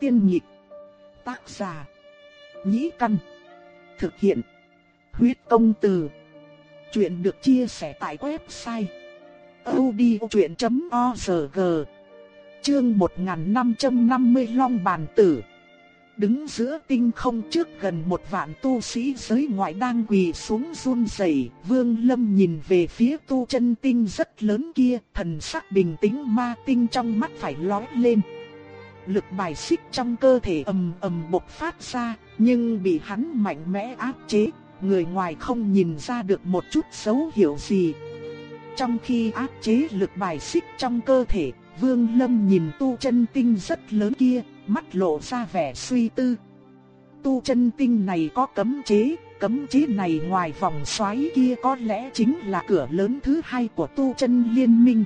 Tiên nhịp. Tác giả. Nhĩ căn. Thực hiện. Huyết công từ. Chuyện được chia sẻ tại website. odchuyện.org Chương 1550 Long Bàn Tử Đứng giữa tinh không trước gần một vạn tu sĩ giới ngoại đang quỳ xuống run rẩy, Vương Lâm nhìn về phía tu chân tinh rất lớn kia, thần sắc bình tĩnh ma tinh trong mắt phải lóe lên. Lực bài xích trong cơ thể ầm ầm bộc phát ra, nhưng bị hắn mạnh mẽ áp chế, người ngoài không nhìn ra được một chút dấu hiệu gì. Trong khi áp chế lực bài xích trong cơ thể, Vương Lâm nhìn tu chân tinh rất lớn kia, mắt lộ ra vẻ suy tư. Tu chân tinh này có cấm chế, cấm chế này ngoài vòng xoáy kia có lẽ chính là cửa lớn thứ hai của tu chân liên minh.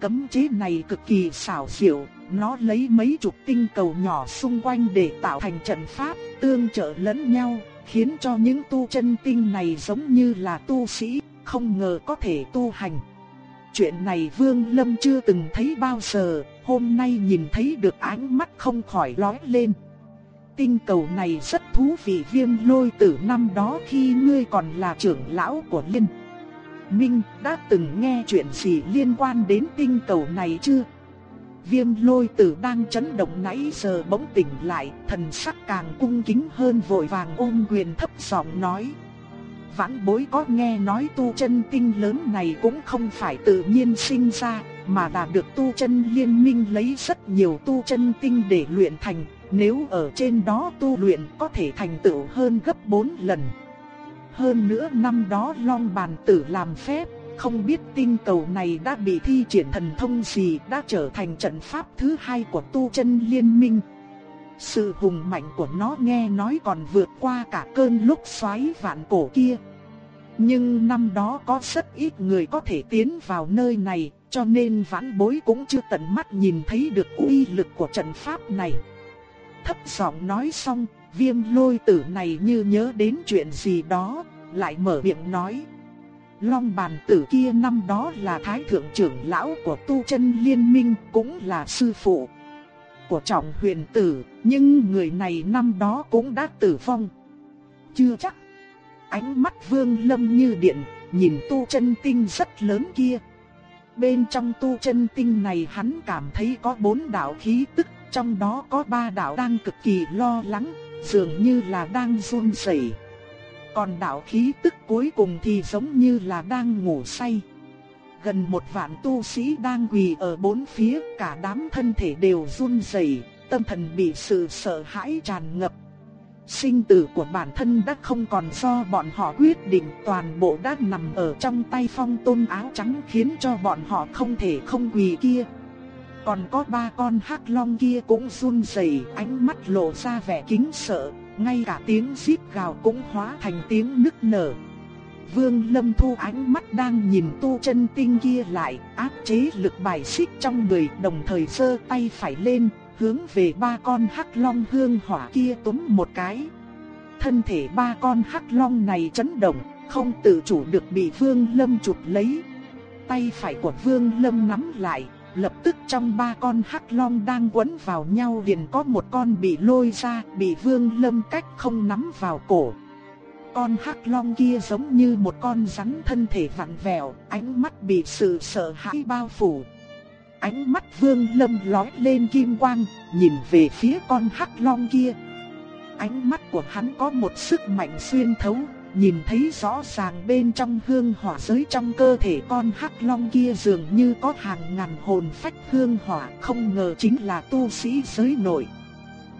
Cấm chế này cực kỳ xảo diệu, nó lấy mấy chục tinh cầu nhỏ xung quanh để tạo thành trận pháp, tương trợ lẫn nhau, khiến cho những tu chân tinh này giống như là tu sĩ, không ngờ có thể tu hành. Chuyện này Vương Lâm chưa từng thấy bao giờ, hôm nay nhìn thấy được ánh mắt không khỏi lóe lên. Tinh cầu này rất thú vị viêm lôi tử năm đó khi ngươi còn là trưởng lão của Liên. Minh đã từng nghe chuyện gì liên quan đến tinh cầu này chưa? Viêm lôi tử đang chấn động nãy giờ bỗng tỉnh lại, thần sắc càng cung kính hơn vội vàng ôm quyền thấp giọng nói. Vãn bối có nghe nói tu chân tinh lớn này cũng không phải tự nhiên sinh ra, mà là được tu chân liên minh lấy rất nhiều tu chân tinh để luyện thành, nếu ở trên đó tu luyện có thể thành tựu hơn gấp 4 lần. Hơn nữa năm đó Long Bàn Tử làm phép, không biết tinh cầu này đã bị thi triển thần thông gì đã trở thành trận pháp thứ hai của tu chân liên minh. Sự hùng mạnh của nó nghe nói còn vượt qua cả cơn lúc xoáy vạn cổ kia. Nhưng năm đó có rất ít người có thể tiến vào nơi này, cho nên vãn bối cũng chưa tận mắt nhìn thấy được uy lực của trận pháp này. Thấp giọng nói xong, viêm lôi tử này như nhớ đến chuyện gì đó, lại mở miệng nói. Long bàn tử kia năm đó là thái thượng trưởng lão của tu chân liên minh, cũng là sư phụ của trọng huyền tử, nhưng người này năm đó cũng đã tử vong. Chưa chắc. Ánh mắt vương lâm như điện, nhìn tu chân tinh rất lớn kia. Bên trong tu chân tinh này hắn cảm thấy có bốn đạo khí tức, trong đó có ba đạo đang cực kỳ lo lắng, dường như là đang run rẩy. Còn đạo khí tức cuối cùng thì giống như là đang ngủ say. Gần một vạn tu sĩ đang quỳ ở bốn phía, cả đám thân thể đều run rẩy, tâm thần bị sự sợ hãi tràn ngập. Sinh tử của bản thân đã không còn do bọn họ quyết định, toàn bộ đã nằm ở trong tay phong tôn áo trắng khiến cho bọn họ không thể không quỳ kia. Còn có ba con hắc long kia cũng run rẩy, ánh mắt lộ ra vẻ kính sợ, ngay cả tiếng rít gào cũng hóa thành tiếng nức nở. Vương Lâm thu ánh mắt đang nhìn tu chân tinh kia lại, áp chế lực bài xích trong người, đồng thời giơ tay phải lên, hướng về ba con hắc long hương hỏa kia túm một cái. Thân thể ba con hắc long này chấn động, không tự chủ được bị Vương Lâm chụp lấy. Tay phải của Vương Lâm nắm lại, lập tức trong ba con hắc long đang quấn vào nhau liền có một con bị lôi ra, bị Vương Lâm cách không nắm vào cổ. Con hắc long kia giống như một con rắn thân thể vặn vẹo, ánh mắt bị sự sợ hãi bao phủ. Ánh mắt Vương Lâm lóe lên kim quang, nhìn về phía con hắc long kia. Ánh mắt của hắn có một sức mạnh xuyên thấu, nhìn thấy rõ ràng bên trong hương hỏa giới trong cơ thể con hắc long kia dường như có hàng ngàn hồn phách hương hỏa, không ngờ chính là tu sĩ giới nội.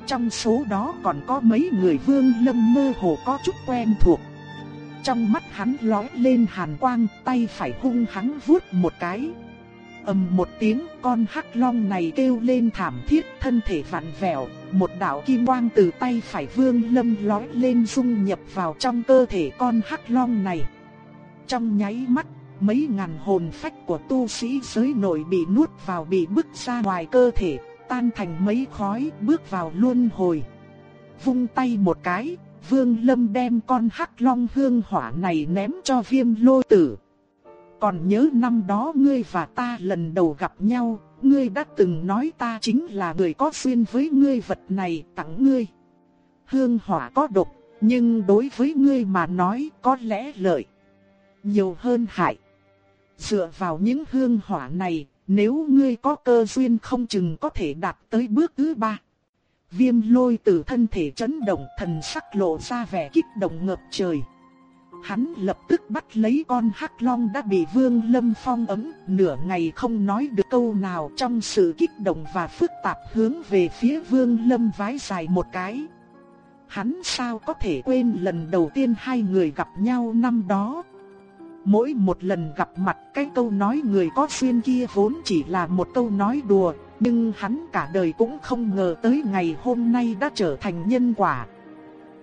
Trong số đó còn có mấy người vương lâm mơ hồ có chút quen thuộc. Trong mắt hắn lóe lên hàn quang, tay phải hung hắn vuốt một cái. ầm một tiếng, con hắc long này kêu lên thảm thiết, thân thể vặn vẹo, một đạo kim quang từ tay phải vương lâm lóe lên dung nhập vào trong cơ thể con hắc long này. Trong nháy mắt, mấy ngàn hồn phách của tu sĩ giới nội bị nuốt vào bị bức ra ngoài cơ thể, tan thành mấy khói bước vào luân hồi. Vung tay một cái, Vương Lâm đem con hắc long hương hỏa này ném cho viêm lôi tử. Còn nhớ năm đó ngươi và ta lần đầu gặp nhau, ngươi đã từng nói ta chính là người có duyên với ngươi vật này tặng ngươi. Hương hỏa có độc, nhưng đối với ngươi mà nói có lẽ lợi. Nhiều hơn hại. Dựa vào những hương hỏa này, nếu ngươi có cơ duyên không chừng có thể đạt tới bước thứ ba. Viêm lôi từ thân thể chấn động thần sắc lộ ra vẻ kích động ngập trời. Hắn lập tức bắt lấy con hắc long đã bị Vương Lâm phong ấm, nửa ngày không nói được câu nào trong sự kích động và phức tạp hướng về phía Vương Lâm vái dài một cái. Hắn sao có thể quên lần đầu tiên hai người gặp nhau năm đó. Mỗi một lần gặp mặt cái câu nói người có duyên kia vốn chỉ là một câu nói đùa, nhưng hắn cả đời cũng không ngờ tới ngày hôm nay đã trở thành nhân quả.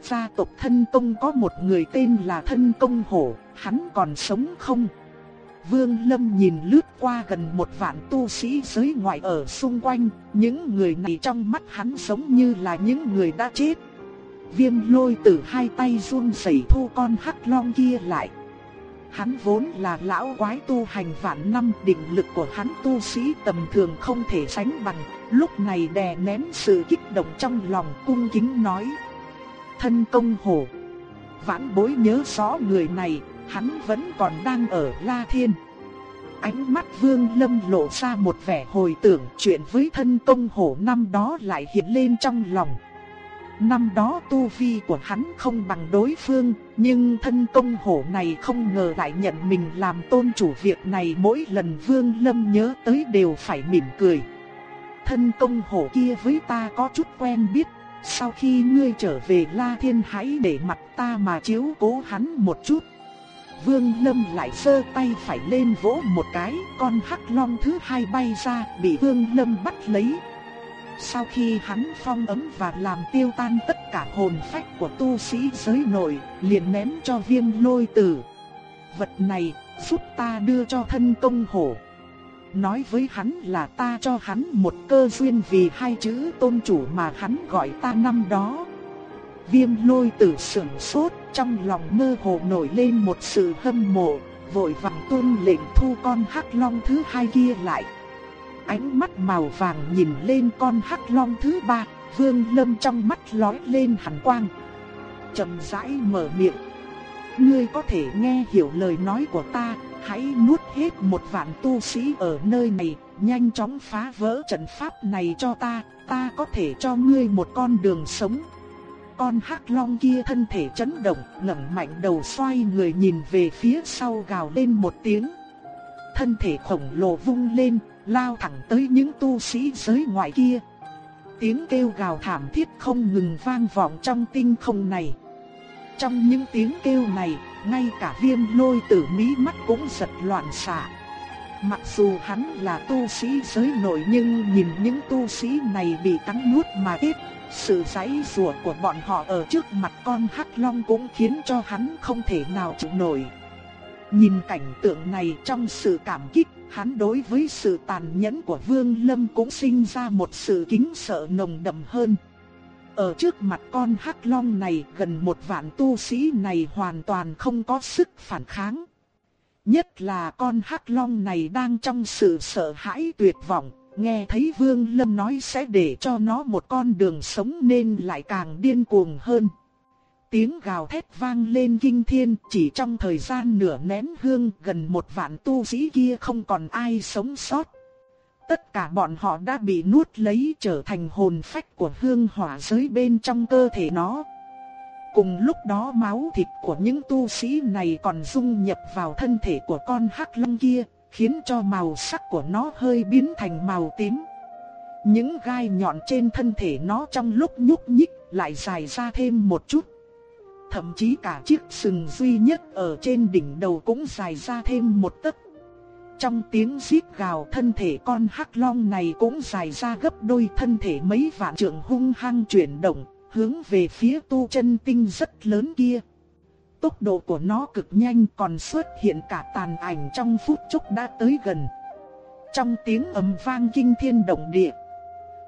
Gia tộc thân công có một người tên là thân công hổ, hắn còn sống không? Vương Lâm nhìn lướt qua gần một vạn tu sĩ giới ngoại ở xung quanh, những người này trong mắt hắn giống như là những người đã chết. Viêm lôi từ hai tay run rẩy thu con hắc long kia lại. Hắn vốn là lão quái tu hành vạn năm định lực của hắn tu sĩ tầm thường không thể sánh bằng, lúc này đè nén sự kích động trong lòng cung kính nói. Thân công hổ, vãn bối nhớ rõ người này, hắn vẫn còn đang ở La Thiên. Ánh mắt vương lâm lộ ra một vẻ hồi tưởng chuyện với thân công hổ năm đó lại hiện lên trong lòng. Năm đó tu vi của hắn không bằng đối phương, nhưng thân công hổ này không ngờ lại nhận mình làm tôn chủ việc này mỗi lần Vương Lâm nhớ tới đều phải mỉm cười. Thân công hổ kia với ta có chút quen biết, sau khi ngươi trở về La Thiên hãy để mặt ta mà chiếu cố hắn một chút. Vương Lâm lại sơ tay phải lên vỗ một cái, con hắc long thứ hai bay ra, bị Vương Lâm bắt lấy, sau khi hắn phong ấm và làm tiêu tan tất cả hồn phách của tu sĩ giới nội, liền ném cho viêm lôi tử. Vật này, giúp ta đưa cho thân công hổ. Nói với hắn là ta cho hắn một cơ duyên vì hai chữ tôn chủ mà hắn gọi ta năm đó. Viêm lôi tử sưởng sốt, trong lòng mơ hồ nổi lên một sự hâm mộ, vội vàng tuân lệnh thu con hắc long thứ hai kia lại ánh mắt màu vàng nhìn lên con hắc long thứ ba, Vương Lâm trong mắt lói lên hàn quang. Chậm rãi mở miệng. Ngươi có thể nghe hiểu lời nói của ta, hãy nuốt hết một vạn tu sĩ ở nơi này, nhanh chóng phá vỡ trận pháp này cho ta, ta có thể cho ngươi một con đường sống. Con hắc long kia thân thể chấn động, ngẩng mạnh đầu xoay người nhìn về phía sau gào lên một tiếng. Thân thể khổng lồ vung lên, lao thẳng tới những tu sĩ giới ngoại kia. Tiếng kêu gào thảm thiết không ngừng vang vọng trong tinh không này. Trong những tiếng kêu này, ngay cả viêm lôi tử mí mắt cũng giật loạn xạ. Mặc dù hắn là tu sĩ giới nội nhưng nhìn những tu sĩ này bị cắn nuốt mà chết, sự giãy rủa của bọn họ ở trước mặt con hắc long cũng khiến cho hắn không thể nào chịu nổi. Nhìn cảnh tượng này trong sự cảm kích, hắn đối với sự tàn nhẫn của Vương Lâm cũng sinh ra một sự kính sợ nồng đậm hơn. Ở trước mặt con hắc long này gần một vạn tu sĩ này hoàn toàn không có sức phản kháng. Nhất là con hắc long này đang trong sự sợ hãi tuyệt vọng, nghe thấy Vương Lâm nói sẽ để cho nó một con đường sống nên lại càng điên cuồng hơn. Tiếng gào thét vang lên kinh thiên, chỉ trong thời gian nửa nén hương gần một vạn tu sĩ kia không còn ai sống sót. Tất cả bọn họ đã bị nuốt lấy trở thành hồn phách của hương hỏa giới bên trong cơ thể nó. Cùng lúc đó máu thịt của những tu sĩ này còn dung nhập vào thân thể của con hắc long kia, khiến cho màu sắc của nó hơi biến thành màu tím. Những gai nhọn trên thân thể nó trong lúc nhúc nhích lại dài ra thêm một chút thậm chí cả chiếc sừng duy nhất ở trên đỉnh đầu cũng dài ra thêm một tấc. Trong tiếng rít gào thân thể con hắc long này cũng dài ra gấp đôi thân thể mấy vạn trượng hung hăng chuyển động, hướng về phía tu chân tinh rất lớn kia. Tốc độ của nó cực nhanh còn xuất hiện cả tàn ảnh trong phút chốc đã tới gần. Trong tiếng ầm vang kinh thiên động địa,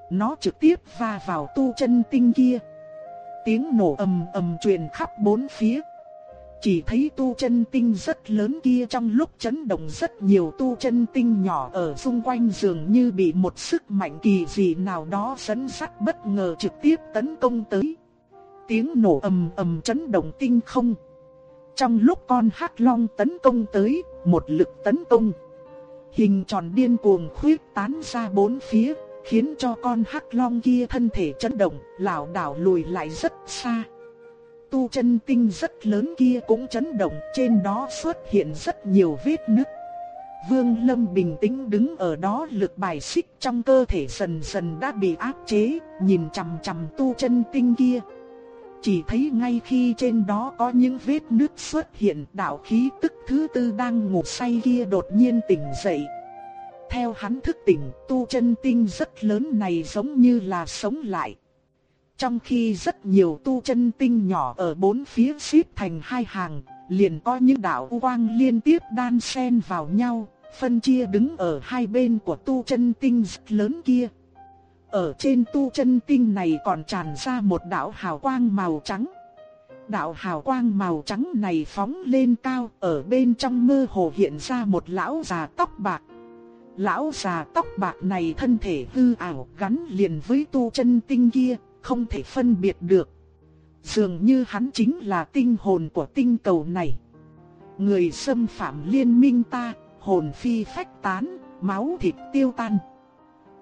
nó trực tiếp va vào tu chân tinh kia tiếng nổ ầm ầm truyền khắp bốn phía chỉ thấy tu chân tinh rất lớn kia trong lúc chấn động rất nhiều tu chân tinh nhỏ ở xung quanh dường như bị một sức mạnh kỳ dị nào đó dẫn dắt bất ngờ trực tiếp tấn công tới. Tiếng nổ ầm ầm chấn động tinh không. Trong lúc con hắc long tấn công tới, một lực tấn công. Hình tròn điên cuồng khuyết tán ra bốn phía, khiến cho con hắc long kia thân thể chấn động, lảo đảo lùi lại rất xa. Tu chân tinh rất lớn kia cũng chấn động, trên đó xuất hiện rất nhiều vết nứt. Vương Lâm bình tĩnh đứng ở đó lực bài xích trong cơ thể dần dần đã bị áp chế, nhìn chằm chằm tu chân tinh kia. Chỉ thấy ngay khi trên đó có những vết nứt xuất hiện đạo khí tức thứ tư đang ngủ say kia đột nhiên tỉnh dậy. Theo hắn thức tỉnh, tu chân tinh rất lớn này giống như là sống lại. Trong khi rất nhiều tu chân tinh nhỏ ở bốn phía xếp thành hai hàng, liền có những đạo quang liên tiếp đan xen vào nhau, phân chia đứng ở hai bên của tu chân tinh rất lớn kia. Ở trên tu chân tinh này còn tràn ra một đạo hào quang màu trắng. Đạo hào quang màu trắng này phóng lên cao, ở bên trong mơ hồ hiện ra một lão già tóc bạc. Lão già tóc bạc này thân thể hư ảo gắn liền với tu chân tinh kia, không thể phân biệt được. Dường như hắn chính là tinh hồn của tinh cầu này. Người xâm phạm liên minh ta, hồn phi phách tán, máu thịt tiêu tan.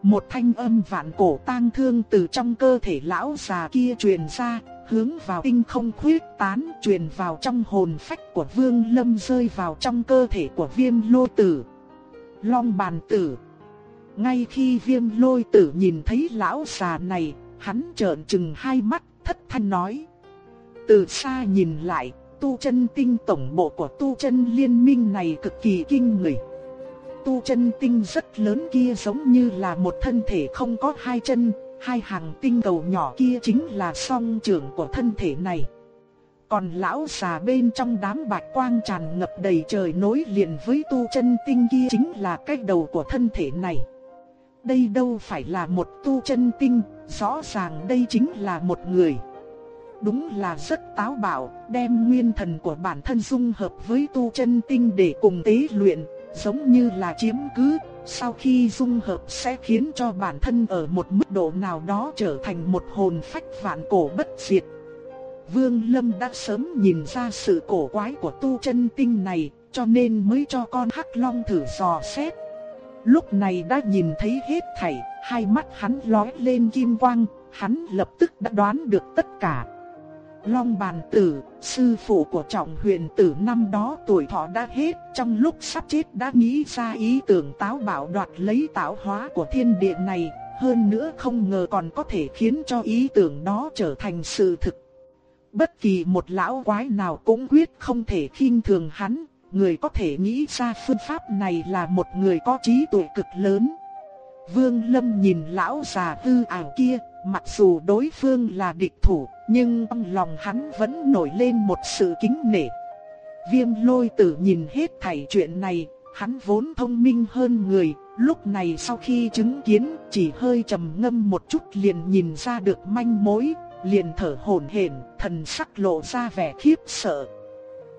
Một thanh âm vạn cổ tang thương từ trong cơ thể lão già kia truyền ra, hướng vào tinh không khuyết tán, truyền vào trong hồn phách của Vương Lâm rơi vào trong cơ thể của Viêm Lô Tử. Long bàn tử. Ngay khi Viêm Lôi Tử nhìn thấy lão già này, hắn trợn trừng hai mắt, thất thanh nói: "Từ xa nhìn lại, tu chân tinh tổng bộ của tu chân liên minh này cực kỳ kinh người." tu chân tinh rất lớn kia giống như là một thân thể không có hai chân, hai hàng tinh cầu nhỏ kia chính là song trưởng của thân thể này. Còn lão già bên trong đám bạch quang tràn ngập đầy trời nối liền với tu chân tinh kia chính là cái đầu của thân thể này. Đây đâu phải là một tu chân tinh, rõ ràng đây chính là một người. Đúng là rất táo bạo, đem nguyên thần của bản thân dung hợp với tu chân tinh để cùng tế luyện, giống như là chiếm cứ, sau khi dung hợp sẽ khiến cho bản thân ở một mức độ nào đó trở thành một hồn phách vạn cổ bất diệt. Vương Lâm đã sớm nhìn ra sự cổ quái của tu chân tinh này, cho nên mới cho con Hắc Long thử dò xét. Lúc này đã nhìn thấy hết thảy, hai mắt hắn lóe lên kim quang, hắn lập tức đã đoán được tất cả. Long bàn tử, sư phụ của trọng huyền tử năm đó tuổi thọ đã hết, trong lúc sắp chết đã nghĩ ra ý tưởng táo bạo đoạt lấy tạo hóa của thiên địa này, hơn nữa không ngờ còn có thể khiến cho ý tưởng đó trở thành sự thực. Bất kỳ một lão quái nào cũng quyết không thể khinh thường hắn, người có thể nghĩ ra phương pháp này là một người có trí tuệ cực lớn. Vương Lâm nhìn lão già Tư ảo kia, mặc dù đối phương là địch thủ, nhưng trong lòng hắn vẫn nổi lên một sự kính nể. Viêm lôi tử nhìn hết thảy chuyện này, hắn vốn thông minh hơn người, lúc này sau khi chứng kiến chỉ hơi trầm ngâm một chút liền nhìn ra được manh mối, liền thở hổn hển, thần sắc lộ ra vẻ khiếp sợ.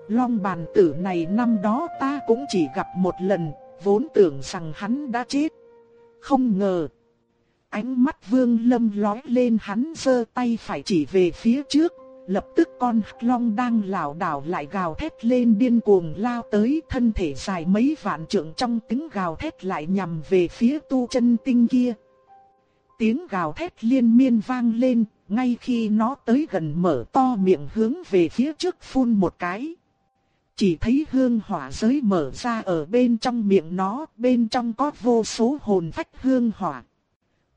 Long bàn tử này năm đó ta cũng chỉ gặp một lần, vốn tưởng rằng hắn đã chết. Không ngờ, Ánh mắt vương lâm lói lên hắn giơ tay phải chỉ về phía trước, lập tức con hắc long đang lảo đảo lại gào thét lên điên cuồng lao tới thân thể dài mấy vạn trượng trong tiếng gào thét lại nhằm về phía tu chân tinh kia. Tiếng gào thét liên miên vang lên, ngay khi nó tới gần mở to miệng hướng về phía trước phun một cái. Chỉ thấy hương hỏa giới mở ra ở bên trong miệng nó, bên trong có vô số hồn phách hương hỏa.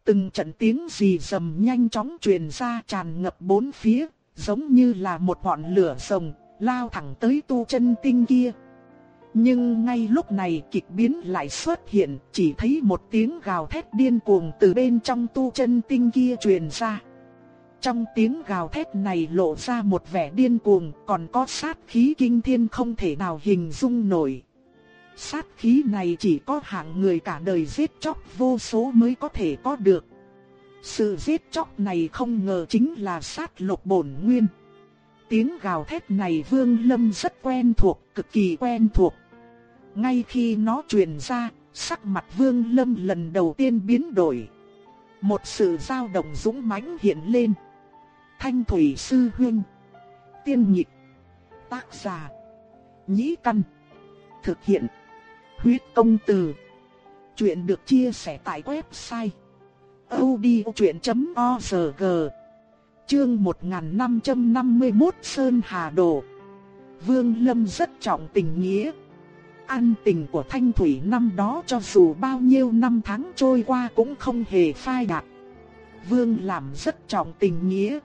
Từng trận tiếng gì rầm nhanh chóng truyền ra tràn ngập bốn phía, giống như là một ngọn lửa rồng, lao thẳng tới tu chân tinh kia. Nhưng ngay lúc này kịch biến lại xuất hiện, chỉ thấy một tiếng gào thét điên cuồng từ bên trong tu chân tinh kia truyền ra. Trong tiếng gào thét này lộ ra một vẻ điên cuồng, còn có sát khí kinh thiên không thể nào hình dung nổi. Sát khí này chỉ có hạng người cả đời giết chóc vô số mới có thể có được. Sự giết chóc này không ngờ chính là sát lục bổn nguyên. tiếng gào thét này Vương Lâm rất quen thuộc, cực kỳ quen thuộc. Ngay khi nó truyền ra, sắc mặt Vương Lâm lần đầu tiên biến đổi. Một sự dao động dũng mãnh hiện lên. Thanh Thủy Sư Huynh Tiên nhịp Tác giả. Nhĩ Căn. Thực hiện. Huyết công từ. Chuyện được chia sẻ tại website odchuyện.org Chương 1551 Sơn Hà Đồ. Vương Lâm rất trọng tình nghĩa. An tình của Thanh Thủy năm đó cho dù bao nhiêu năm tháng trôi qua cũng không hề phai nhạt Vương làm rất trọng tình nghĩa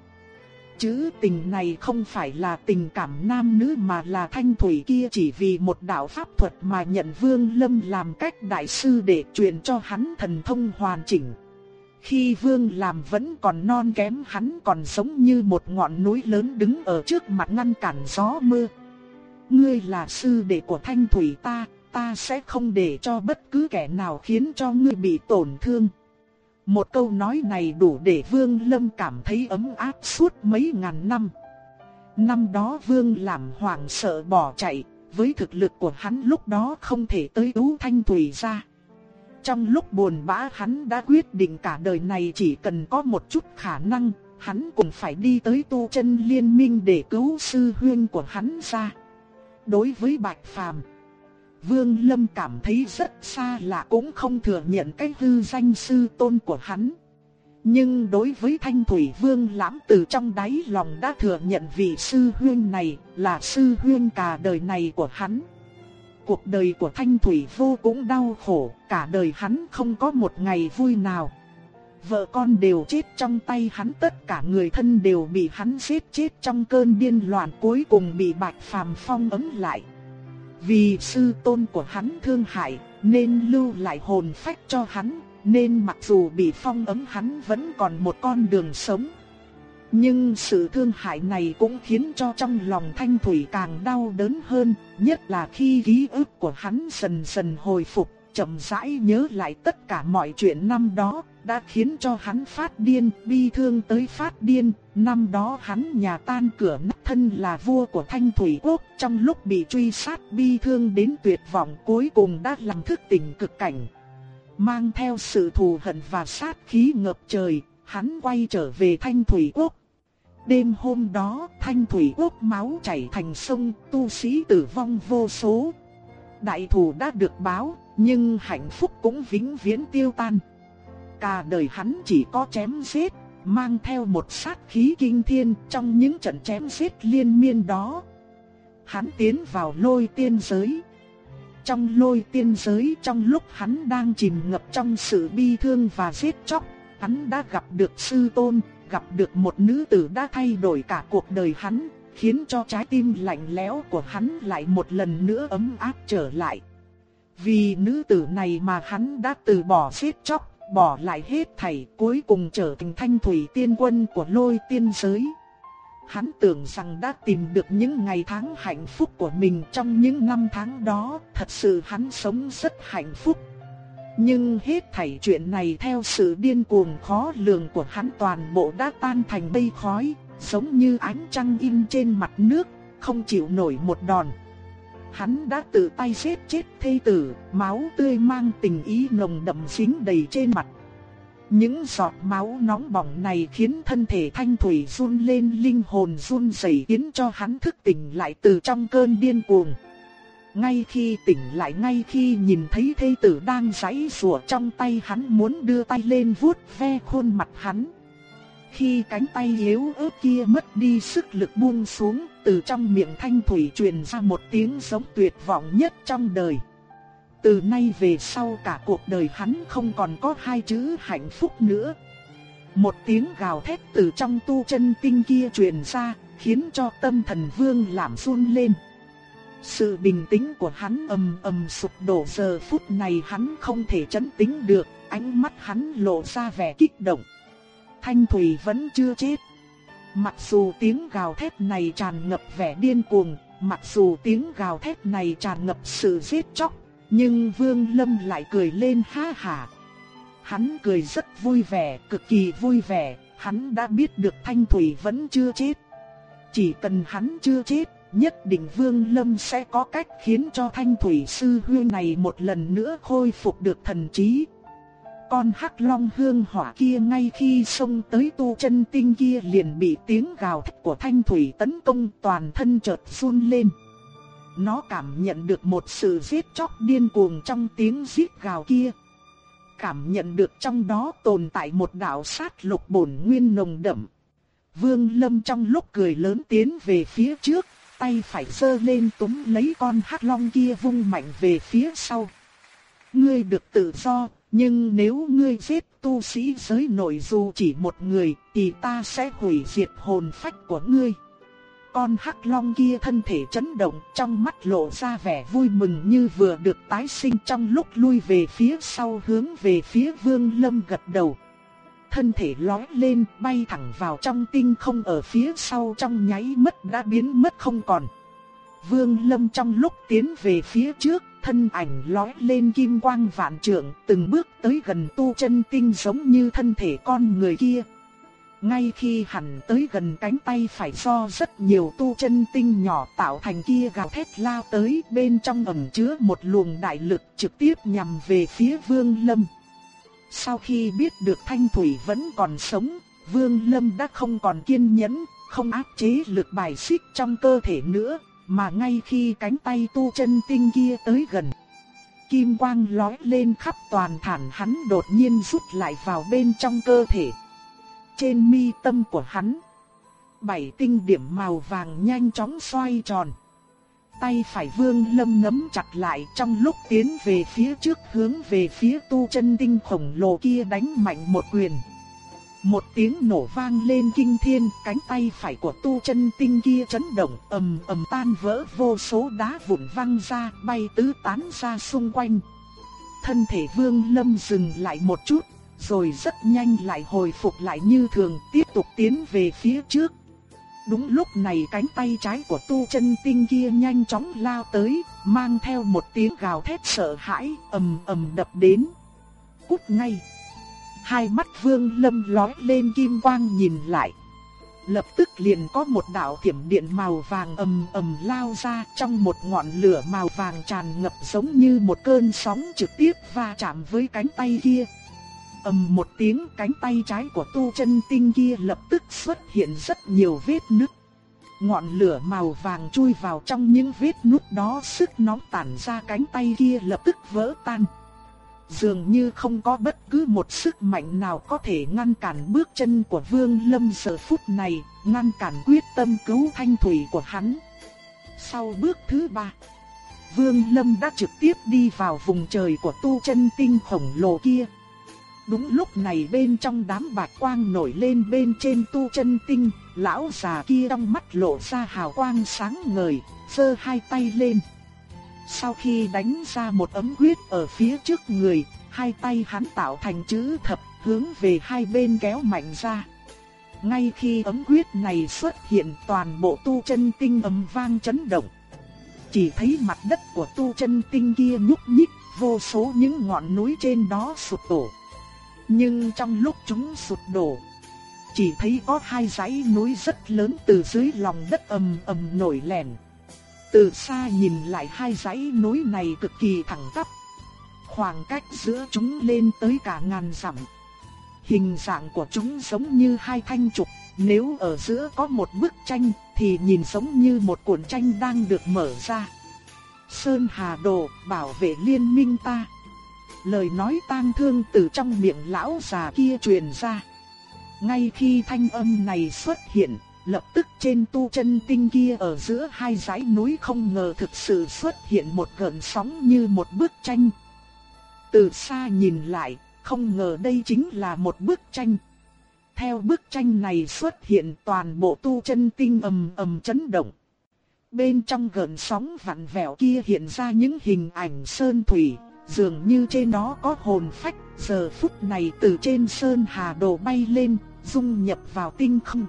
chứ tình này không phải là tình cảm nam nữ mà là thanh thủy kia chỉ vì một đạo pháp thuật mà nhận Vương Lâm làm cách đại sư để truyền cho hắn thần thông hoàn chỉnh. Khi Vương làm vẫn còn non kém hắn còn sống như một ngọn núi lớn đứng ở trước mặt ngăn cản gió mưa. Ngươi là sư đệ của thanh thủy ta, ta sẽ không để cho bất cứ kẻ nào khiến cho ngươi bị tổn thương. Một câu nói này đủ để Vương Lâm cảm thấy ấm áp suốt mấy ngàn năm. Năm đó Vương làm hoàng sợ bỏ chạy, với thực lực của hắn lúc đó không thể tới Ú Thanh Thủy ra. Trong lúc buồn bã hắn đã quyết định cả đời này chỉ cần có một chút khả năng, hắn cũng phải đi tới tu chân liên minh để cứu sư huyên của hắn ra. Đối với Bạch Phàm Vương Lâm cảm thấy rất xa lạ cũng không thừa nhận cái hư danh sư tôn của hắn. Nhưng đối với Thanh Thủy Vương lãm từ trong đáy lòng đã thừa nhận vị sư huyên này là sư huyên cả đời này của hắn. Cuộc đời của Thanh Thủy vô cũng đau khổ, cả đời hắn không có một ngày vui nào. Vợ con đều chết trong tay hắn tất cả người thân đều bị hắn giết chết trong cơn điên loạn cuối cùng bị Bạch Phàm phong ấm lại. Vì sư tôn của hắn thương hại, nên lưu lại hồn phách cho hắn, nên mặc dù bị phong ấm hắn vẫn còn một con đường sống. Nhưng sự thương hại này cũng khiến cho trong lòng Thanh Thủy càng đau đớn hơn, nhất là khi ký ức của hắn dần dần hồi phục, chậm rãi nhớ lại tất cả mọi chuyện năm đó, đã khiến cho hắn phát điên, bi thương tới phát điên. Năm đó hắn nhà tan cửa nát thân là vua của Thanh Thủy Quốc, trong lúc bị truy sát bi thương đến tuyệt vọng cuối cùng đã làm thức tỉnh cực cảnh. Mang theo sự thù hận và sát khí ngập trời, hắn quay trở về Thanh Thủy Quốc. Đêm hôm đó, Thanh Thủy Quốc máu chảy thành sông, tu sĩ tử vong vô số. Đại thù đã được báo, nhưng hạnh phúc cũng vĩnh viễn tiêu tan. Cả đời hắn chỉ có chém giết, mang theo một sát khí kinh thiên trong những trận chém giết liên miên đó. Hắn tiến vào lôi tiên giới. Trong lôi tiên giới trong lúc hắn đang chìm ngập trong sự bi thương và giết chóc, hắn đã gặp được sư tôn, gặp được một nữ tử đã thay đổi cả cuộc đời hắn, khiến cho trái tim lạnh lẽo của hắn lại một lần nữa ấm áp trở lại. Vì nữ tử này mà hắn đã từ bỏ giết chóc, bỏ lại hết thảy cuối cùng trở thành thanh thủy tiên quân của lôi tiên giới. Hắn tưởng rằng đã tìm được những ngày tháng hạnh phúc của mình trong những năm tháng đó, thật sự hắn sống rất hạnh phúc. Nhưng hết thảy chuyện này theo sự điên cuồng khó lường của hắn toàn bộ đã tan thành mây khói, giống như ánh trăng in trên mặt nước, không chịu nổi một đòn. Hắn đã tự tay giết chết thê tử, máu tươi mang tình ý nồng đậm dính đầy trên mặt. Những giọt máu nóng bỏng này khiến thân thể thanh thủy run lên linh hồn run rẩy khiến cho hắn thức tỉnh lại từ trong cơn điên cuồng. Ngay khi tỉnh lại ngay khi nhìn thấy thê tử đang giãy sủa trong tay hắn muốn đưa tay lên vuốt ve khuôn mặt hắn. Khi cánh tay yếu ớt kia mất đi sức lực buông xuống, từ trong miệng thanh thủy truyền ra một tiếng giống tuyệt vọng nhất trong đời. Từ nay về sau cả cuộc đời hắn không còn có hai chữ hạnh phúc nữa. Một tiếng gào thét từ trong tu chân tinh kia truyền ra, khiến cho tâm thần vương làm run lên. Sự bình tĩnh của hắn ầm ầm sụp đổ giờ phút này hắn không thể chấn tĩnh được, ánh mắt hắn lộ ra vẻ kích động. Thanh Thủy vẫn chưa chết. Mặc dù tiếng gào thét này tràn ngập vẻ điên cuồng, mặc dù tiếng gào thét này tràn ngập sự giết chóc, nhưng Vương Lâm lại cười lên ha hả. Hắn cười rất vui vẻ, cực kỳ vui vẻ, hắn đã biết được Thanh Thủy vẫn chưa chết. Chỉ cần hắn chưa chết, nhất định Vương Lâm sẽ có cách khiến cho Thanh Thủy Sư Huyên này một lần nữa khôi phục được thần trí. Con hắc long hương hỏa kia ngay khi xông tới tu chân tinh kia liền bị tiếng gào thét của Thanh Thủy tấn công toàn thân chợt run lên. Nó cảm nhận được một sự giết chóc điên cuồng trong tiếng giết gào kia. Cảm nhận được trong đó tồn tại một đạo sát lục bổn nguyên nồng đậm. Vương Lâm trong lúc cười lớn tiến về phía trước, tay phải giơ lên túm lấy con hắc long kia vung mạnh về phía sau. Ngươi được tự do, nhưng nếu ngươi giết tu sĩ giới nội dù chỉ một người, thì ta sẽ hủy diệt hồn phách của ngươi. Con hắc long kia thân thể chấn động, trong mắt lộ ra vẻ vui mừng như vừa được tái sinh trong lúc lui về phía sau hướng về phía Vương Lâm gật đầu. Thân thể lói lên, bay thẳng vào trong tinh không ở phía sau trong nháy mắt đã biến mất không còn. Vương Lâm trong lúc tiến về phía trước, thân ảnh lói lên kim quang vạn trượng, từng bước tới gần tu chân tinh giống như thân thể con người kia. Ngay khi hẳn tới gần cánh tay phải do rất nhiều tu chân tinh nhỏ tạo thành kia gào thét lao tới bên trong ẩn chứa một luồng đại lực trực tiếp nhằm về phía Vương Lâm. Sau khi biết được Thanh Thủy vẫn còn sống, Vương Lâm đã không còn kiên nhẫn, không áp chế lực bài xích trong cơ thể nữa, mà ngay khi cánh tay tu chân tinh kia tới gần. Kim quang lói lên khắp toàn thản hắn đột nhiên rút lại vào bên trong cơ thể. Trên mi tâm của hắn, bảy tinh điểm màu vàng nhanh chóng xoay tròn. Tay phải vương lâm nắm chặt lại trong lúc tiến về phía trước hướng về phía tu chân tinh khổng lồ kia đánh mạnh một quyền. Một tiếng nổ vang lên kinh thiên, cánh tay phải của tu chân tinh kia chấn động, ầm ầm tan vỡ vô số đá vụn văng ra, bay tứ tán ra xung quanh. Thân thể vương lâm dừng lại một chút, rồi rất nhanh lại hồi phục lại như thường, tiếp tục tiến về phía trước. Đúng lúc này cánh tay trái của tu chân tinh kia nhanh chóng lao tới, mang theo một tiếng gào thét sợ hãi, ầm ầm đập đến. Cút ngay! Hai mắt vương lâm lói lên kim quang nhìn lại. Lập tức liền có một đạo thiểm điện màu vàng ầm ầm lao ra trong một ngọn lửa màu vàng tràn ngập giống như một cơn sóng trực tiếp va chạm với cánh tay kia. ầm một tiếng, cánh tay trái của tu chân tinh kia lập tức xuất hiện rất nhiều vết nứt. Ngọn lửa màu vàng chui vào trong những vết nứt đó sức nóng tản ra cánh tay kia lập tức vỡ tan. Dường như không có bất cứ một sức mạnh nào có thể ngăn cản bước chân của Vương Lâm giờ phút này, ngăn cản quyết tâm cứu thanh thủy của hắn. Sau bước thứ ba, Vương Lâm đã trực tiếp đi vào vùng trời của tu chân tinh khổng lồ kia. Đúng lúc này bên trong đám bạch quang nổi lên bên trên tu chân tinh, lão già kia trong mắt lộ ra hào quang sáng ngời, giơ hai tay lên. Sau khi đánh ra một ấm huyết ở phía trước người, hai tay hắn tạo thành chữ thập, hướng về hai bên kéo mạnh ra. Ngay khi ấm huyết này xuất hiện toàn bộ tu chân tinh ấm vang chấn động. Chỉ thấy mặt đất của tu chân tinh kia nhúc nhích, vô số những ngọn núi trên đó sụp đổ. Nhưng trong lúc chúng sụp đổ, chỉ thấy có hai dãy núi rất lớn từ dưới lòng đất ầm ầm nổi lên. Từ xa nhìn lại hai dãy núi này cực kỳ thẳng tắp. Khoảng cách giữa chúng lên tới cả ngàn dặm. Hình dạng của chúng giống như hai thanh trục, nếu ở giữa có một bức tranh thì nhìn giống như một cuộn tranh đang được mở ra. Sơn Hà Đồ bảo vệ liên minh ta. Lời nói tang thương từ trong miệng lão già kia truyền ra. Ngay khi thanh âm này xuất hiện, Lập tức trên tu chân tinh kia ở giữa hai dãy núi không ngờ thực sự xuất hiện một gợn sóng như một bức tranh. Từ xa nhìn lại, không ngờ đây chính là một bức tranh. Theo bức tranh này xuất hiện toàn bộ tu chân tinh ầm ầm chấn động. Bên trong gợn sóng vặn vẹo kia hiện ra những hình ảnh sơn thủy, dường như trên đó có hồn phách, giờ phút này từ trên sơn hà đồ bay lên, dung nhập vào tinh không.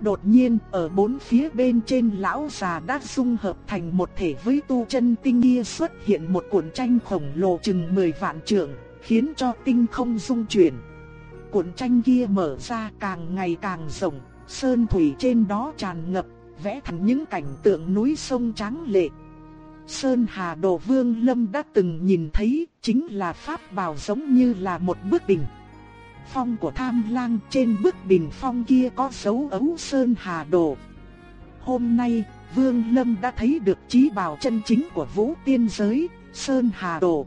Đột nhiên, ở bốn phía bên trên lão già đã dung hợp thành một thể với tu chân tinh kia xuất hiện một cuộn tranh khổng lồ chừng 10 vạn trượng, khiến cho tinh không dung chuyển. Cuộn tranh kia mở ra càng ngày càng rộng, sơn thủy trên đó tràn ngập, vẽ thành những cảnh tượng núi sông trắng lệ. Sơn Hà Đồ Vương Lâm đã từng nhìn thấy, chính là pháp bảo giống như là một bức bình. Phong của tham lang trên bức bình phong kia có dấu ấu Sơn Hà Đồ. Hôm nay, Vương Lâm đã thấy được trí bảo chân chính của vũ tiên giới, Sơn Hà Đồ.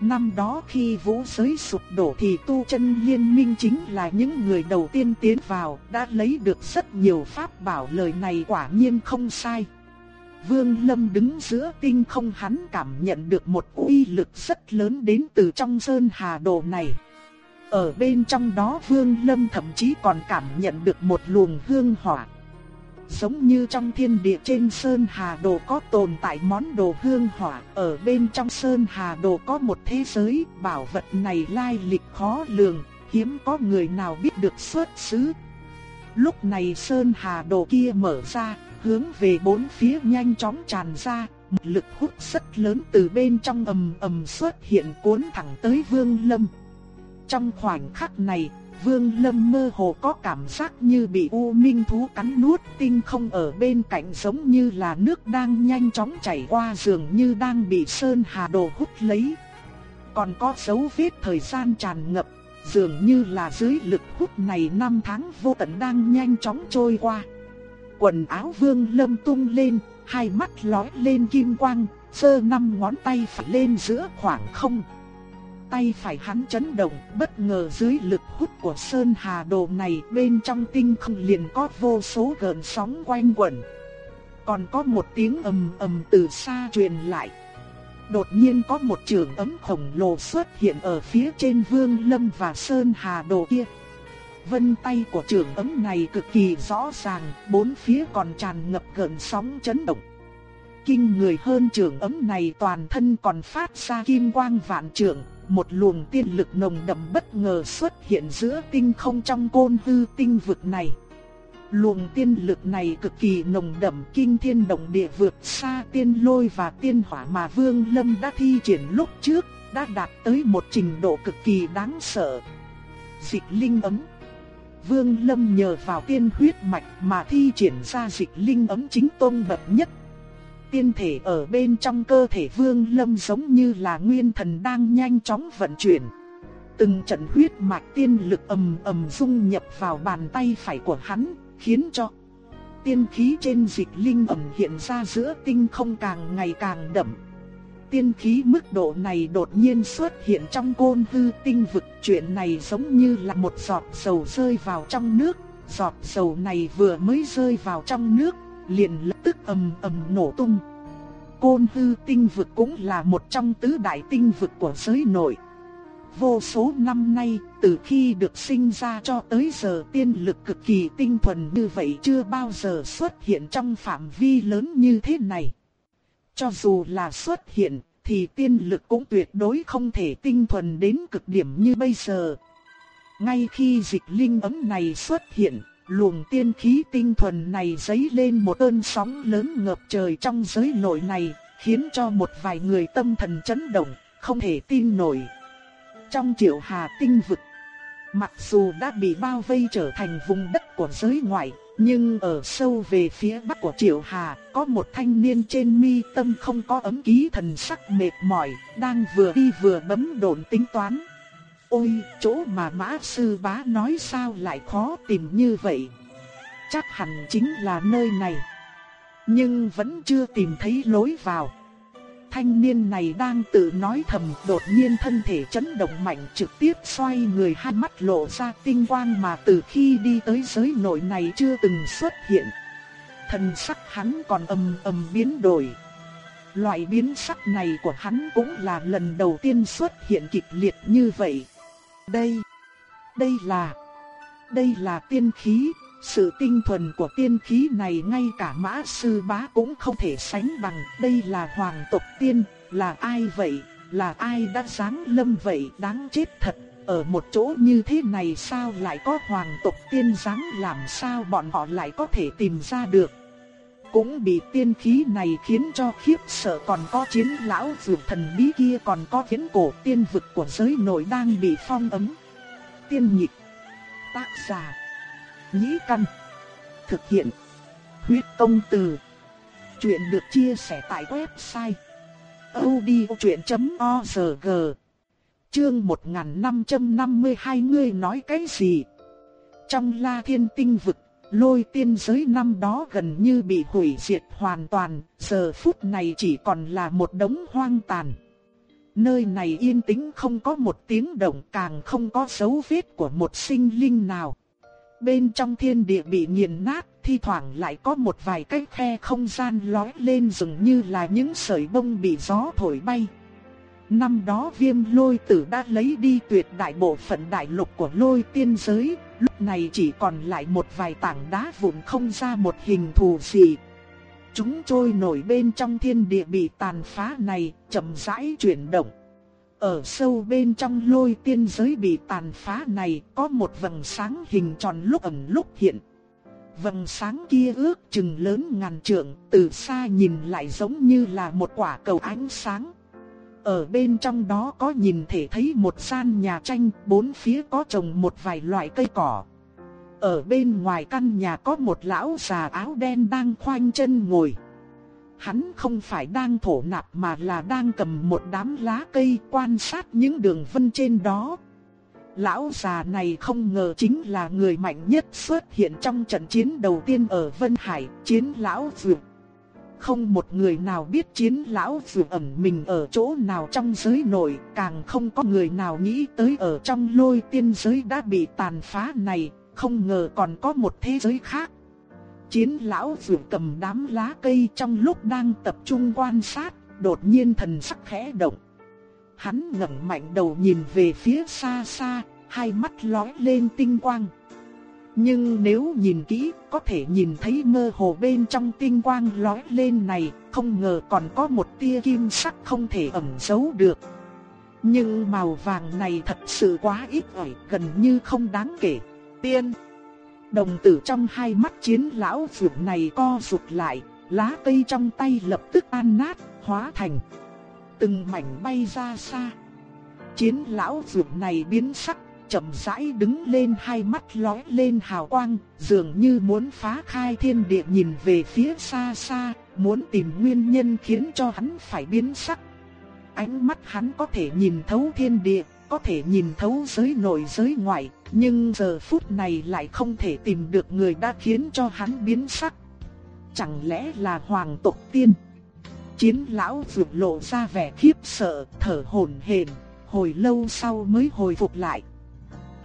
Năm đó khi vũ giới sụp đổ thì tu chân liên minh chính là những người đầu tiên tiến vào, đã lấy được rất nhiều pháp bảo lời này quả nhiên không sai. Vương Lâm đứng giữa tinh không hắn cảm nhận được một uy lực rất lớn đến từ trong sơn hà đồ này. Ở bên trong đó Vương Lâm thậm chí còn cảm nhận được một luồng hương hỏa. Giống như trong thiên địa trên Sơn Hà Đồ có tồn tại món đồ hương hỏa, ở bên trong Sơn Hà Đồ có một thế giới, bảo vật này lai lịch khó lường, hiếm có người nào biết được xuất xứ. Lúc này Sơn Hà Đồ kia mở ra, hướng về bốn phía nhanh chóng tràn ra, một lực hút rất lớn từ bên trong ầm ầm xuất hiện cuốn thẳng tới Vương Lâm. Trong khoảnh khắc này, Vương Lâm mơ hồ có cảm giác như bị u minh thú cắn nuốt, tinh không ở bên cạnh giống như là nước đang nhanh chóng chảy qua dường như đang bị sơn hà đồ hút lấy. Còn có dấu vết thời gian tràn ngập, dường như là dưới lực hút này năm tháng vô tận đang nhanh chóng trôi qua. Quần áo Vương Lâm tung lên, hai mắt lóe lên kim quang, giơ năm ngón tay phải lên giữa khoảng không tay phải hắn chấn động, bất ngờ dưới lực hút của Sơn Hà Đồ này bên trong tinh không liền có vô số gợn sóng quanh quẩn. Còn có một tiếng ầm ầm từ xa truyền lại. Đột nhiên có một trường ấm khổng lồ xuất hiện ở phía trên Vương Lâm và Sơn Hà Đồ kia. Vân tay của trường ấm này cực kỳ rõ ràng, bốn phía còn tràn ngập gợn sóng chấn động. Kinh người hơn trường ấm này toàn thân còn phát ra kim quang vạn trượng, một luồng tiên lực nồng đậm bất ngờ xuất hiện giữa tinh không trong côn hư tinh vực này. Luồng tiên lực này cực kỳ nồng đậm kinh thiên động địa vượt xa tiên lôi và tiên hỏa mà Vương Lâm đã thi triển lúc trước, đã đạt tới một trình độ cực kỳ đáng sợ. Dịch linh ấm Vương Lâm nhờ vào tiên huyết mạch mà thi triển ra dịch linh ấm chính tôn bậc nhất tiên thể ở bên trong cơ thể Vương Lâm giống như là nguyên thần đang nhanh chóng vận chuyển. Từng trận huyết mạch tiên lực ầm ầm dung nhập vào bàn tay phải của hắn, khiến cho tiên khí trên dịch linh ầm hiện ra giữa tinh không càng ngày càng đậm. Tiên khí mức độ này đột nhiên xuất hiện trong côn hư tinh vực, chuyện này giống như là một giọt dầu rơi vào trong nước, giọt dầu này vừa mới rơi vào trong nước, liền lập tức ầm ầm nổ tung. Côn hư tinh vực cũng là một trong tứ đại tinh vực của giới nội. Vô số năm nay, từ khi được sinh ra cho tới giờ tiên lực cực kỳ tinh thuần như vậy chưa bao giờ xuất hiện trong phạm vi lớn như thế này. Cho dù là xuất hiện, thì tiên lực cũng tuyệt đối không thể tinh thuần đến cực điểm như bây giờ. Ngay khi dịch linh ấm này xuất hiện, luồng tiên khí tinh thuần này dấy lên một cơn sóng lớn ngập trời trong giới nội này, khiến cho một vài người tâm thần chấn động, không thể tin nổi. Trong triệu hà tinh vực, mặc dù đã bị bao vây trở thành vùng đất của giới ngoại, nhưng ở sâu về phía bắc của triệu hà, có một thanh niên trên mi tâm không có ấm ký thần sắc mệt mỏi, đang vừa đi vừa bấm độn tính toán. Ôi, chỗ mà mã sư bá nói sao lại khó tìm như vậy? Chắc hẳn chính là nơi này. Nhưng vẫn chưa tìm thấy lối vào. Thanh niên này đang tự nói thầm đột nhiên thân thể chấn động mạnh trực tiếp xoay người hai mắt lộ ra tinh quang mà từ khi đi tới giới nội này chưa từng xuất hiện. Thần sắc hắn còn âm âm biến đổi. Loại biến sắc này của hắn cũng là lần đầu tiên xuất hiện kịch liệt như vậy. Đây, đây là, đây là tiên khí, sự tinh thuần của tiên khí này ngay cả mã sư bá cũng không thể sánh bằng. Đây là hoàng tộc tiên, là ai vậy, là ai đã sáng lâm vậy đáng chết thật. Ở một chỗ như thế này sao lại có hoàng tộc tiên dáng làm sao bọn họ lại có thể tìm ra được. Cũng bị tiên khí này khiến cho khiếp sợ còn có chiến lão dược thần bí kia còn có khiến cổ tiên vực của giới nội đang bị phong ấm. Tiên nhịp Tác giả Nhĩ Căn Thực hiện Huyết công từ. Chuyện được chia sẻ tại website odchuyện.org. Chương 1552 ngươi nói cái gì? Trong La Thiên Tinh vực, lôi tiên giới năm đó gần như bị hủy diệt hoàn toàn, giờ phút này chỉ còn là một đống hoang tàn. Nơi này yên tĩnh không có một tiếng động càng không có dấu vết của một sinh linh nào. Bên trong thiên địa bị nghiền nát, thi thoảng lại có một vài cái khe không gian lói lên dường như là những sợi bông bị gió thổi bay. Năm đó viêm lôi tử đã lấy đi tuyệt đại bộ phận đại lục của lôi tiên giới, lúc này chỉ còn lại một vài tảng đá vụn không ra một hình thù gì. Chúng trôi nổi bên trong thiên địa bị tàn phá này, chậm rãi chuyển động. Ở sâu bên trong lôi tiên giới bị tàn phá này có một vầng sáng hình tròn lúc ẩn lúc hiện. Vầng sáng kia ước chừng lớn ngàn trượng, từ xa nhìn lại giống như là một quả cầu ánh sáng. Ở bên trong đó có nhìn thể thấy một gian nhà tranh, bốn phía có trồng một vài loại cây cỏ. Ở bên ngoài căn nhà có một lão già áo đen đang khoanh chân ngồi. Hắn không phải đang thổ nạp mà là đang cầm một đám lá cây quan sát những đường vân trên đó. Lão già này không ngờ chính là người mạnh nhất xuất hiện trong trận chiến đầu tiên ở Vân Hải, chiến lão dược. Không một người nào biết chiến lão dược ẩn mình ở chỗ nào trong giới nội, càng không có người nào nghĩ tới ở trong lôi tiên giới đã bị tàn phá này, không ngờ còn có một thế giới khác. Chiến lão dược cầm đám lá cây trong lúc đang tập trung quan sát, đột nhiên thần sắc khẽ động. Hắn ngẩng mạnh đầu nhìn về phía xa xa, hai mắt lóe lên tinh quang. Nhưng nếu nhìn kỹ, có thể nhìn thấy mơ hồ bên trong tinh quang lóe lên này, không ngờ còn có một tia kim sắc không thể ẩn giấu được. Nhưng màu vàng này thật sự quá ít ỏi, gần như không đáng kể. Tiên Đồng tử trong hai mắt chiến lão vượt này co rụt lại, lá cây trong tay lập tức tan nát, hóa thành từng mảnh bay ra xa. Chiến lão vượt này biến sắc, chậm rãi đứng lên hai mắt lóe lên hào quang, dường như muốn phá khai thiên địa nhìn về phía xa xa, muốn tìm nguyên nhân khiến cho hắn phải biến sắc. Ánh mắt hắn có thể nhìn thấu thiên địa, có thể nhìn thấu giới nội giới ngoại, nhưng giờ phút này lại không thể tìm được người đã khiến cho hắn biến sắc. Chẳng lẽ là hoàng tộc tiên? Chiến lão vượt lộ ra vẻ khiếp sợ, thở hổn hển, hồi lâu sau mới hồi phục lại.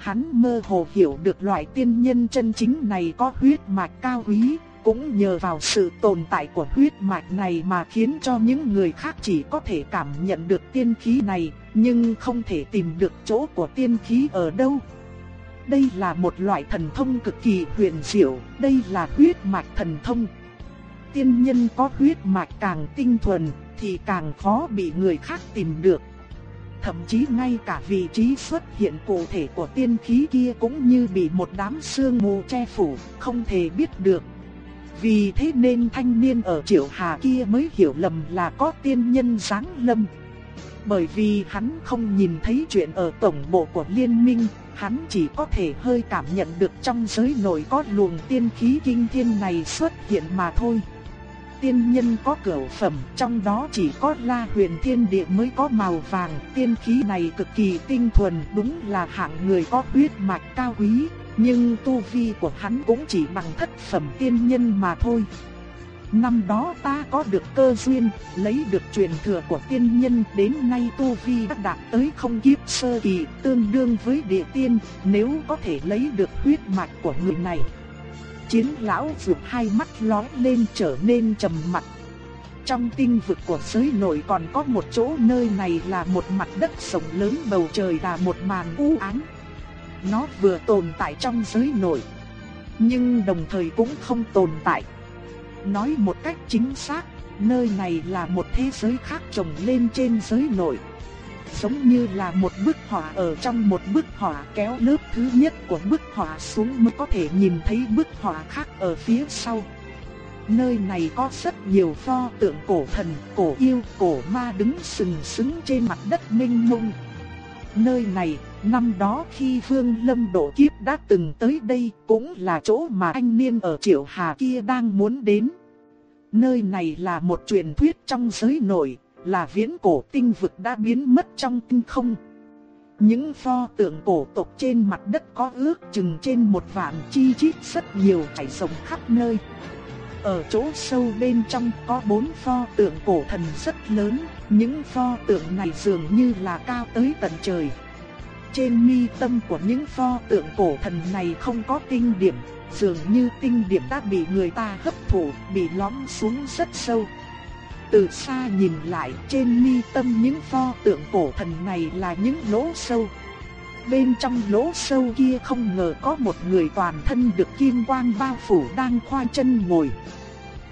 Hắn mơ hồ hiểu được loại tiên nhân chân chính này có huyết mạch cao quý, cũng nhờ vào sự tồn tại của huyết mạch này mà khiến cho những người khác chỉ có thể cảm nhận được tiên khí này, nhưng không thể tìm được chỗ của tiên khí ở đâu. Đây là một loại thần thông cực kỳ huyền diệu, đây là huyết mạch thần thông. Tiên nhân có huyết mạch càng tinh thuần thì càng khó bị người khác tìm được. Thậm chí ngay cả vị trí xuất hiện cụ thể của tiên khí kia cũng như bị một đám sương mù che phủ, không thể biết được. Vì thế nên thanh niên ở triệu hà kia mới hiểu lầm là có tiên nhân giáng lâm. Bởi vì hắn không nhìn thấy chuyện ở tổng bộ của liên minh, hắn chỉ có thể hơi cảm nhận được trong giới nội có luồng tiên khí kinh thiên này xuất hiện mà thôi. Tiên nhân có cửu phẩm, trong đó chỉ có La Huyền Thiên Địa mới có màu vàng, tiên khí này cực kỳ tinh thuần, đúng là hạng người có huyết mạch cao quý, nhưng tu vi của hắn cũng chỉ bằng thất phẩm tiên nhân mà thôi. Năm đó ta có được cơ duyên, lấy được truyền thừa của tiên nhân đến nay tu vi đã đạt tới không kiếp sơ kỳ, tương đương với địa tiên, nếu có thể lấy được huyết mạch của người này. Chiến lão vượt hai mắt lóe lên trở nên trầm mặt. Trong tinh vực của giới nội còn có một chỗ nơi này là một mặt đất rộng lớn bầu trời là một màn u ám. Nó vừa tồn tại trong giới nội, nhưng đồng thời cũng không tồn tại. Nói một cách chính xác, nơi này là một thế giới khác trồng lên trên giới nội. Giống như là một bức họa ở trong một bức họa kéo lớp thứ nhất của bức họa xuống mới có thể nhìn thấy bức họa khác ở phía sau. Nơi này có rất nhiều pho tượng cổ thần, cổ yêu, cổ ma đứng sừng sững trên mặt đất mênh mông. Nơi này Năm đó khi Vương Lâm độ kiếp đã từng tới đây cũng là chỗ mà anh niên ở Triệu Hà kia đang muốn đến. Nơi này là một truyền thuyết trong giới nổi, là viễn cổ tinh vực đã biến mất trong tinh không. Những pho tượng cổ tộc trên mặt đất có ước chừng trên một vạn chi chít rất nhiều chảy sống khắp nơi. Ở chỗ sâu bên trong có bốn pho tượng cổ thần rất lớn, những pho tượng này dường như là cao tới tận trời. Trên mi tâm của những pho tượng cổ thần này không có tinh điểm, dường như tinh điểm đã bị người ta hấp thụ, bị lõm xuống rất sâu. Từ xa nhìn lại trên mi tâm những pho tượng cổ thần này là những lỗ sâu. Bên trong lỗ sâu kia không ngờ có một người toàn thân được kim quang bao phủ đang khoa chân ngồi.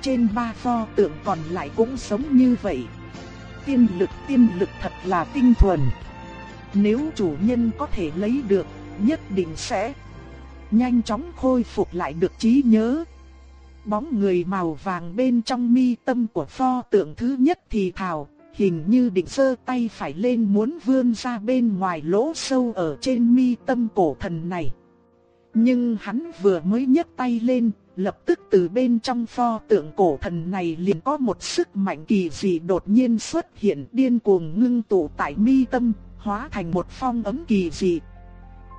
Trên ba pho tượng còn lại cũng sống như vậy. Tiên lực tiên lực thật là tinh thuần. Nếu chủ nhân có thể lấy được, nhất định sẽ nhanh chóng khôi phục lại được trí nhớ. Bóng người màu vàng bên trong mi tâm của pho tượng thứ nhất thì thào, hình như định sơ tay phải lên muốn vươn ra bên ngoài lỗ sâu ở trên mi tâm cổ thần này. Nhưng hắn vừa mới nhấc tay lên, lập tức từ bên trong pho tượng cổ thần này liền có một sức mạnh kỳ dị đột nhiên xuất hiện điên cuồng ngưng tụ tại mi tâm, hóa thành một phong ấm kỳ dị.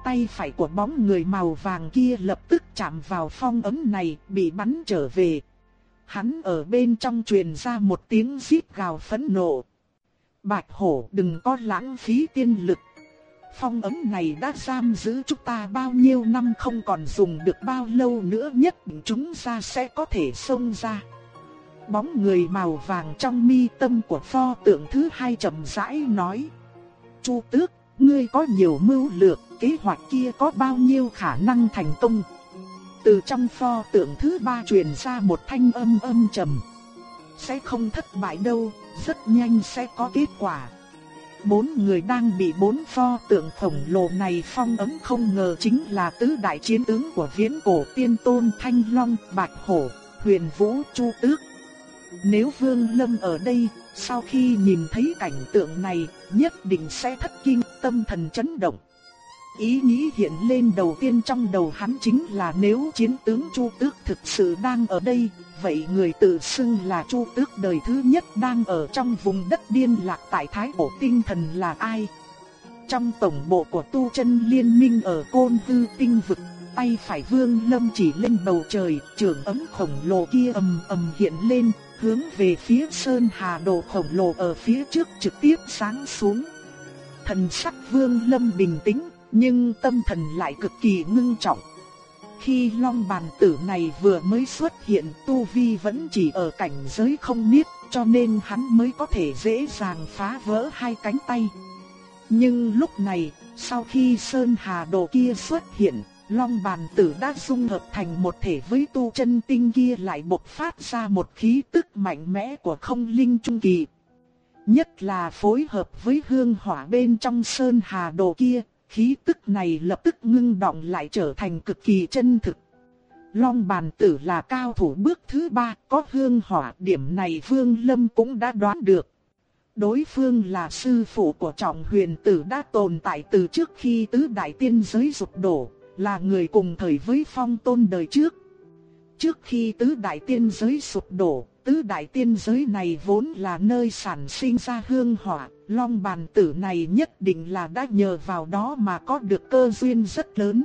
Tay phải của bóng người màu vàng kia lập tức chạm vào phong ấm này, bị bắn trở về. Hắn ở bên trong truyền ra một tiếng giít gào phẫn nộ. Bạch hổ đừng có lãng phí tiên lực. Phong ấm này đã giam giữ chúng ta bao nhiêu năm không còn dùng được bao lâu nữa nhất định chúng ta sẽ có thể xông ra. Bóng người màu vàng trong mi tâm của pho tượng thứ hai chậm rãi nói. Chu tước, ngươi có nhiều mưu lược, kế hoạch kia có bao nhiêu khả năng thành công. Từ trong pho tượng thứ ba truyền ra một thanh âm âm trầm. Sẽ không thất bại đâu, rất nhanh sẽ có kết quả. Bốn người đang bị bốn pho tượng khổng lồ này phong ấm không ngờ chính là tứ đại chiến tướng của viễn cổ tiên tôn Thanh Long, Bạch Hổ, Huyền Vũ, Chu Tước. Nếu Vương Lâm ở đây, sau khi nhìn thấy cảnh tượng này, nhất định sẽ thất kinh, tâm thần chấn động. Ý nghĩ hiện lên đầu tiên trong đầu hắn chính là nếu chiến tướng Chu Tước thực sự đang ở đây, vậy người tự xưng là Chu Tước đời thứ nhất đang ở trong vùng đất điên lạc tại Thái Cổ Tinh Thần là ai? Trong tổng bộ của tu chân liên minh ở Côn Tư Tinh Vực, tay phải vương lâm chỉ lên bầu trời, trường ấm khổng lồ kia ầm ầm hiện lên, hướng về phía Sơn Hà Đồ khổng lồ ở phía trước trực tiếp sáng xuống. Thần sắc vương lâm bình tĩnh, nhưng tâm thần lại cực kỳ ngưng trọng. Khi long bàn tử này vừa mới xuất hiện tu vi vẫn chỉ ở cảnh giới không niết cho nên hắn mới có thể dễ dàng phá vỡ hai cánh tay. Nhưng lúc này, sau khi Sơn Hà Đồ kia xuất hiện, Long bàn tử đã dung hợp thành một thể với tu chân tinh kia lại bộc phát ra một khí tức mạnh mẽ của không linh trung kỳ. Nhất là phối hợp với hương hỏa bên trong sơn hà đồ kia, khí tức này lập tức ngưng động lại trở thành cực kỳ chân thực. Long bàn tử là cao thủ bước thứ ba, có hương hỏa điểm này Vương Lâm cũng đã đoán được. Đối phương là sư phụ của trọng huyền tử đã tồn tại từ trước khi tứ đại tiên giới rụt đổ, là người cùng thời với phong tôn đời trước. Trước khi tứ đại tiên giới sụp đổ, tứ đại tiên giới này vốn là nơi sản sinh ra hương hỏa, long bàn tử này nhất định là đã nhờ vào đó mà có được cơ duyên rất lớn.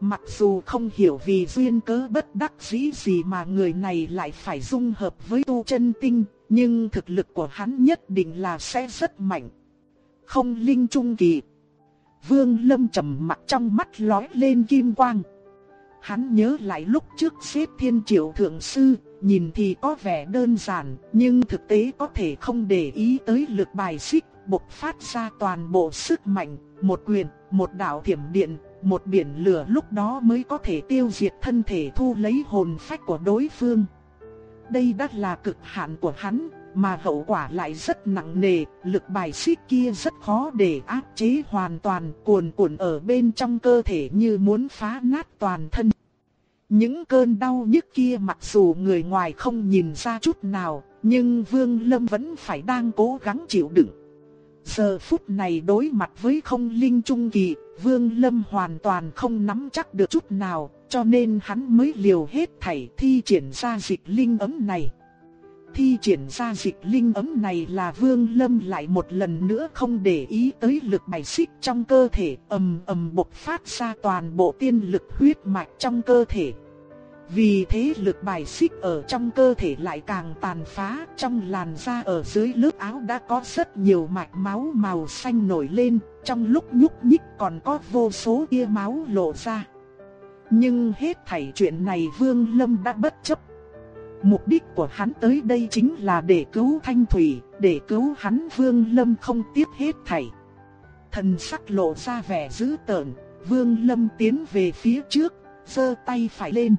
Mặc dù không hiểu vì duyên cớ bất đắc dĩ gì mà người này lại phải dung hợp với tu chân tinh, nhưng thực lực của hắn nhất định là sẽ rất mạnh. Không linh trung kỳ. Vương Lâm trầm mặt trong mắt lóe lên kim quang. Hắn nhớ lại lúc trước xếp thiên triệu thượng sư, nhìn thì có vẻ đơn giản, nhưng thực tế có thể không để ý tới lực bài xích, bộc phát ra toàn bộ sức mạnh, một quyền, một đạo thiểm điện, một biển lửa lúc đó mới có thể tiêu diệt thân thể thu lấy hồn phách của đối phương. Đây đã là cực hạn của hắn, mà hậu quả lại rất nặng nề, lực bài xích kia rất khó để áp chế hoàn toàn, cuồn cuộn ở bên trong cơ thể như muốn phá nát toàn thân. Những cơn đau nhức kia mặc dù người ngoài không nhìn ra chút nào, nhưng Vương Lâm vẫn phải đang cố gắng chịu đựng. Giờ phút này đối mặt với không linh trung kỳ, Vương Lâm hoàn toàn không nắm chắc được chút nào, cho nên hắn mới liều hết thảy thi triển ra dịch linh ấm này. Thi triển ra dịch linh ấm này là Vương Lâm lại một lần nữa không để ý tới lực bài xích trong cơ thể ầm ầm bộc phát ra toàn bộ tiên lực huyết mạch trong cơ thể. Vì thế lực bài xích ở trong cơ thể lại càng tàn phá, trong làn da ở dưới lớp áo đã có rất nhiều mạch máu màu xanh nổi lên, trong lúc nhúc nhích còn có vô số tia máu lộ ra. Nhưng hết thảy chuyện này Vương Lâm đã bất chấp. Mục đích của hắn tới đây chính là để cứu Thanh Thủy, để cứu hắn Vương Lâm không tiếc hết thảy. Thần sắc lộ ra vẻ dữ tợn, Vương Lâm tiến về phía trước, giơ tay phải lên.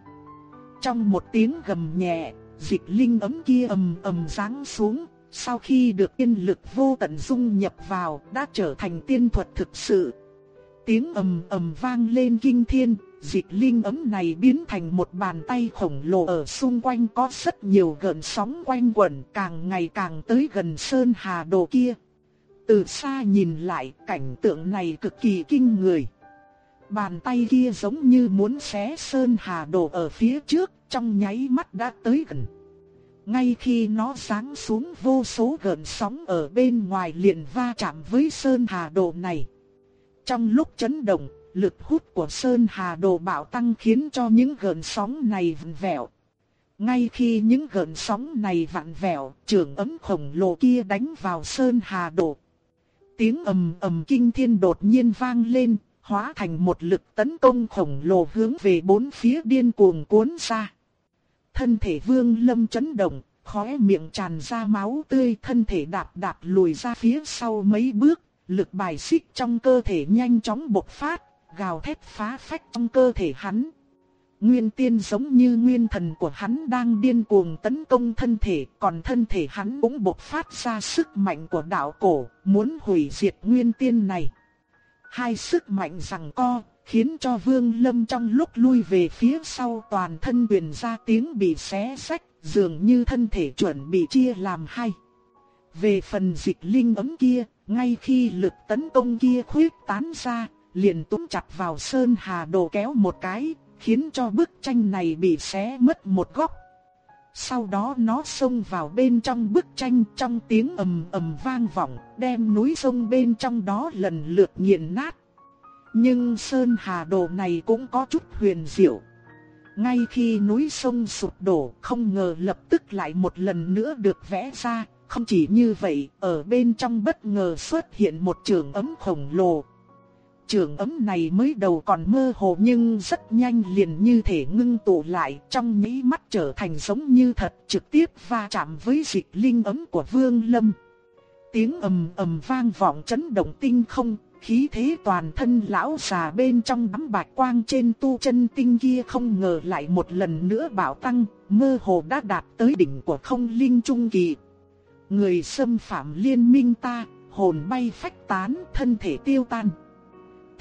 Trong một tiếng gầm nhẹ, dịch linh ấm kia ầm ầm giáng xuống, sau khi được tiên lực vô tận dung nhập vào, đã trở thành tiên thuật thực sự. Tiếng ầm ầm vang lên kinh thiên, dịch linh ấm này biến thành một bàn tay khổng lồ ở xung quanh có rất nhiều gợn sóng quanh quẩn càng ngày càng tới gần sơn hà đồ kia. Từ xa nhìn lại cảnh tượng này cực kỳ kinh người. Bàn tay kia giống như muốn xé sơn hà đồ ở phía trước, trong nháy mắt đã tới gần. Ngay khi nó sáng xuống vô số gợn sóng ở bên ngoài liền va chạm với sơn hà đồ này. Trong lúc chấn động, lực hút của sơn hà đồ bạo tăng khiến cho những gợn sóng này vặn vẹo. Ngay khi những gợn sóng này vặn vẹo, trường ấm khổng lồ kia đánh vào sơn hà đồ. Tiếng ầm ầm kinh thiên đột nhiên vang lên, hóa thành một lực tấn công khổng lồ hướng về bốn phía điên cuồng cuốn ra. Thân thể vương lâm chấn động, khóe miệng tràn ra máu tươi thân thể đạp đạp lùi ra phía sau mấy bước, lực bài xích trong cơ thể nhanh chóng bộc phát, gào thét phá phách trong cơ thể hắn. Nguyên tiên giống như nguyên thần của hắn đang điên cuồng tấn công thân thể, còn thân thể hắn cũng bộc phát ra sức mạnh của đạo cổ, muốn hủy diệt nguyên tiên này. Hai sức mạnh rằng co, khiến cho Vương Lâm trong lúc lui về phía sau toàn thân truyền ra tiếng bị xé rách, dường như thân thể chuẩn bị chia làm hai. Về phần dịch linh ấm kia, ngay khi lực tấn công kia khuyết tán ra, liền túm chặt vào sơn hà đồ kéo một cái, khiến cho bức tranh này bị xé mất một góc. Sau đó nó xông vào bên trong bức tranh trong tiếng ầm ầm vang vọng, đem núi sông bên trong đó lần lượt nghiền nát. Nhưng Sơn Hà Đồ này cũng có chút huyền diệu. Ngay khi núi sông sụp đổ, không ngờ lập tức lại một lần nữa được vẽ ra. Không chỉ như vậy, ở bên trong bất ngờ xuất hiện một trường ấm khổng lồ. Trường ấm này mới đầu còn mơ hồ nhưng rất nhanh liền như thể ngưng tụ lại trong nhĩ mắt trở thành giống như thật trực tiếp va chạm với dịch linh ấm của Vương Lâm. Tiếng ầm ầm vang vọng chấn động tinh không, khí thế toàn thân lão già bên trong đám bạch quang trên tu chân tinh kia không ngờ lại một lần nữa bảo tăng, mơ hồ đã đạt tới đỉnh của không linh trung kỳ. Người xâm phạm liên minh ta, hồn bay phách tán, thân thể tiêu tan.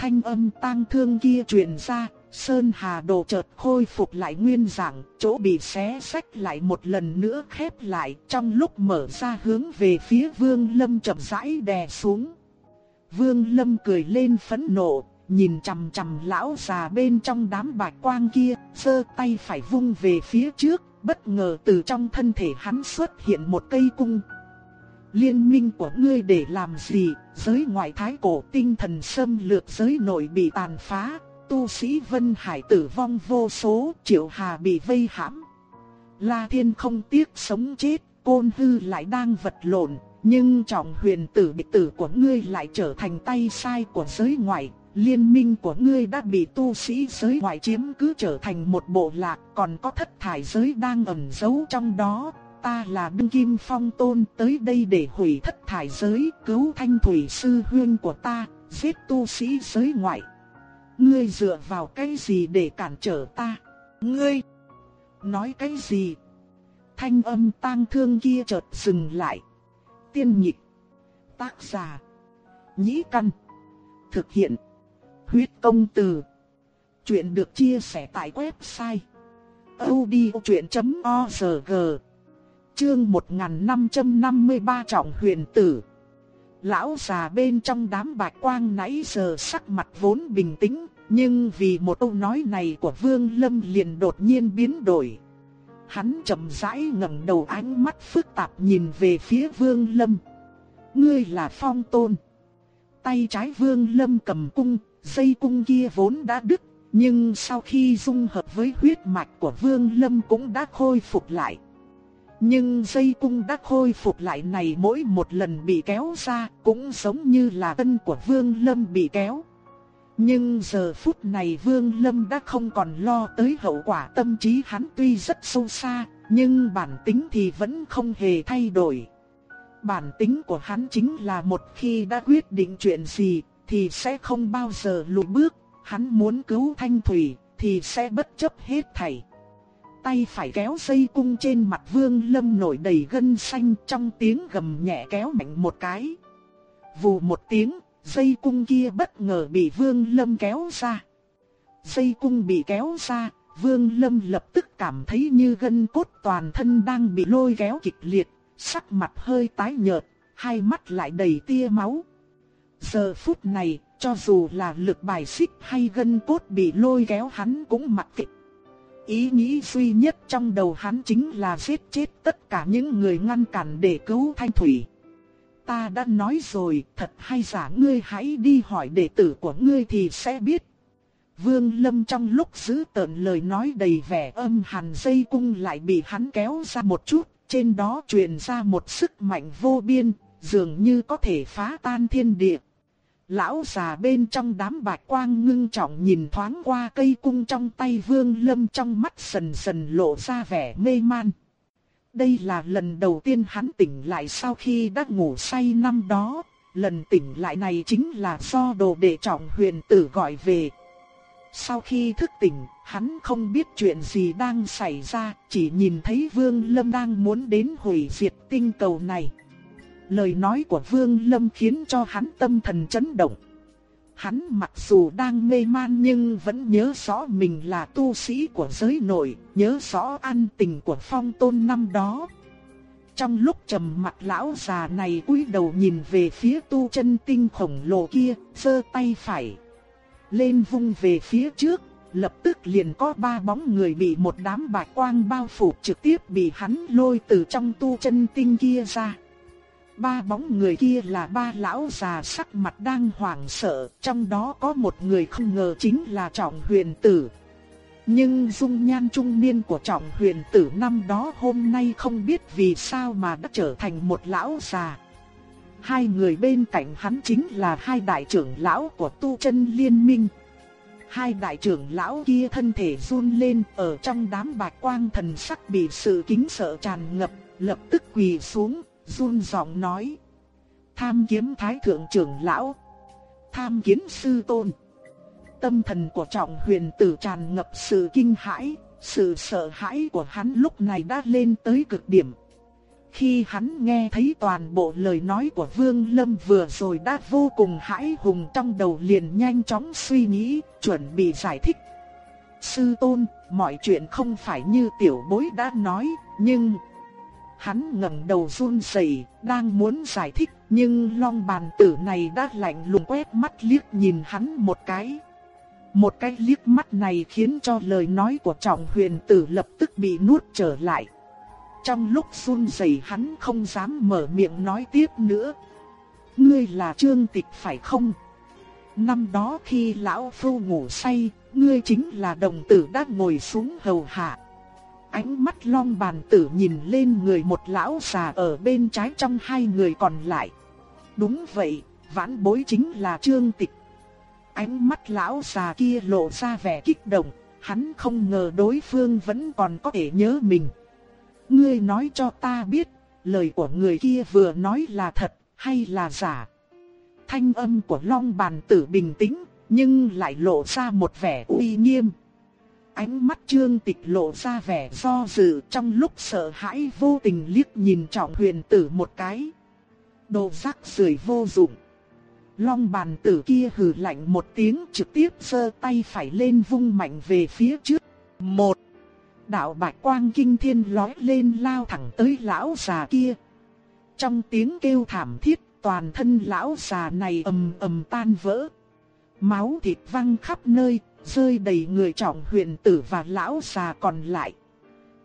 Thanh âm tang thương kia truyền ra, Sơn Hà Đồ chợt khôi phục lại nguyên dạng, chỗ bị xé sách lại một lần nữa khép lại, trong lúc mở ra hướng về phía Vương Lâm chậm rãi đè xuống. Vương Lâm cười lên phẫn nộ, nhìn chằm chằm lão già bên trong đám bạch quang kia, giơ tay phải vung về phía trước, bất ngờ từ trong thân thể hắn xuất hiện một cây cung. Liên minh của ngươi để làm gì? Giới ngoại thái cổ tinh thần xâm lược giới nội bị tàn phá, tu sĩ Vân Hải tử vong vô số, Triệu Hà bị vây hãm. La Thiên không tiếc sống chết, Côn Hư lại đang vật lộn, nhưng trọng huyền tử bị tử của ngươi lại trở thành tay sai của giới ngoại, liên minh của ngươi đã bị tu sĩ giới ngoại chiếm cứ trở thành một bộ lạc, còn có thất thải giới đang ẩn giấu trong đó. Ta là Đương Kim Phong Tôn tới đây để hủy thất thải giới, cứu thanh thủy sư huyên của ta, giết tu sĩ giới ngoại. Ngươi dựa vào cái gì để cản trở ta? Ngươi! Nói cái gì? Thanh âm tang thương kia chợt dừng lại. Tiên nhịp. Tác giả. Nhĩ căn. Thực hiện. Huyết công từ. Chuyện được chia sẻ tại website. odchuyện.org Chương 1553 Trọng huyền tử Lão già bên trong đám bạch quang nãy giờ sắc mặt vốn bình tĩnh, nhưng vì một câu nói này của Vương Lâm liền đột nhiên biến đổi. Hắn chậm rãi ngẩng đầu ánh mắt phức tạp nhìn về phía Vương Lâm. Ngươi là phong tôn. Tay trái Vương Lâm cầm cung, dây cung kia vốn đã đứt, nhưng sau khi dung hợp với huyết mạch của Vương Lâm cũng đã khôi phục lại. Nhưng dây cung đã khôi phục lại này mỗi một lần bị kéo ra cũng giống như là thân của Vương Lâm bị kéo. Nhưng giờ phút này Vương Lâm đã không còn lo tới hậu quả tâm trí hắn tuy rất sâu xa, nhưng bản tính thì vẫn không hề thay đổi. Bản tính của hắn chính là một khi đã quyết định chuyện gì thì sẽ không bao giờ lùi bước, hắn muốn cứu Thanh Thủy thì sẽ bất chấp hết thảy. Tay phải kéo dây cung trên mặt Vương Lâm nổi đầy gân xanh trong tiếng gầm nhẹ kéo mạnh một cái. Vù một tiếng, dây cung kia bất ngờ bị Vương Lâm kéo ra. Dây cung bị kéo ra, Vương Lâm lập tức cảm thấy như gân cốt toàn thân đang bị lôi kéo kịch liệt, sắc mặt hơi tái nhợt, hai mắt lại đầy tia máu. Giờ phút này, cho dù là lực bài xích hay gân cốt bị lôi kéo hắn cũng mặc kệ. Ý nghĩ duy nhất trong đầu hắn chính là giết chết tất cả những người ngăn cản để cứu Thanh Thủy. Ta đã nói rồi, thật hay giả ngươi hãy đi hỏi đệ tử của ngươi thì sẽ biết. Vương Lâm trong lúc giữ tợn lời nói đầy vẻ âm hàn dây cung lại bị hắn kéo ra một chút, trên đó truyền ra một sức mạnh vô biên, dường như có thể phá tan thiên địa. Lão già bên trong đám bạch quang ngưng trọng nhìn thoáng qua cây cung trong tay vương lâm trong mắt sần sần lộ ra vẻ mê man. Đây là lần đầu tiên hắn tỉnh lại sau khi đã ngủ say năm đó, lần tỉnh lại này chính là do đồ đệ trọng huyền tử gọi về. Sau khi thức tỉnh, hắn không biết chuyện gì đang xảy ra, chỉ nhìn thấy Vương Lâm đang muốn đến hủy diệt tinh cầu này. Lời nói của Vương Lâm khiến cho hắn tâm thần chấn động. Hắn mặc dù đang mê man nhưng vẫn nhớ rõ mình là tu sĩ của giới nội, nhớ rõ an tình của phong tôn năm đó. Trong lúc trầm mặt lão già này cúi đầu nhìn về phía tu chân tinh khổng lồ kia, giơ tay phải. Lên vung về phía trước, lập tức liền có ba bóng người bị một đám bạch quang bao phủ trực tiếp bị hắn lôi từ trong tu chân tinh kia ra. Ba bóng người kia là ba lão già sắc mặt đang hoảng sợ, trong đó có một người không ngờ chính là Trọng Huyền Tử. Nhưng dung nhan trung niên của Trọng Huyền Tử năm đó hôm nay không biết vì sao mà đã trở thành một lão già. Hai người bên cạnh hắn chính là hai đại trưởng lão của tu chân liên minh. Hai đại trưởng lão kia thân thể run lên ở trong đám bạch quang thần sắc bị sự kính sợ tràn ngập, lập tức quỳ xuống, run giọng nói. Tham kiếm thái thượng trưởng lão. Tham kiến sư tôn. Tâm thần của trọng huyền tử tràn ngập sự kinh hãi, sự sợ hãi của hắn lúc này đã lên tới cực điểm. Khi hắn nghe thấy toàn bộ lời nói của Vương Lâm vừa rồi đã vô cùng hãi hùng trong đầu liền nhanh chóng suy nghĩ, chuẩn bị giải thích. Sư tôn, mọi chuyện không phải như tiểu bối đã nói, nhưng Hắn ngẩng đầu run rẩy, đang muốn giải thích, nhưng long bàn tử này đã lạnh lùng quét mắt liếc nhìn hắn một cái. Một cái liếc mắt này khiến cho lời nói của trọng huyền tử lập tức bị nuốt trở lại. Trong lúc run rẩy hắn không dám mở miệng nói tiếp nữa. Ngươi là trương tịch phải không? Năm đó khi lão phu ngủ say, ngươi chính là đồng tử đã ngồi xuống hầu hạ. Ánh mắt long bàn tử nhìn lên người một lão già ở bên trái trong hai người còn lại. Đúng vậy, vãn bối chính là trương tịch. Ánh mắt lão già kia lộ ra vẻ kích động, hắn không ngờ đối phương vẫn còn có thể nhớ mình. Ngươi nói cho ta biết, lời của người kia vừa nói là thật hay là giả. Thanh âm của long bàn tử bình tĩnh, nhưng lại lộ ra một vẻ uy nghiêm. Ánh mắt trương tịch lộ ra vẻ do dự trong lúc sợ hãi vô tình liếc nhìn trọng huyền tử một cái. Đồ rác rưởi vô dụng. Long bàn tử kia hừ lạnh một tiếng trực tiếp giơ tay phải lên vung mạnh về phía trước. Một. Đạo bạch quang kinh thiên lói lên lao thẳng tới lão già kia. Trong tiếng kêu thảm thiết, toàn thân lão già này ầm ầm tan vỡ. Máu thịt văng khắp nơi, rơi đầy người trọng huyền tử và lão già còn lại.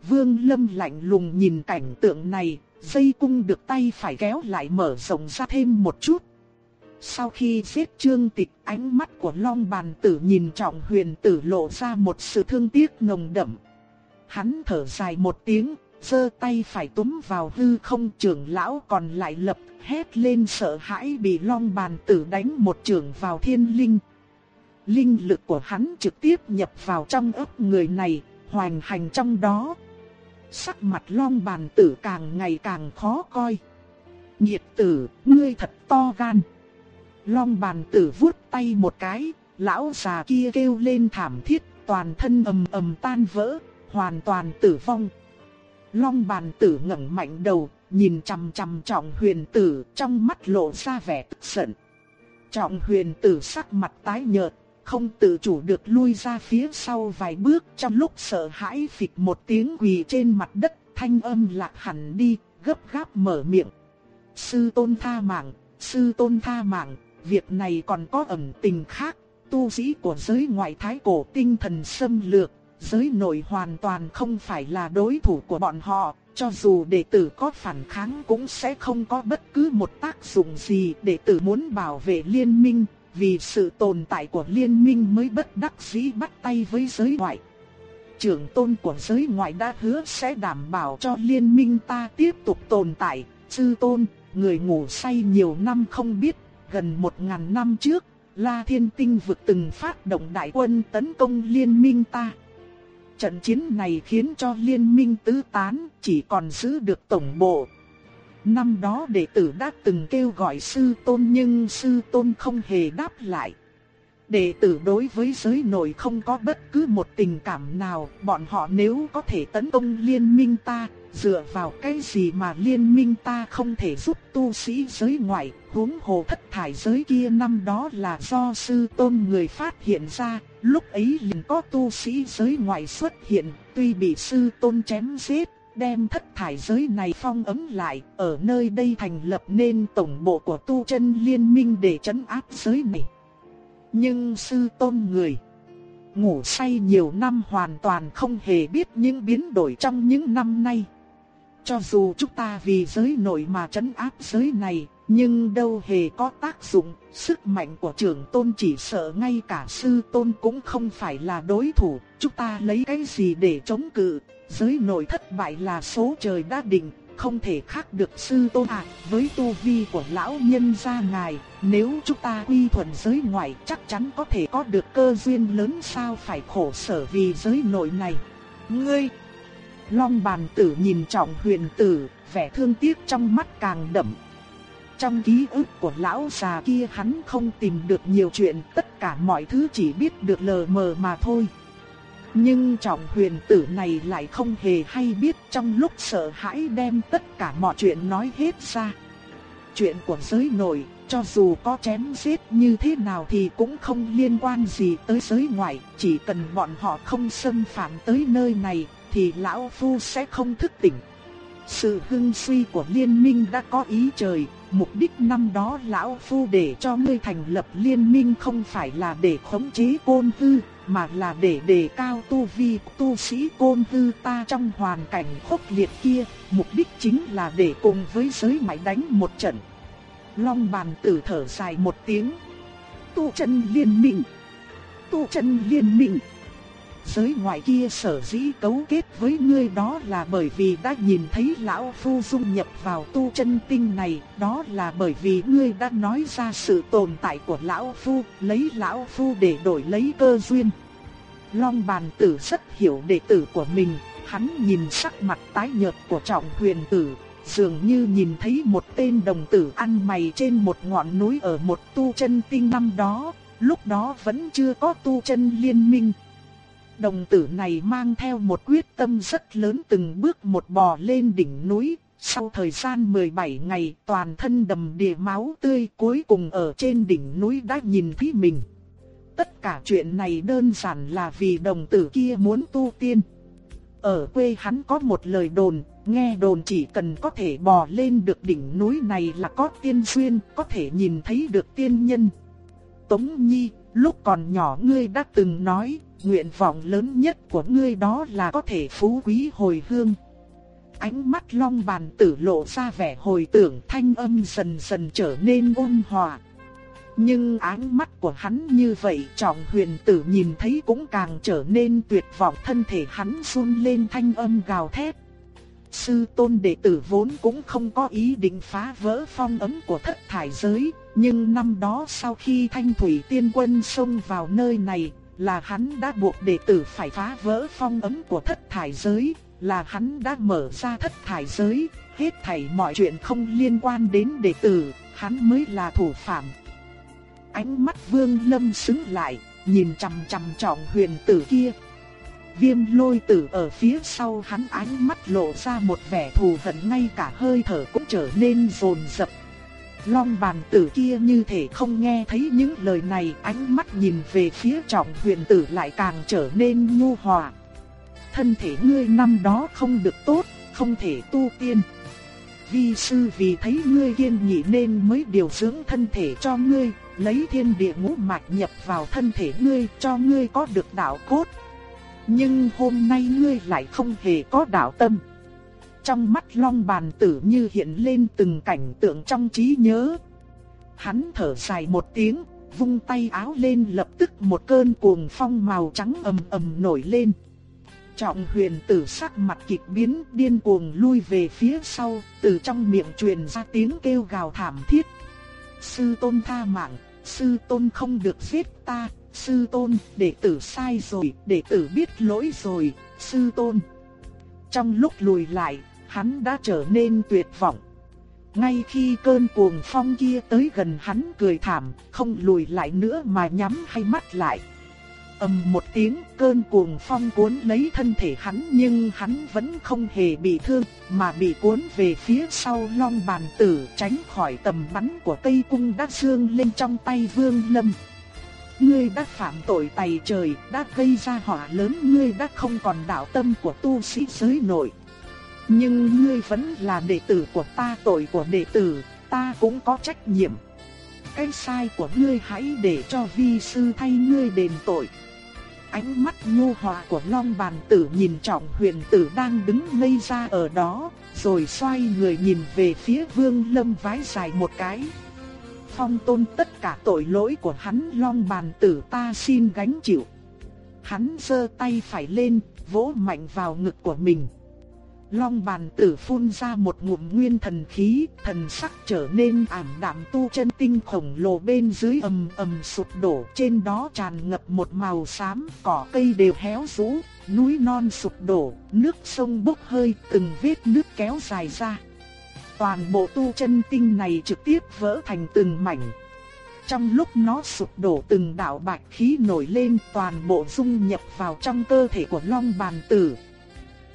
Vương Lâm lạnh lùng nhìn cảnh tượng này, dây cung được tay phải kéo lại mở rộng ra thêm một chút. Sau khi giết trương tịch ánh mắt của long bàn tử nhìn trọng huyền tử lộ ra một sự thương tiếc nồng đậm. Hắn thở dài một tiếng, giơ tay phải túm vào hư không trưởng lão còn lại lập hét lên sợ hãi bị long bàn tử đánh một trường vào thiên linh. Linh lực của hắn trực tiếp nhập vào trong ấp người này, hoành hành trong đó. Sắc mặt long bàn tử càng ngày càng khó coi. Nhiệt tử, ngươi thật to gan. Long bàn tử vuốt tay một cái, lão già kia kêu lên thảm thiết, toàn thân ầm ầm tan vỡ, hoàn toàn tử vong. Long bàn tử ngẩng mạnh đầu, nhìn chằm chằm trọng huyền tử, trong mắt lộ ra vẻ tức giận. Trọng huyền tử sắc mặt tái nhợt, không tự chủ được lui ra phía sau vài bước trong lúc sợ hãi phịch một tiếng quỳ trên mặt đất, thanh âm lạc hẳn đi, gấp gáp mở miệng. Sư tôn tha mạng, sư tôn tha mạng, việc này còn có ẩn tình khác, tu sĩ của giới ngoại thái cổ tinh thần xâm lược, giới nội hoàn toàn không phải là đối thủ của bọn họ, cho dù đệ tử có phản kháng cũng sẽ không có bất cứ một tác dụng gì đệ tử muốn bảo vệ liên minh, vì sự tồn tại của liên minh mới bất đắc dĩ bắt tay với giới ngoại. Trưởng tôn của giới ngoại đã hứa sẽ đảm bảo cho liên minh ta tiếp tục tồn tại, sư tôn, người ngủ say nhiều năm không biết, gần một ngàn năm trước, La Thiên Tinh vực từng phát động đại quân tấn công liên minh ta. Trận chiến này khiến cho liên minh tứ tán, chỉ còn giữ được tổng bộ. Năm đó đệ tử đã từng kêu gọi sư tôn nhưng sư tôn không hề đáp lại. Đệ tử đối với giới nội không có bất cứ một tình cảm nào, bọn họ nếu có thể tấn công liên minh ta, dựa vào cái gì mà liên minh ta không thể giúp tu sĩ giới ngoại, huống hồ thất thải giới kia năm đó là do sư tôn người phát hiện ra, lúc ấy liền có tu sĩ giới ngoại xuất hiện, tuy bị sư tôn chém giết, đem thất thải giới này phong ấn lại, ở nơi đây thành lập nên tổng bộ của tu chân liên minh để trấn áp giới này. Nhưng sư tôn người ngủ say nhiều năm hoàn toàn không hề biết những biến đổi trong những năm nay. Cho dù chúng ta vì giới nội mà trấn áp giới này, nhưng đâu hề có tác dụng, sức mạnh của trưởng tôn chỉ sợ ngay cả sư tôn cũng không phải là đối thủ, chúng ta lấy cái gì để chống cự, giới nội thất bại là số trời đã định, không thể khác được sư tôn ạ, với tu vi của lão nhân gia ngài, nếu chúng ta quy thuận giới ngoại chắc chắn có thể có được cơ duyên lớn sao phải khổ sở vì giới nội này. Ngươi! Long bàn tử nhìn trọng huyền tử, vẻ thương tiếc trong mắt càng đậm. Trong ký ức của lão già kia hắn không tìm được nhiều chuyện, tất cả mọi thứ chỉ biết được lờ mờ mà thôi. Nhưng trọng huyền tử này lại không hề hay biết trong lúc sợ hãi đem tất cả mọi chuyện nói hết ra. Chuyện của giới nội, cho dù có chém giết như thế nào thì cũng không liên quan gì tới giới ngoại, chỉ cần bọn họ không xâm phạm tới nơi này thì lão phu sẽ không thức tỉnh. Sự hưng suy của liên minh đã có ý trời, mục đích năm đó lão phu để cho ngươi thành lập liên minh không phải là để khống chế côn hư, mà là để đề cao tu vi tu sĩ côn tư ta trong hoàn cảnh khốc liệt kia, mục đích chính là để cùng với giới mãi đánh một trận. Long bàn tử thở dài một tiếng. Tu chân liên minh. Tu chân liên minh giới ngoại kia sở dĩ cấu kết với ngươi đó là bởi vì đã nhìn thấy lão phu dung nhập vào tu chân tinh này, đó là bởi vì ngươi đã nói ra sự tồn tại của lão phu, lấy lão phu để đổi lấy cơ duyên. Long bàn tử rất hiểu đệ tử của mình, hắn nhìn sắc mặt tái nhợt của trọng huyền tử, dường như nhìn thấy một tên đồng tử ăn mày trên một ngọn núi ở một tu chân tinh năm đó, lúc đó vẫn chưa có tu chân liên minh. Đồng tử này mang theo một quyết tâm rất lớn từng bước một bò lên đỉnh núi, sau thời gian 17 ngày toàn thân đầm đìa máu tươi cuối cùng ở trên đỉnh núi đã nhìn thấy mình. Tất cả chuyện này đơn giản là vì đồng tử kia muốn tu tiên. Ở quê hắn có một lời đồn, nghe đồn chỉ cần có thể bò lên được đỉnh núi này là có tiên duyên, có thể nhìn thấy được tiên nhân. Tống Nhi, lúc còn nhỏ ngươi đã từng nói, nguyện vọng lớn nhất của ngươi đó là có thể phú quý hồi hương. Ánh mắt long bàn tử lộ ra vẻ hồi tưởng thanh âm dần dần trở nên ôn hòa. Nhưng ánh mắt của hắn như vậy trọng huyền tử nhìn thấy cũng càng trở nên tuyệt vọng thân thể hắn run lên thanh âm gào thét. Sư tôn đệ tử vốn cũng không có ý định phá vỡ phong ấn của thất thải giới, nhưng năm đó sau khi thanh thủy tiên quân xông vào nơi này, là hắn đã buộc đệ tử phải phá vỡ phong ấm của thất thải giới, là hắn đã mở ra thất thải giới, hết thảy mọi chuyện không liên quan đến đệ tử, hắn mới là thủ phạm. Ánh mắt vương lâm sững lại, nhìn chằm chằm trọng huyền tử kia. Viêm lôi tử ở phía sau hắn ánh mắt lộ ra một vẻ thù hận ngay cả hơi thở cũng trở nên rồn rập. Long bàn tử kia như thể không nghe thấy những lời này, ánh mắt nhìn về phía trọng huyền tử lại càng trở nên nhu hòa. Thân thể ngươi năm đó không được tốt, không thể tu tiên. Vi sư vì thấy ngươi kiên nhị nên mới điều dưỡng thân thể cho ngươi, lấy thiên địa ngũ mạch nhập vào thân thể ngươi cho ngươi có được đạo cốt. Nhưng hôm nay ngươi lại không hề có đạo tâm. Trong mắt long bàn tử như hiện lên từng cảnh tượng trong trí nhớ. Hắn thở dài một tiếng, vung tay áo lên lập tức một cơn cuồng phong màu trắng ầm ầm nổi lên. Trọng huyền tử sắc mặt kịch biến điên cuồng lui về phía sau, từ trong miệng truyền ra tiếng kêu gào thảm thiết. Sư tôn tha mạng, sư tôn không được giết ta, sư tôn, đệ tử sai rồi, đệ tử biết lỗi rồi, sư tôn. Trong lúc lùi lại, hắn đã trở nên tuyệt vọng. Ngay khi cơn cuồng phong kia tới gần hắn cười thảm, không lùi lại nữa mà nhắm hai mắt lại ầm một tiếng, cơn cuồng phong cuốn lấy thân thể hắn nhưng hắn vẫn không hề bị thương, mà bị cuốn về phía sau long bàn tử tránh khỏi tầm bắn của cây cung đắc xương lên trong tay vương lâm. Ngươi đã phạm tội tày trời, đã gây ra họa lớn, ngươi đã không còn đạo tâm của tu sĩ giới nội. Nhưng ngươi vẫn là đệ tử của ta, tội của đệ tử, ta cũng có trách nhiệm. Cái sai của ngươi hãy để cho vi sư thay ngươi đền tội ánh mắt nhu hòa của Long Bàn Tử nhìn Trọng Huyền Tử đang đứng ngây ra ở đó, rồi xoay người nhìn về phía Vương Lâm vái dài một cái. Phong tôn tất cả tội lỗi của hắn Long Bàn Tử ta xin gánh chịu. Hắn giơ tay phải lên, vỗ mạnh vào ngực của mình. Long bàn tử phun ra một ngụm nguyên thần khí, thần sắc trở nên ảm đạm tu chân tinh khổng lồ bên dưới ầm ầm sụp đổ, trên đó tràn ngập một màu xám, cỏ cây đều héo rũ, núi non sụp đổ, nước sông bốc hơi, từng vết nước kéo dài ra. Toàn bộ tu chân tinh này trực tiếp vỡ thành từng mảnh. Trong lúc nó sụp đổ từng đạo bạch khí nổi lên toàn bộ dung nhập vào trong cơ thể của long bàn tử,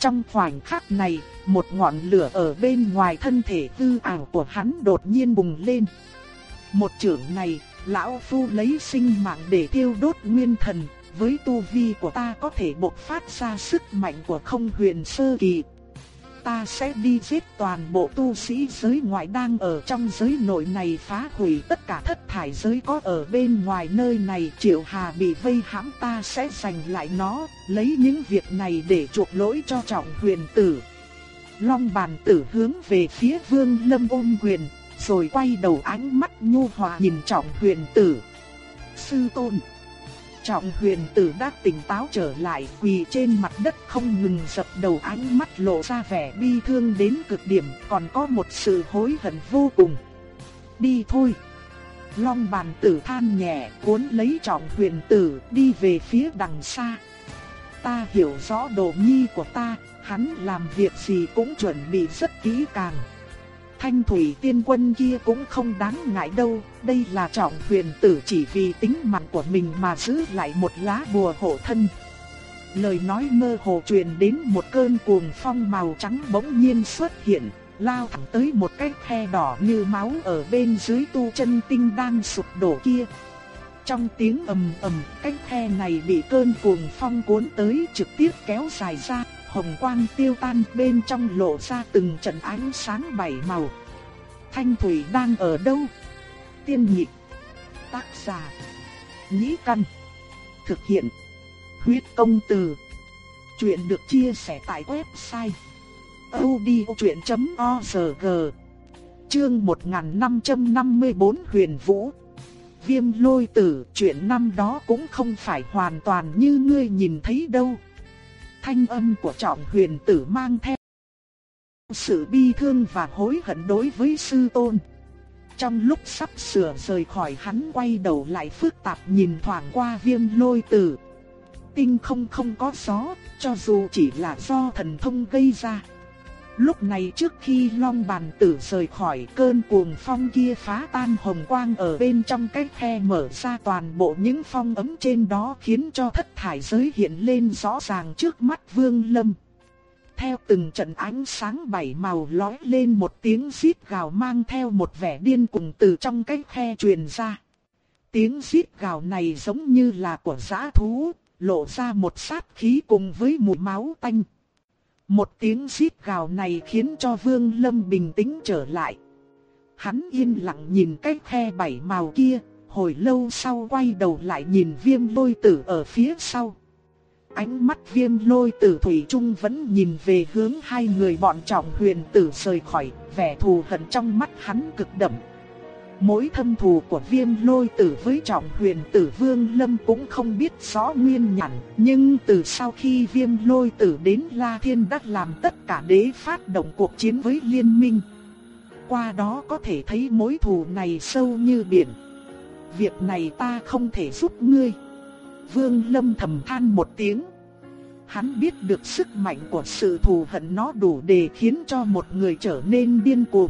trong khoảnh khắc này, một ngọn lửa ở bên ngoài thân thể tư ảo của hắn đột nhiên bùng lên. Một trưởng này, lão phu lấy sinh mạng để tiêu đốt nguyên thần, với tu vi của ta có thể bộc phát ra sức mạnh của không huyền sơ kỳ ta sẽ đi giết toàn bộ tu sĩ giới ngoại đang ở trong giới nội này phá hủy tất cả thất thải giới có ở bên ngoài nơi này. Triệu Hà bị vây hãm ta sẽ giành lại nó, lấy những việc này để chuộc lỗi cho trọng huyền tử. Long bàn tử hướng về phía vương lâm ôm quyền, rồi quay đầu ánh mắt nhu hòa nhìn trọng huyền tử. Sư tôn Trọng huyền tử đã tỉnh táo trở lại quỳ trên mặt đất không ngừng dập đầu ánh mắt lộ ra vẻ bi thương đến cực điểm còn có một sự hối hận vô cùng. Đi thôi. Long bàn tử than nhẹ cuốn lấy trọng huyền tử đi về phía đằng xa. Ta hiểu rõ đồ nhi của ta, hắn làm việc gì cũng chuẩn bị rất kỹ càng thanh thủy tiên quân kia cũng không đáng ngại đâu, đây là trọng huyền tử chỉ vì tính mạng của mình mà giữ lại một lá bùa hộ thân. Lời nói mơ hồ truyền đến một cơn cuồng phong màu trắng bỗng nhiên xuất hiện, lao thẳng tới một cái khe đỏ như máu ở bên dưới tu chân tinh đang sụp đổ kia. Trong tiếng ầm ầm, cái khe này bị cơn cuồng phong cuốn tới trực tiếp kéo dài ra, hồng quang tiêu tan, bên trong lộ ra từng trận ánh sáng bảy màu. Thanh thủy đang ở đâu? Tiên nhị, Tác giả. Nhĩ căn. Thực hiện. Huyết công từ. Chuyện được chia sẻ tại website. odchuyện.org Chương 1554 Huyền Vũ Viêm lôi tử, chuyện năm đó cũng không phải hoàn toàn như ngươi nhìn thấy đâu. Thanh âm của trọng huyền tử mang theo sự bi thương và hối hận đối với sư tôn. Trong lúc sắp sửa rời khỏi hắn quay đầu lại phức tạp nhìn thoáng qua viêm lôi tử. Tinh không không có gió, cho dù chỉ là do thần thông gây ra. Lúc này trước khi long bàn tử rời khỏi cơn cuồng phong kia phá tan hồng quang ở bên trong cái khe mở ra toàn bộ những phong ấm trên đó khiến cho thất thải giới hiện lên rõ ràng trước mắt vương lâm. Theo từng trận ánh sáng bảy màu lói lên một tiếng xít gào mang theo một vẻ điên cuồng từ trong cái khe truyền ra. Tiếng xít gào này giống như là của giã thú, lộ ra một sát khí cùng với mùi máu tanh. Một tiếng xít gào này khiến cho Vương Lâm bình tĩnh trở lại. Hắn yên lặng nhìn cái khe bảy màu kia, hồi lâu sau quay đầu lại nhìn viêm lôi tử ở phía sau. Ánh mắt viêm lôi tử Thủy Trung vẫn nhìn về hướng hai người bọn trọng huyền tử rời khỏi, vẻ thù hận trong mắt hắn cực đậm. Mối thâm thù của viêm lôi tử với trọng huyền tử vương lâm cũng không biết rõ nguyên nhản Nhưng từ sau khi viêm lôi tử đến La Thiên đã làm tất cả đế phát động cuộc chiến với liên minh. Qua đó có thể thấy mối thù này sâu như biển. Việc này ta không thể giúp ngươi. Vương lâm thầm than một tiếng. Hắn biết được sức mạnh của sự thù hận nó đủ để khiến cho một người trở nên điên cuồng.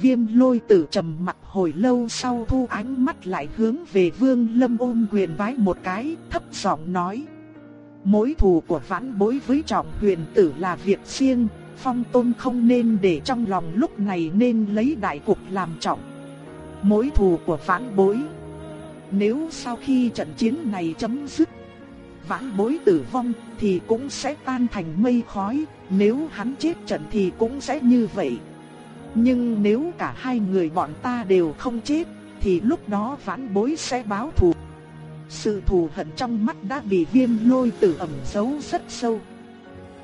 Viêm lôi tử trầm mặt hồi lâu sau thu ánh mắt lại hướng về vương lâm ôm quyền vái một cái, thấp giọng nói. Mối thù của vãn bối với trọng huyền tử là việc riêng, phong tôn không nên để trong lòng lúc này nên lấy đại cục làm trọng. Mối thù của vãn bối. Nếu sau khi trận chiến này chấm dứt, vãn bối tử vong thì cũng sẽ tan thành mây khói, nếu hắn chết trận thì cũng sẽ như vậy. Nhưng nếu cả hai người bọn ta đều không chết, thì lúc đó vãn bối sẽ báo thù. Sự thù hận trong mắt đã bị viêm lôi tử ẩm giấu rất sâu.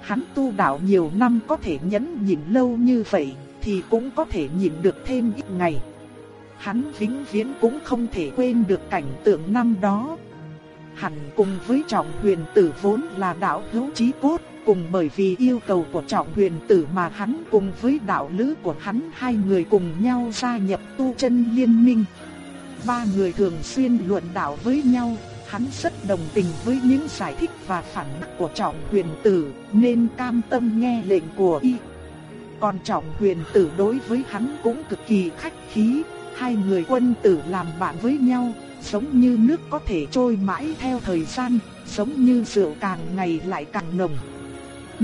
Hắn tu đạo nhiều năm có thể nhẫn nhịn lâu như vậy, thì cũng có thể nhịn được thêm ít ngày. Hắn vĩnh viễn cũng không thể quên được cảnh tượng năm đó. Hẳn cùng với trọng huyền tử vốn là đạo hữu chí cốt, cùng bởi vì yêu cầu của trọng huyền tử mà hắn cùng với đạo lữ của hắn hai người cùng nhau gia nhập tu chân liên minh. Ba người thường xuyên luận đạo với nhau, hắn rất đồng tình với những giải thích và phản bác của trọng huyền tử, nên cam tâm nghe lệnh của y. Còn trọng huyền tử đối với hắn cũng cực kỳ khách khí, hai người quân tử làm bạn với nhau, giống như nước có thể trôi mãi theo thời gian, giống như rượu càng ngày lại càng nồng.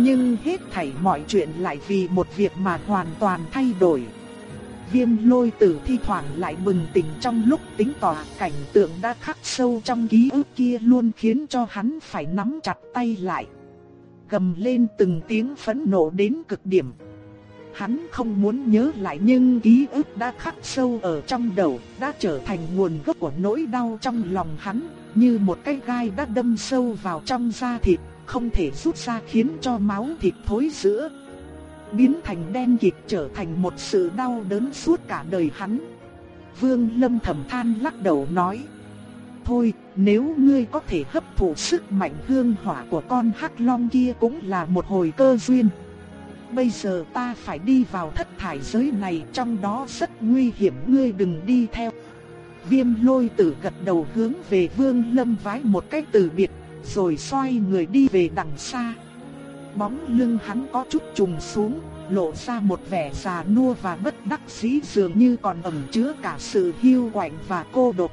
Nhưng hết thảy mọi chuyện lại vì một việc mà hoàn toàn thay đổi. Viêm lôi tử thi thoảng lại bừng tỉnh trong lúc tính tỏa cảnh tượng đã khắc sâu trong ký ức kia luôn khiến cho hắn phải nắm chặt tay lại. Gầm lên từng tiếng phẫn nộ đến cực điểm. Hắn không muốn nhớ lại nhưng ký ức đã khắc sâu ở trong đầu, đã trở thành nguồn gốc của nỗi đau trong lòng hắn, như một cái gai đã đâm sâu vào trong da thịt, không thể rút ra khiến cho máu thịt thối rữa. Biến thành đen kịt trở thành một sự đau đớn suốt cả đời hắn. Vương Lâm thầm than lắc đầu nói. Thôi, nếu ngươi có thể hấp thụ sức mạnh hương hỏa của con hắc long kia cũng là một hồi cơ duyên. Bây giờ ta phải đi vào thất thải giới này trong đó rất nguy hiểm ngươi đừng đi theo. Viêm lôi tử gật đầu hướng về vương lâm vái một cách từ biệt rồi xoay người đi về đằng xa. Bóng lưng hắn có chút trùng xuống, lộ ra một vẻ già nua và bất đắc dĩ dường như còn ẩn chứa cả sự hiu quạnh và cô độc.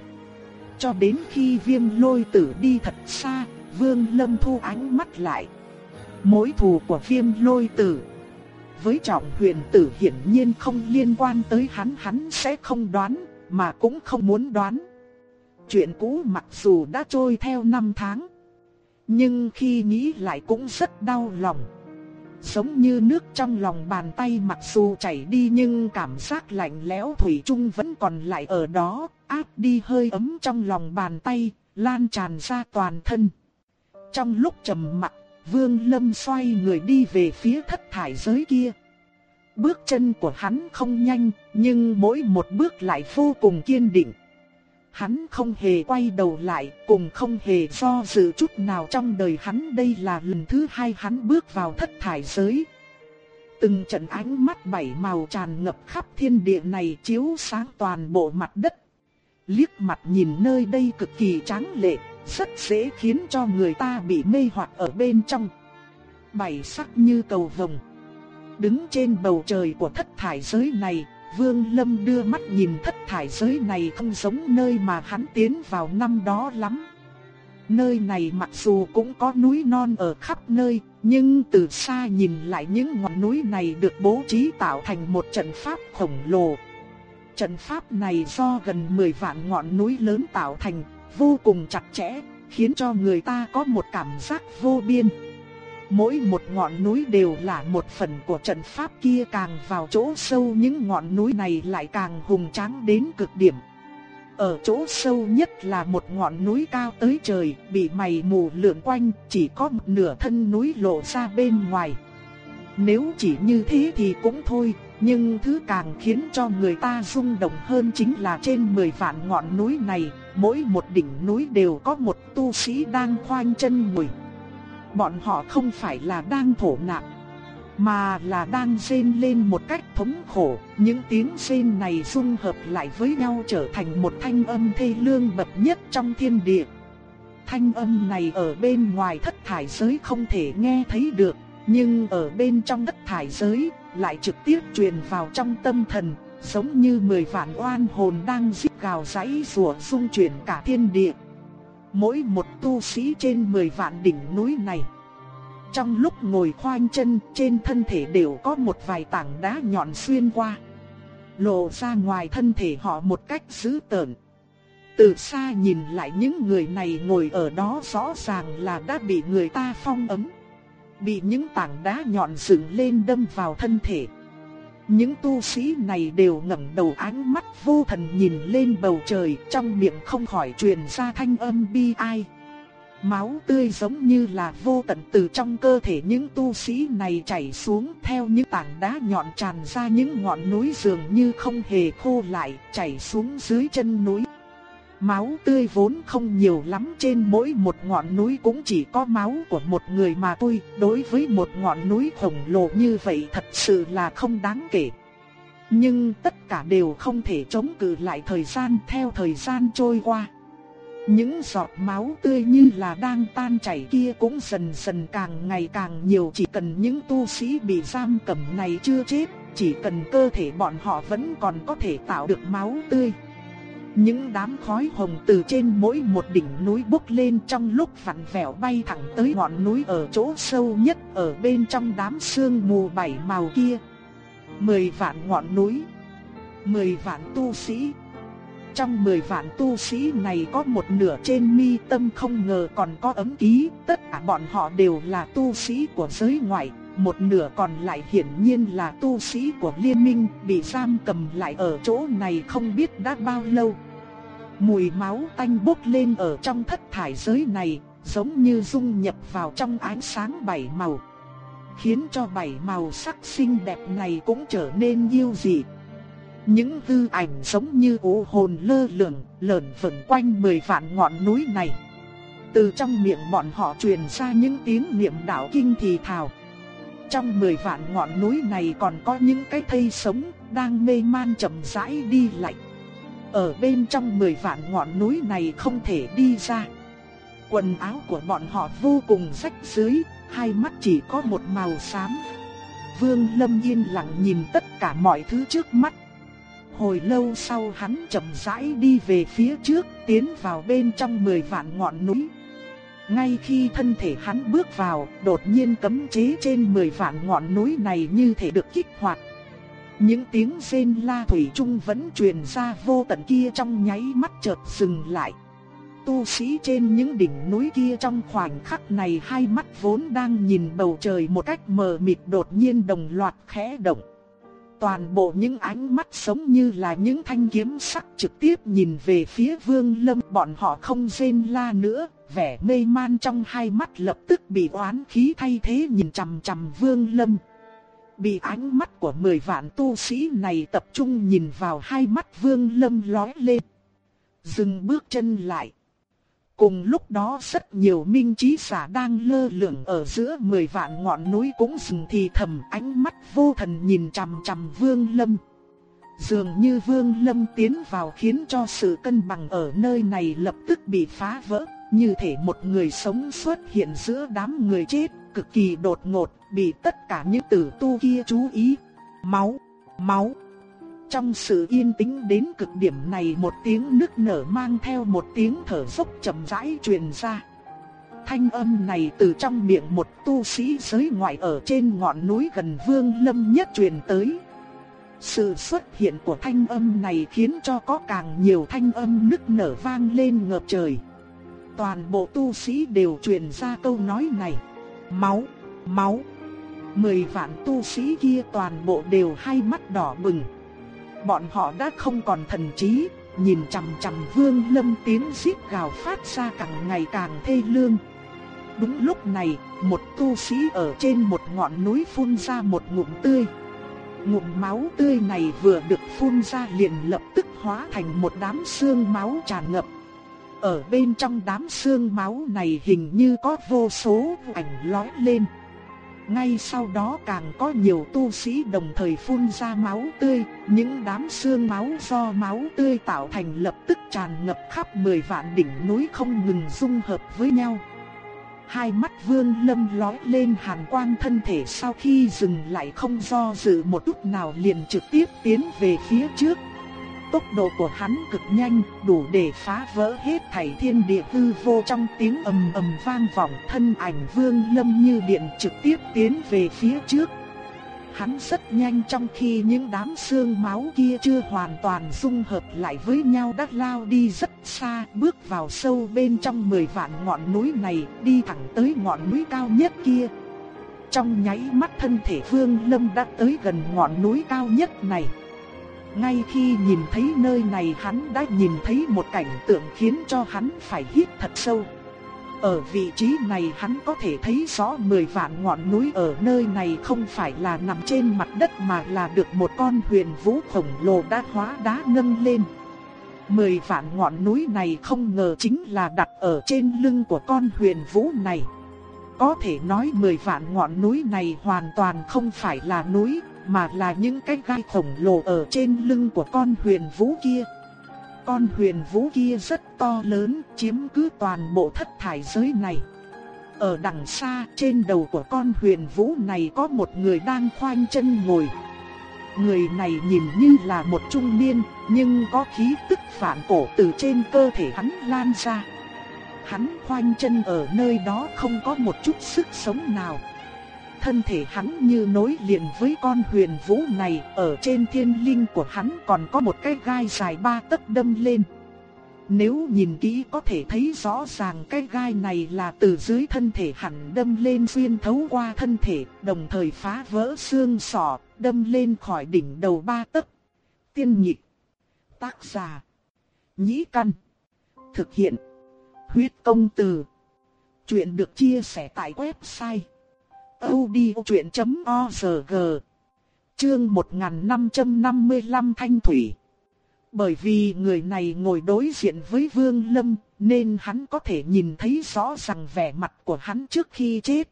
Cho đến khi viêm lôi tử đi thật xa, vương lâm thu ánh mắt lại. Mối thù của viêm lôi tử với trọng huyền tử hiển nhiên không liên quan tới hắn hắn sẽ không đoán, mà cũng không muốn đoán. Chuyện cũ mặc dù đã trôi theo năm tháng, nhưng khi nghĩ lại cũng rất đau lòng. giống như nước trong lòng bàn tay mặc dù chảy đi nhưng cảm giác lạnh lẽo thủy chung vẫn còn lại ở đó, áp đi hơi ấm trong lòng bàn tay, lan tràn ra toàn thân. Trong lúc trầm mặc, Vương Lâm xoay người đi về phía thất thải giới kia. Bước chân của hắn không nhanh, nhưng mỗi một bước lại vô cùng kiên định. Hắn không hề quay đầu lại, cùng không hề do dự chút nào trong đời hắn đây là lần thứ hai hắn bước vào thất thải giới. Từng trận ánh mắt bảy màu tràn ngập khắp thiên địa này chiếu sáng toàn bộ mặt đất. Liếc mặt nhìn nơi đây cực kỳ tráng lệ, rất dễ khiến cho người ta bị mê hoặc ở bên trong. Bảy sắc như cầu vồng. Đứng trên bầu trời của thất thải giới này, Vương Lâm đưa mắt nhìn thất thải giới này không giống nơi mà hắn tiến vào năm đó lắm. Nơi này mặc dù cũng có núi non ở khắp nơi, nhưng từ xa nhìn lại những ngọn núi này được bố trí tạo thành một trận pháp khổng lồ. Trận pháp này do gần 10 vạn ngọn núi lớn tạo thành, vô cùng chặt chẽ, khiến cho người ta có một cảm giác vô biên. Mỗi một ngọn núi đều là một phần của trận pháp kia càng vào chỗ sâu những ngọn núi này lại càng hùng tráng đến cực điểm. Ở chỗ sâu nhất là một ngọn núi cao tới trời, bị mây mù lượn quanh, chỉ có một nửa thân núi lộ ra bên ngoài. Nếu chỉ như thế thì cũng thôi, nhưng thứ càng khiến cho người ta rung động hơn chính là trên 10 vạn ngọn núi này, mỗi một đỉnh núi đều có một tu sĩ đang khoanh chân ngồi bọn họ không phải là đang thổ nạn mà là đang rên lên một cách thống khổ, những tiếng rên này dung hợp lại với nhau trở thành một thanh âm thê lương bậc nhất trong thiên địa. Thanh âm này ở bên ngoài thất thải giới không thể nghe thấy được, nhưng ở bên trong thất thải giới lại trực tiếp truyền vào trong tâm thần, giống như mười vạn oan hồn đang rít gào giãy rủa xung chuyển cả thiên địa mỗi một tu sĩ trên 10 vạn đỉnh núi này. Trong lúc ngồi khoanh chân, trên thân thể đều có một vài tảng đá nhọn xuyên qua. Lộ ra ngoài thân thể họ một cách dữ tợn. Từ xa nhìn lại những người này ngồi ở đó rõ ràng là đã bị người ta phong ấm. Bị những tảng đá nhọn dựng lên đâm vào thân thể. Những tu sĩ này đều ngẩng đầu ánh mắt vô thần nhìn lên bầu trời, trong miệng không khỏi truyền ra thanh âm bi ai. Máu tươi giống như là vô tận từ trong cơ thể những tu sĩ này chảy xuống theo những tảng đá nhọn tràn ra những ngọn núi dường như không hề khô lại, chảy xuống dưới chân núi. Máu tươi vốn không nhiều lắm trên mỗi một ngọn núi cũng chỉ có máu của một người mà thôi, đối với một ngọn núi khổng lồ như vậy thật sự là không đáng kể. Nhưng tất cả đều không thể chống cự lại thời gian theo thời gian trôi qua. Những giọt máu tươi như là đang tan chảy kia cũng dần dần càng ngày càng nhiều chỉ cần những tu sĩ bị giam cầm này chưa chết, chỉ cần cơ thể bọn họ vẫn còn có thể tạo được máu tươi. Những đám khói hồng từ trên mỗi một đỉnh núi bốc lên trong lúc vặn vẹo bay thẳng tới ngọn núi ở chỗ sâu nhất ở bên trong đám sương mù bảy màu kia. Mười vạn ngọn núi, mười vạn tu sĩ. Trong mười vạn tu sĩ này có một nửa trên mi tâm không ngờ còn có ấm ký, tất cả bọn họ đều là tu sĩ của giới ngoại, một nửa còn lại hiển nhiên là tu sĩ của liên minh bị giam cầm lại ở chỗ này không biết đã bao lâu. Mùi máu tanh bốc lên ở trong thất thải giới này, giống như dung nhập vào trong ánh sáng bảy màu. Khiến cho bảy màu sắc xinh đẹp này cũng trở nên yêu dị. Những hư ảnh giống như u hồn lơ lửng, lởn vẩn quanh mười vạn ngọn núi này. Từ trong miệng bọn họ truyền ra những tiếng niệm đạo kinh thì thào. Trong mười vạn ngọn núi này còn có những cái thây sống đang mê man chậm rãi đi lại. Ở bên trong mười vạn ngọn núi này không thể đi ra. Quần áo của bọn họ vô cùng rách rưới, hai mắt chỉ có một màu xám. Vương Lâm yên lặng nhìn tất cả mọi thứ trước mắt. Hồi lâu sau hắn chậm rãi đi về phía trước, tiến vào bên trong mười vạn ngọn núi. Ngay khi thân thể hắn bước vào, đột nhiên cấm chế trên 10 vạn ngọn núi này như thể được kích hoạt. Những tiếng rên la thủy chung vẫn truyền ra vô tận kia trong nháy mắt chợt dừng lại. tu sĩ trên những đỉnh núi kia trong khoảnh khắc này hai mắt vốn đang nhìn bầu trời một cách mờ mịt đột nhiên đồng loạt khẽ động. Toàn bộ những ánh mắt sống như là những thanh kiếm sắc trực tiếp nhìn về phía Vương Lâm, bọn họ không rên la nữa, vẻ mê man trong hai mắt lập tức bị oán khí thay thế nhìn chằm chằm Vương Lâm. Bị ánh mắt của mười vạn tu sĩ này tập trung nhìn vào hai mắt Vương Lâm lóe lên. Dừng bước chân lại. Cùng lúc đó rất nhiều minh trí giả đang lơ lửng ở giữa mười vạn ngọn núi cũng dừng thì thầm ánh mắt vô thần nhìn chằm chằm Vương Lâm. Dường như Vương Lâm tiến vào khiến cho sự cân bằng ở nơi này lập tức bị phá vỡ, như thể một người sống xuất hiện giữa đám người chết, cực kỳ đột ngột, bị tất cả những tử tu kia chú ý. Máu, máu. Trong sự yên tĩnh đến cực điểm này một tiếng nức nở mang theo một tiếng thở dốc chậm rãi truyền ra. Thanh âm này từ trong miệng một tu sĩ giới ngoại ở trên ngọn núi gần vương lâm nhất truyền tới. Sự xuất hiện của thanh âm này khiến cho có càng nhiều thanh âm nức nở vang lên ngập trời. Toàn bộ tu sĩ đều truyền ra câu nói này. Máu, máu. Mười vạn tu sĩ kia toàn bộ đều hai mắt đỏ bừng bọn họ đã không còn thần trí, nhìn chằm chằm Vương Lâm tiếng giết gào phát ra càng ngày càng thê lương. Đúng lúc này, một tu sĩ ở trên một ngọn núi phun ra một ngụm tươi. Ngụm máu tươi này vừa được phun ra liền lập tức hóa thành một đám xương máu tràn ngập. Ở bên trong đám xương máu này hình như có vô số ảnh lói lên. Ngay sau đó càng có nhiều tu sĩ đồng thời phun ra máu tươi, những đám xương máu do máu tươi tạo thành lập tức tràn ngập khắp mười vạn đỉnh núi không ngừng dung hợp với nhau. Hai mắt vương lâm lói lên hàn quang thân thể sau khi dừng lại không do dự một chút nào liền trực tiếp tiến về phía trước tốc độ của hắn cực nhanh, đủ để phá vỡ hết thảy thiên địa hư vô trong tiếng ầm ầm vang vọng, thân ảnh Vương Lâm như điện trực tiếp tiến về phía trước. Hắn rất nhanh trong khi những đám xương máu kia chưa hoàn toàn dung hợp lại với nhau đã lao đi rất xa, bước vào sâu bên trong mười vạn ngọn núi này, đi thẳng tới ngọn núi cao nhất kia. Trong nháy mắt thân thể Vương Lâm đã tới gần ngọn núi cao nhất này. Ngay khi nhìn thấy nơi này hắn đã nhìn thấy một cảnh tượng khiến cho hắn phải hít thật sâu. Ở vị trí này hắn có thể thấy rõ 10 vạn ngọn núi ở nơi này không phải là nằm trên mặt đất mà là được một con huyền vũ khổng lồ đã hóa đá nâng lên. 10 vạn ngọn núi này không ngờ chính là đặt ở trên lưng của con huyền vũ này. Có thể nói 10 vạn ngọn núi này hoàn toàn không phải là núi, mà là những cái gai khổng lồ ở trên lưng của con huyền vũ kia. Con huyền vũ kia rất to lớn, chiếm cứ toàn bộ thất thải giới này. Ở đằng xa, trên đầu của con huyền vũ này có một người đang khoanh chân ngồi. Người này nhìn như là một trung niên, nhưng có khí tức phản cổ từ trên cơ thể hắn lan ra. Hắn khoanh chân ở nơi đó không có một chút sức sống nào thân thể hắn như nối liền với con huyền vũ này, ở trên thiên linh của hắn còn có một cái gai dài ba tấc đâm lên. Nếu nhìn kỹ có thể thấy rõ ràng cái gai này là từ dưới thân thể hắn đâm lên xuyên thấu qua thân thể, đồng thời phá vỡ xương sọ, đâm lên khỏi đỉnh đầu ba tấc. Tiên nhịp, tác giả, nhĩ căn, thực hiện, huyết công từ. Chuyện được chia sẻ tại website audiochuyện.org Chương 1555 Thanh Thủy Bởi vì người này ngồi đối diện với Vương Lâm nên hắn có thể nhìn thấy rõ ràng vẻ mặt của hắn trước khi chết.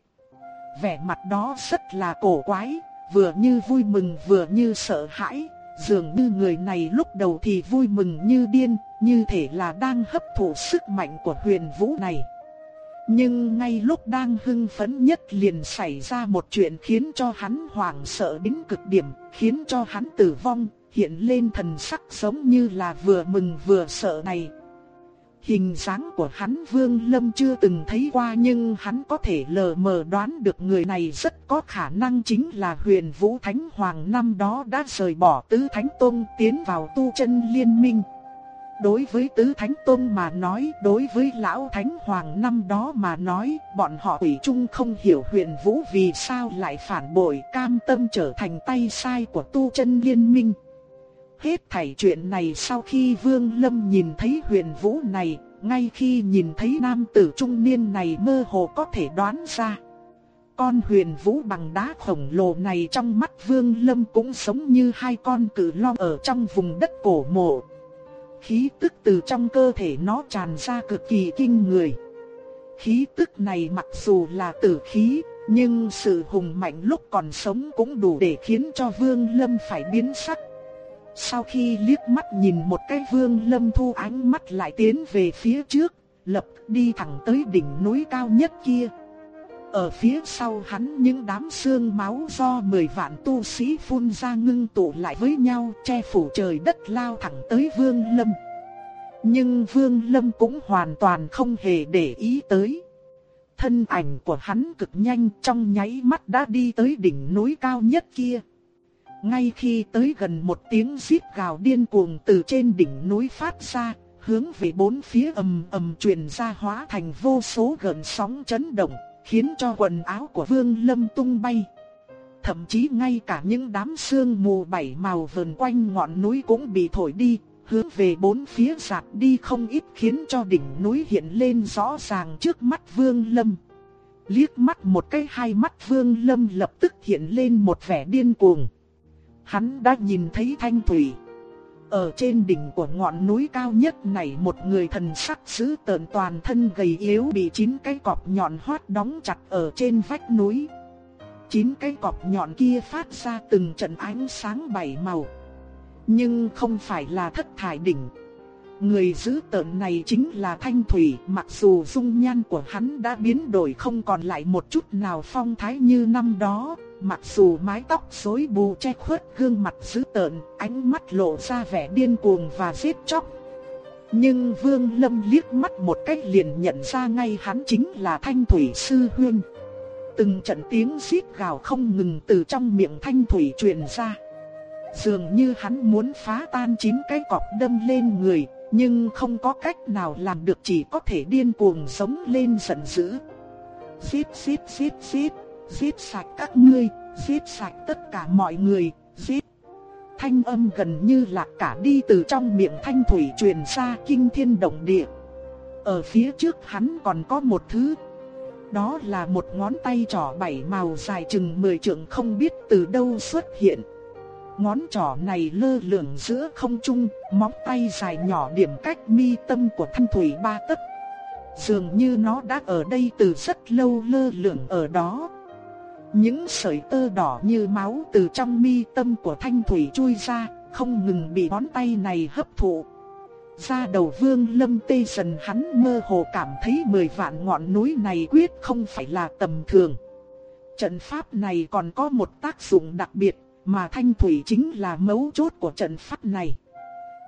Vẻ mặt đó rất là cổ quái, vừa như vui mừng vừa như sợ hãi, dường như người này lúc đầu thì vui mừng như điên, như thể là đang hấp thụ sức mạnh của huyền vũ này. Nhưng ngay lúc đang hưng phấn nhất liền xảy ra một chuyện khiến cho hắn hoảng sợ đến cực điểm, khiến cho hắn tử vong, hiện lên thần sắc giống như là vừa mừng vừa sợ này. Hình dáng của hắn Vương Lâm chưa từng thấy qua nhưng hắn có thể lờ mờ đoán được người này rất có khả năng chính là huyền vũ thánh hoàng năm đó đã rời bỏ tứ thánh tôn tiến vào tu chân liên minh. Đối với Tứ Thánh Tôn mà nói, đối với Lão Thánh Hoàng năm đó mà nói, bọn họ ủy chung không hiểu huyền vũ vì sao lại phản bội cam tâm trở thành tay sai của tu chân liên minh. Hết thảy chuyện này sau khi Vương Lâm nhìn thấy huyền vũ này, ngay khi nhìn thấy nam tử trung niên này mơ hồ có thể đoán ra. Con huyền vũ bằng đá khổng lồ này trong mắt Vương Lâm cũng giống như hai con cự long ở trong vùng đất cổ mộ. Khí tức từ trong cơ thể nó tràn ra cực kỳ kinh người. Khí tức này mặc dù là tử khí, nhưng sự hùng mạnh lúc còn sống cũng đủ để khiến cho Vương Lâm phải biến sắc. Sau khi liếc mắt nhìn một cái Vương Lâm thu ánh mắt lại tiến về phía trước, lập đi thẳng tới đỉnh núi cao nhất kia. Ở phía sau hắn những đám xương máu do 10 vạn tu sĩ phun ra ngưng tụ lại với nhau che phủ trời đất lao thẳng tới Vương Lâm. Nhưng Vương Lâm cũng hoàn toàn không hề để ý tới. Thân ảnh của hắn cực nhanh trong nháy mắt đã đi tới đỉnh núi cao nhất kia. Ngay khi tới gần một tiếng xít gào điên cuồng từ trên đỉnh núi phát ra, hướng về bốn phía ầm ầm truyền ra hóa thành vô số gợn sóng chấn động khiến cho quần áo của Vương Lâm tung bay. Thậm chí ngay cả những đám sương mù bảy màu vần quanh ngọn núi cũng bị thổi đi, hướng về bốn phía giạt đi không ít khiến cho đỉnh núi hiện lên rõ ràng trước mắt Vương Lâm. Liếc mắt một cái hai mắt Vương Lâm lập tức hiện lên một vẻ điên cuồng. Hắn đã nhìn thấy thanh thủy. Ở trên đỉnh của ngọn núi cao nhất này một người thần sắc dữ tợn toàn thân gầy yếu bị chín cái cọp nhọn hoắt đóng chặt ở trên vách núi. Chín cái cọp nhọn kia phát ra từng trận ánh sáng bảy màu. Nhưng không phải là thất thải đỉnh. Người dữ tợn này chính là Thanh Thủy, mặc dù dung nhan của hắn đã biến đổi không còn lại một chút nào phong thái như năm đó, mặc dù mái tóc rối bù che khuất gương mặt dữ tợn, ánh mắt lộ ra vẻ điên cuồng và giết chóc. Nhưng Vương Lâm liếc mắt một cách liền nhận ra ngay hắn chính là Thanh Thủy Sư Huyên. Từng trận tiếng xít gào không ngừng từ trong miệng Thanh Thủy truyền ra. Dường như hắn muốn phá tan chín cái cọp đâm lên người, nhưng không có cách nào làm được chỉ có thể điên cuồng sống lên giận dữ. Giết giết giết giết giết sạch các ngươi, giết sạch tất cả mọi người, giết. Thanh âm gần như là cả đi từ trong miệng thanh thủy truyền ra kinh thiên động địa. Ở phía trước hắn còn có một thứ. Đó là một ngón tay trỏ bảy màu dài chừng 10 trượng không biết từ đâu xuất hiện. Ngón trỏ này lơ lửng giữa không trung, móng tay dài nhỏ điểm cách mi tâm của thanh thủy ba tấc. Dường như nó đã ở đây từ rất lâu lơ lửng ở đó. Những sợi tơ đỏ như máu từ trong mi tâm của thanh thủy chui ra, không ngừng bị ngón tay này hấp thụ. Ra đầu vương lâm tê dần hắn mơ hồ cảm thấy mười vạn ngọn núi này quyết không phải là tầm thường. Trận pháp này còn có một tác dụng đặc biệt, mà thanh thủy chính là mấu chốt của trận pháp này.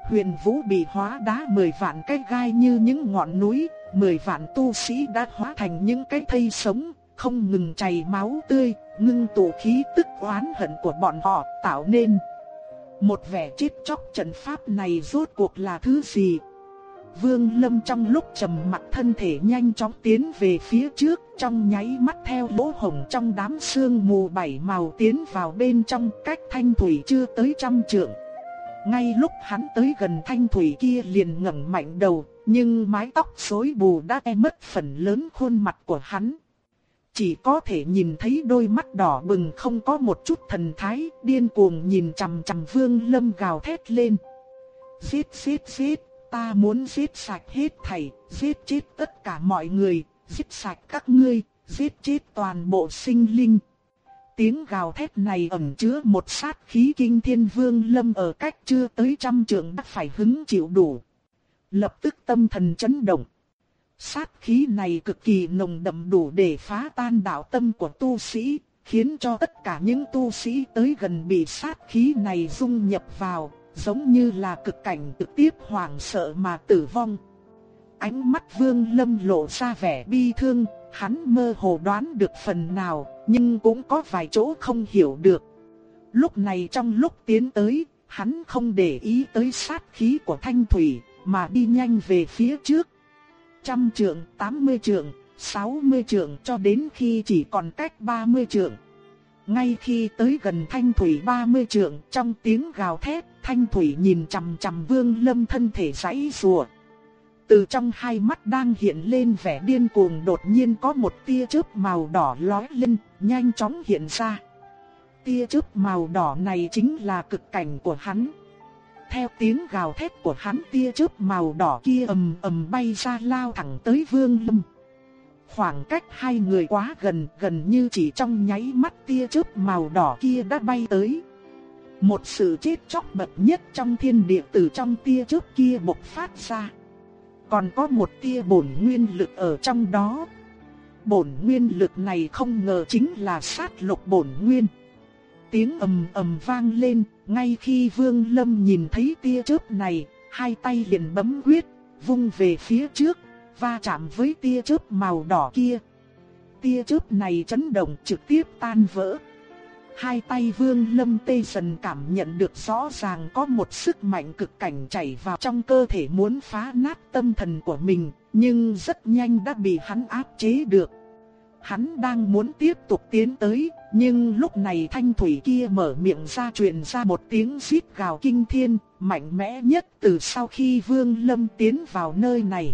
Huyền vũ bị hóa đá mười vạn cái gai như những ngọn núi, mười vạn tu sĩ đã hóa thành những cái thây sống, không ngừng chảy máu tươi, ngưng tụ khí tức oán hận của bọn họ tạo nên. Một vẻ chết chóc trận pháp này rốt cuộc là thứ gì? Vương Lâm trong lúc trầm mặt thân thể nhanh chóng tiến về phía trước, trong nháy mắt theo lỗ hồng trong đám sương mù bảy màu tiến vào bên trong cách thanh thủy chưa tới trăm trượng. Ngay lúc hắn tới gần thanh thủy kia liền ngẩng mạnh đầu, nhưng mái tóc rối bù đã e mất phần lớn khuôn mặt của hắn. Chỉ có thể nhìn thấy đôi mắt đỏ bừng không có một chút thần thái, điên cuồng nhìn chằm chằm Vương Lâm gào thét lên. Xít xít xít ta muốn giết sạch hết thảy, giết chết tất cả mọi người, giết sạch các ngươi, giết chết toàn bộ sinh linh. Tiếng gào thét này ẩn chứa một sát khí kinh thiên vương lâm ở cách chưa tới trăm trượng đã phải hứng chịu đủ. Lập tức tâm thần chấn động. Sát khí này cực kỳ nồng đậm đủ để phá tan đạo tâm của tu sĩ, khiến cho tất cả những tu sĩ tới gần bị sát khí này dung nhập vào, giống như là cực cảnh trực tiếp hoảng sợ mà tử vong. Ánh mắt Vương Lâm lộ ra vẻ bi thương, hắn mơ hồ đoán được phần nào, nhưng cũng có vài chỗ không hiểu được. Lúc này trong lúc tiến tới, hắn không để ý tới sát khí của Thanh Thủy, mà đi nhanh về phía trước. Trăm trượng, tám mươi trượng, sáu mươi trượng cho đến khi chỉ còn cách ba mươi trượng. Ngay khi tới gần thanh thủy ba mươi trượng trong tiếng gào thét, thanh thủy nhìn chằm chằm vương lâm thân thể giãy rùa. Từ trong hai mắt đang hiện lên vẻ điên cuồng đột nhiên có một tia chớp màu đỏ lóe lên, nhanh chóng hiện ra. Tia chớp màu đỏ này chính là cực cảnh của hắn. Theo tiếng gào thét của hắn tia chớp màu đỏ kia ầm ầm bay ra lao thẳng tới Vương Lâm. Khoảng cách hai người quá gần, gần như chỉ trong nháy mắt tia chớp màu đỏ kia đã bay tới. Một sự chết chóc bậc nhất trong thiên địa từ trong tia trước kia bộc phát ra. Còn có một tia bổn nguyên lực ở trong đó. Bổn nguyên lực này không ngờ chính là sát lục bổn nguyên. Tiếng ầm ầm vang lên, ngay khi Vương Lâm nhìn thấy tia chớp này, hai tay liền bấm quyết, vung về phía trước, va chạm với tia chớp màu đỏ kia. Tia chớp này chấn động trực tiếp tan vỡ. Hai tay Vương Lâm tê dần cảm nhận được rõ ràng có một sức mạnh cực cảnh chảy vào trong cơ thể muốn phá nát tâm thần của mình, nhưng rất nhanh đã bị hắn áp chế được. Hắn đang muốn tiếp tục tiến tới, nhưng lúc này thanh thủy kia mở miệng ra truyền ra một tiếng xít gào kinh thiên, mạnh mẽ nhất từ sau khi Vương Lâm tiến vào nơi này.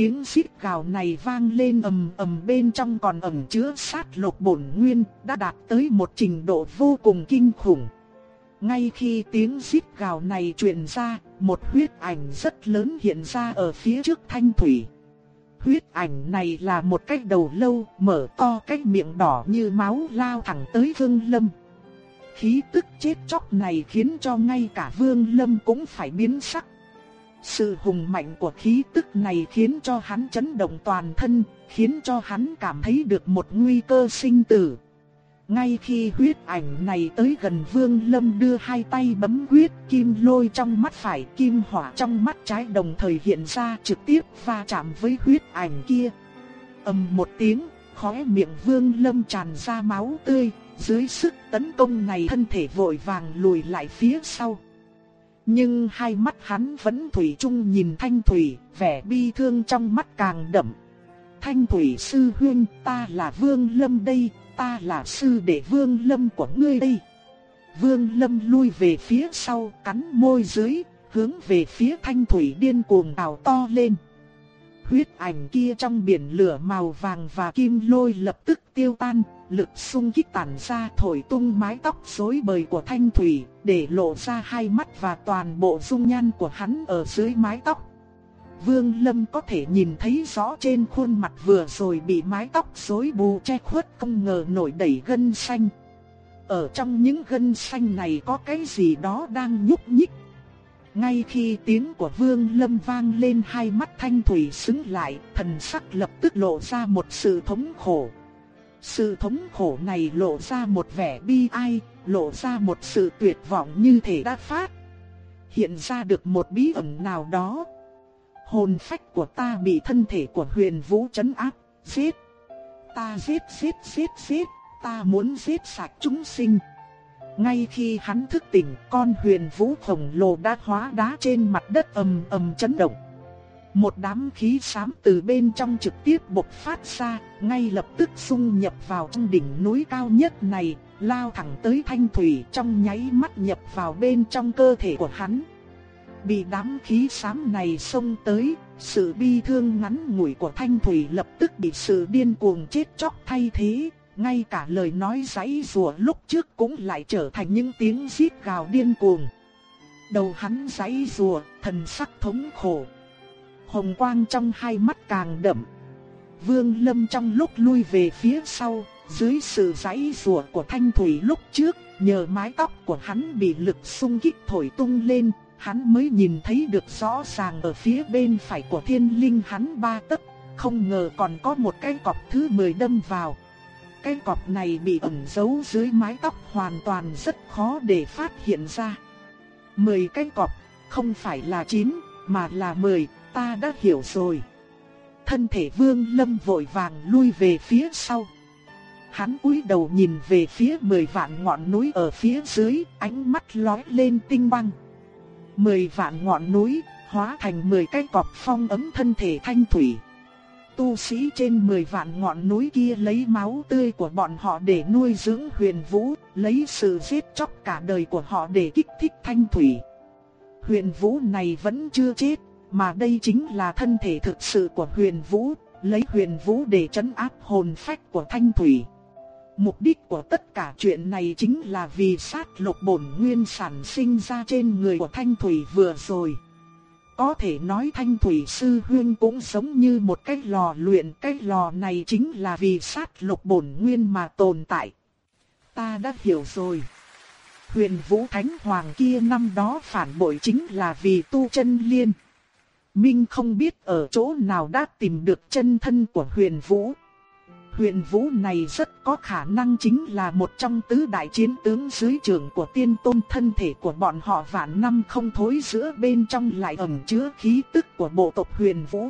Tiếng xít gào này vang lên ầm ầm bên trong còn ẩn chứa sát lục bổn nguyên, đã đạt tới một trình độ vô cùng kinh khủng. Ngay khi tiếng xít gào này truyền ra, một huyết ảnh rất lớn hiện ra ở phía trước thanh thủy. Huyết ảnh này là một cái đầu lâu, mở to cái miệng đỏ như máu lao thẳng tới Vương Lâm. Khí tức chết chóc này khiến cho ngay cả Vương Lâm cũng phải biến sắc. Sự hùng mạnh của khí tức này khiến cho hắn chấn động toàn thân, khiến cho hắn cảm thấy được một nguy cơ sinh tử. Ngay khi huyết ảnh này tới gần Vương Lâm đưa hai tay bấm huyết, kim lôi trong mắt phải, kim hỏa trong mắt trái đồng thời hiện ra trực tiếp va chạm với huyết ảnh kia. ầm một tiếng, khóe miệng Vương Lâm tràn ra máu tươi, dưới sức tấn công này thân thể vội vàng lùi lại phía sau. Nhưng hai mắt hắn vẫn thủy chung nhìn Thanh Thủy, vẻ bi thương trong mắt càng đậm. Thanh Thủy sư huynh, ta là Vương Lâm đây, ta là sư đệ Vương Lâm của ngươi đây. Vương Lâm lui về phía sau, cắn môi dưới, hướng về phía Thanh Thủy điên cuồng ảo to lên. Huyết ảnh kia trong biển lửa màu vàng và kim lôi lập tức tiêu tan, lực xung kích tản ra thổi tung mái tóc rối bời của Thanh Thủy, để lộ ra hai mắt và toàn bộ dung nhan của hắn ở dưới mái tóc. Vương Lâm có thể nhìn thấy rõ trên khuôn mặt vừa rồi bị mái tóc rối bù che khuất không ngờ nổi đầy gân xanh. Ở trong những gân xanh này có cái gì đó đang nhúc nhích. Ngay khi tiếng của Vương Lâm vang lên hai mắt thanh thủy xứng lại, thần sắc lập tức lộ ra một sự thống khổ. Sự thống khổ này lộ ra một vẻ bi ai, lộ ra một sự tuyệt vọng như thể đã phát. Hiện ra được một bí ẩn nào đó. Hồn phách của ta bị thân thể của huyền vũ chấn áp, giết. Ta giết giết giết giết, ta muốn giết sạch chúng sinh. Ngay khi hắn thức tỉnh, con huyền vũ khổng lồ đã hóa đá trên mặt đất ầm ầm chấn động. Một đám khí xám từ bên trong trực tiếp bộc phát ra, ngay lập tức xung nhập vào trong đỉnh núi cao nhất này, lao thẳng tới thanh thủy trong nháy mắt nhập vào bên trong cơ thể của hắn. Bị đám khí xám này xông tới, sự bi thương ngắn ngủi của thanh thủy lập tức bị sự điên cuồng chết chóc thay thế, ngay cả lời nói giấy rùa lúc trước cũng lại trở thành những tiếng giít gào điên cuồng. Đầu hắn giấy rùa, thần sắc thống khổ. Hồng quang trong hai mắt càng đậm. Vương Lâm trong lúc lui về phía sau, dưới sự giãy giụa của thanh thủy lúc trước, nhờ mái tóc của hắn bị lực xung kích thổi tung lên, hắn mới nhìn thấy được rõ ràng ở phía bên phải của thiên linh hắn ba tấc, không ngờ còn có một cái cọc thứ 10 đâm vào. Cái cọp này bị ẩn giấu dưới mái tóc hoàn toàn rất khó để phát hiện ra. Mười cái cọp, không phải là chín, mà là mười, ta đã hiểu rồi. Thân thể vương lâm vội vàng lui về phía sau. Hắn cúi đầu nhìn về phía mười vạn ngọn núi ở phía dưới, ánh mắt lóe lên tinh băng. Mười vạn ngọn núi, hóa thành 10 cái cọp phong ấm thân thể thanh thủy. Tu sĩ trên 10 vạn ngọn núi kia lấy máu tươi của bọn họ để nuôi dưỡng huyền vũ, lấy sự giết chóc cả đời của họ để kích thích thanh thủy. Huyền vũ này vẫn chưa chết, mà đây chính là thân thể thực sự của huyền vũ, lấy huyền vũ để chấn áp hồn phách của thanh thủy. Mục đích của tất cả chuyện này chính là vì sát lục bổn nguyên sản sinh ra trên người của Thanh Thủy vừa rồi. Có thể nói Thanh Thủy Sư Huyên cũng giống như một cái lò luyện, cái lò này chính là vì sát lục bổn nguyên mà tồn tại. Ta đã hiểu rồi. Huyền Vũ Thánh Hoàng kia năm đó phản bội chính là vì tu chân liên. Minh không biết ở chỗ nào đã tìm được chân thân của huyền Vũ. Huyền vũ này rất có khả năng chính là một trong tứ đại chiến tướng dưới trường của tiên tôn thân thể của bọn họ vạn năm không thối giữa bên trong lại ẩn chứa khí tức của bộ tộc huyền vũ.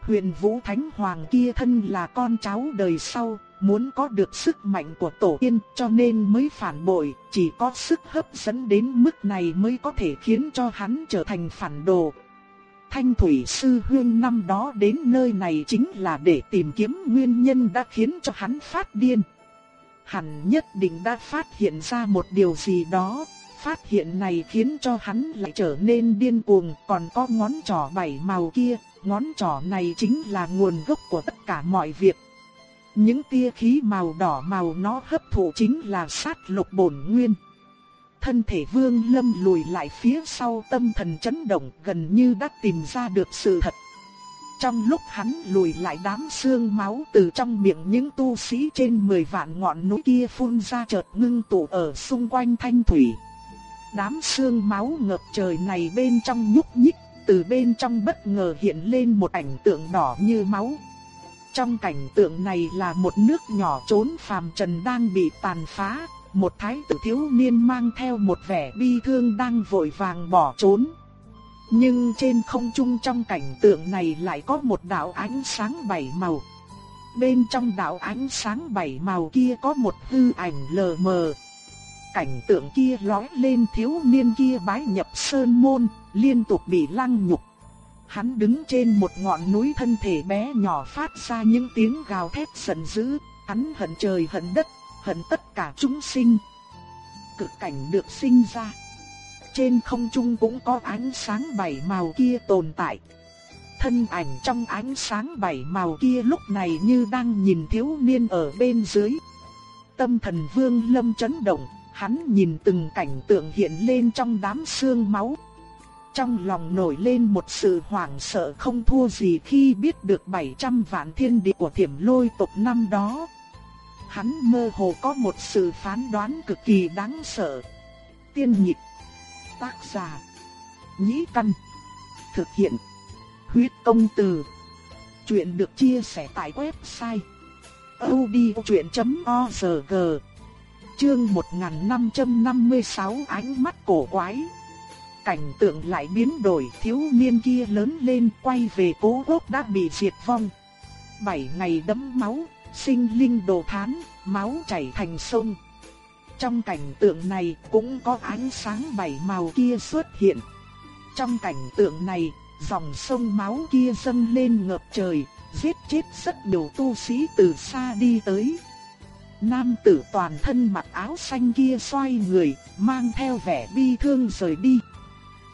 Huyền vũ thánh hoàng kia thân là con cháu đời sau, muốn có được sức mạnh của tổ tiên cho nên mới phản bội, chỉ có sức hấp dẫn đến mức này mới có thể khiến cho hắn trở thành phản đồ, Thanh Thủy Sư Huyên năm đó đến nơi này chính là để tìm kiếm nguyên nhân đã khiến cho hắn phát điên. Hắn nhất định đã phát hiện ra một điều gì đó, phát hiện này khiến cho hắn lại trở nên điên cuồng, còn có ngón trỏ bảy màu kia, ngón trỏ này chính là nguồn gốc của tất cả mọi việc. Những tia khí màu đỏ màu nó hấp thụ chính là sát lục bổn nguyên thân thể vương lâm lùi lại phía sau tâm thần chấn động gần như đã tìm ra được sự thật. Trong lúc hắn lùi lại đám xương máu từ trong miệng những tu sĩ trên 10 vạn ngọn núi kia phun ra chợt ngưng tụ ở xung quanh thanh thủy. Đám xương máu ngập trời này bên trong nhúc nhích, từ bên trong bất ngờ hiện lên một ảnh tượng đỏ như máu. Trong cảnh tượng này là một nước nhỏ trốn phàm trần đang bị tàn phá, một thái tử thiếu niên mang theo một vẻ bi thương đang vội vàng bỏ trốn. Nhưng trên không trung trong cảnh tượng này lại có một đạo ánh sáng bảy màu. Bên trong đạo ánh sáng bảy màu kia có một hư ảnh lờ mờ. Cảnh tượng kia lói lên thiếu niên kia bái nhập sơn môn, liên tục bị lăng nhục. Hắn đứng trên một ngọn núi thân thể bé nhỏ phát ra những tiếng gào thét giận dữ, hắn hận trời hận đất, hận tất cả chúng sinh. Cực cảnh được sinh ra. Trên không trung cũng có ánh sáng bảy màu kia tồn tại. Thân ảnh trong ánh sáng bảy màu kia lúc này như đang nhìn thiếu niên ở bên dưới. Tâm thần vương lâm chấn động, hắn nhìn từng cảnh tượng hiện lên trong đám xương máu. Trong lòng nổi lên một sự hoảng sợ không thua gì khi biết được 700 vạn thiên địa của thiểm lôi tộc năm đó hắn mơ hồ có một sự phán đoán cực kỳ đáng sợ. Tiên nhịp, tác giả, nhĩ căn, thực hiện, huyết công từ. Chuyện được chia sẻ tại website odchuyện.org Chương 1556 ánh mắt cổ quái Cảnh tượng lại biến đổi thiếu niên kia lớn lên quay về cố quốc đã bị diệt vong Bảy ngày đấm máu sinh linh đồ thán, máu chảy thành sông. Trong cảnh tượng này cũng có ánh sáng bảy màu kia xuất hiện. Trong cảnh tượng này, dòng sông máu kia dâng lên ngập trời, giết chết rất nhiều tu sĩ từ xa đi tới. Nam tử toàn thân mặc áo xanh kia xoay người, mang theo vẻ bi thương rời đi.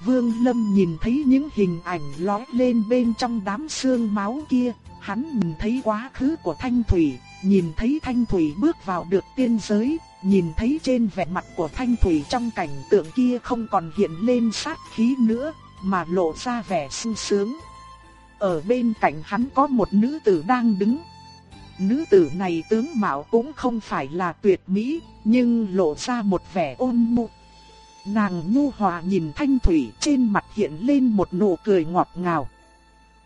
Vương Lâm nhìn thấy những hình ảnh lóe lên bên trong đám xương máu kia, Hắn nhìn thấy quá khứ của Thanh Thủy, nhìn thấy Thanh Thủy bước vào được tiên giới, nhìn thấy trên vẻ mặt của Thanh Thủy trong cảnh tượng kia không còn hiện lên sát khí nữa, mà lộ ra vẻ sung sướng. Ở bên cạnh hắn có một nữ tử đang đứng. Nữ tử này tướng mạo cũng không phải là tuyệt mỹ, nhưng lộ ra một vẻ ôn nhu. Nàng nhu hòa nhìn Thanh Thủy trên mặt hiện lên một nụ cười ngọt ngào.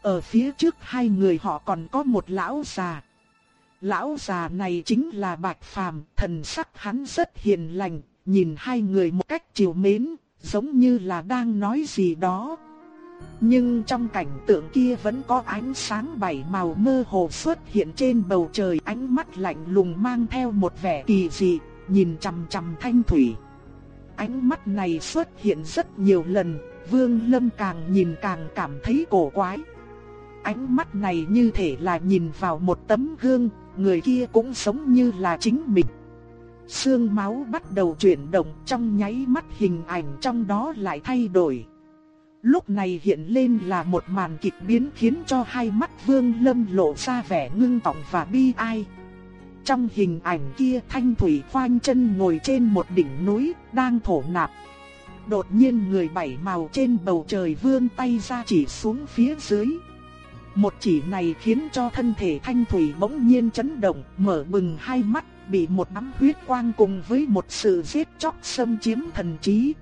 Ở phía trước hai người họ còn có một lão già. Lão già này chính là Bạch Phàm, thần sắc hắn rất hiền lành, nhìn hai người một cách chiều mến, giống như là đang nói gì đó. Nhưng trong cảnh tượng kia vẫn có ánh sáng bảy màu mơ hồ xuất hiện trên bầu trời, ánh mắt lạnh lùng mang theo một vẻ kỳ dị, nhìn chằm chằm Thanh Thủy. Ánh mắt này xuất hiện rất nhiều lần, Vương Lâm càng nhìn càng cảm thấy cổ quái. Ánh mắt này như thể là nhìn vào một tấm gương, người kia cũng sống như là chính mình. Xương máu bắt đầu chuyển động trong nháy mắt hình ảnh trong đó lại thay đổi. Lúc này hiện lên là một màn kịch biến khiến cho hai mắt Vương Lâm lộ ra vẻ ngưng trọng và bi ai. Trong hình ảnh kia Thanh Thủy khoanh chân ngồi trên một đỉnh núi, đang thổ nạp. Đột nhiên người bảy màu trên bầu trời vươn tay ra chỉ xuống phía dưới. Một chỉ này khiến cho thân thể Thanh Thủy bỗng nhiên chấn động, mở bừng hai mắt, bị một nắm huyết quang cùng với một sự giết chóc xâm chiếm thần trí.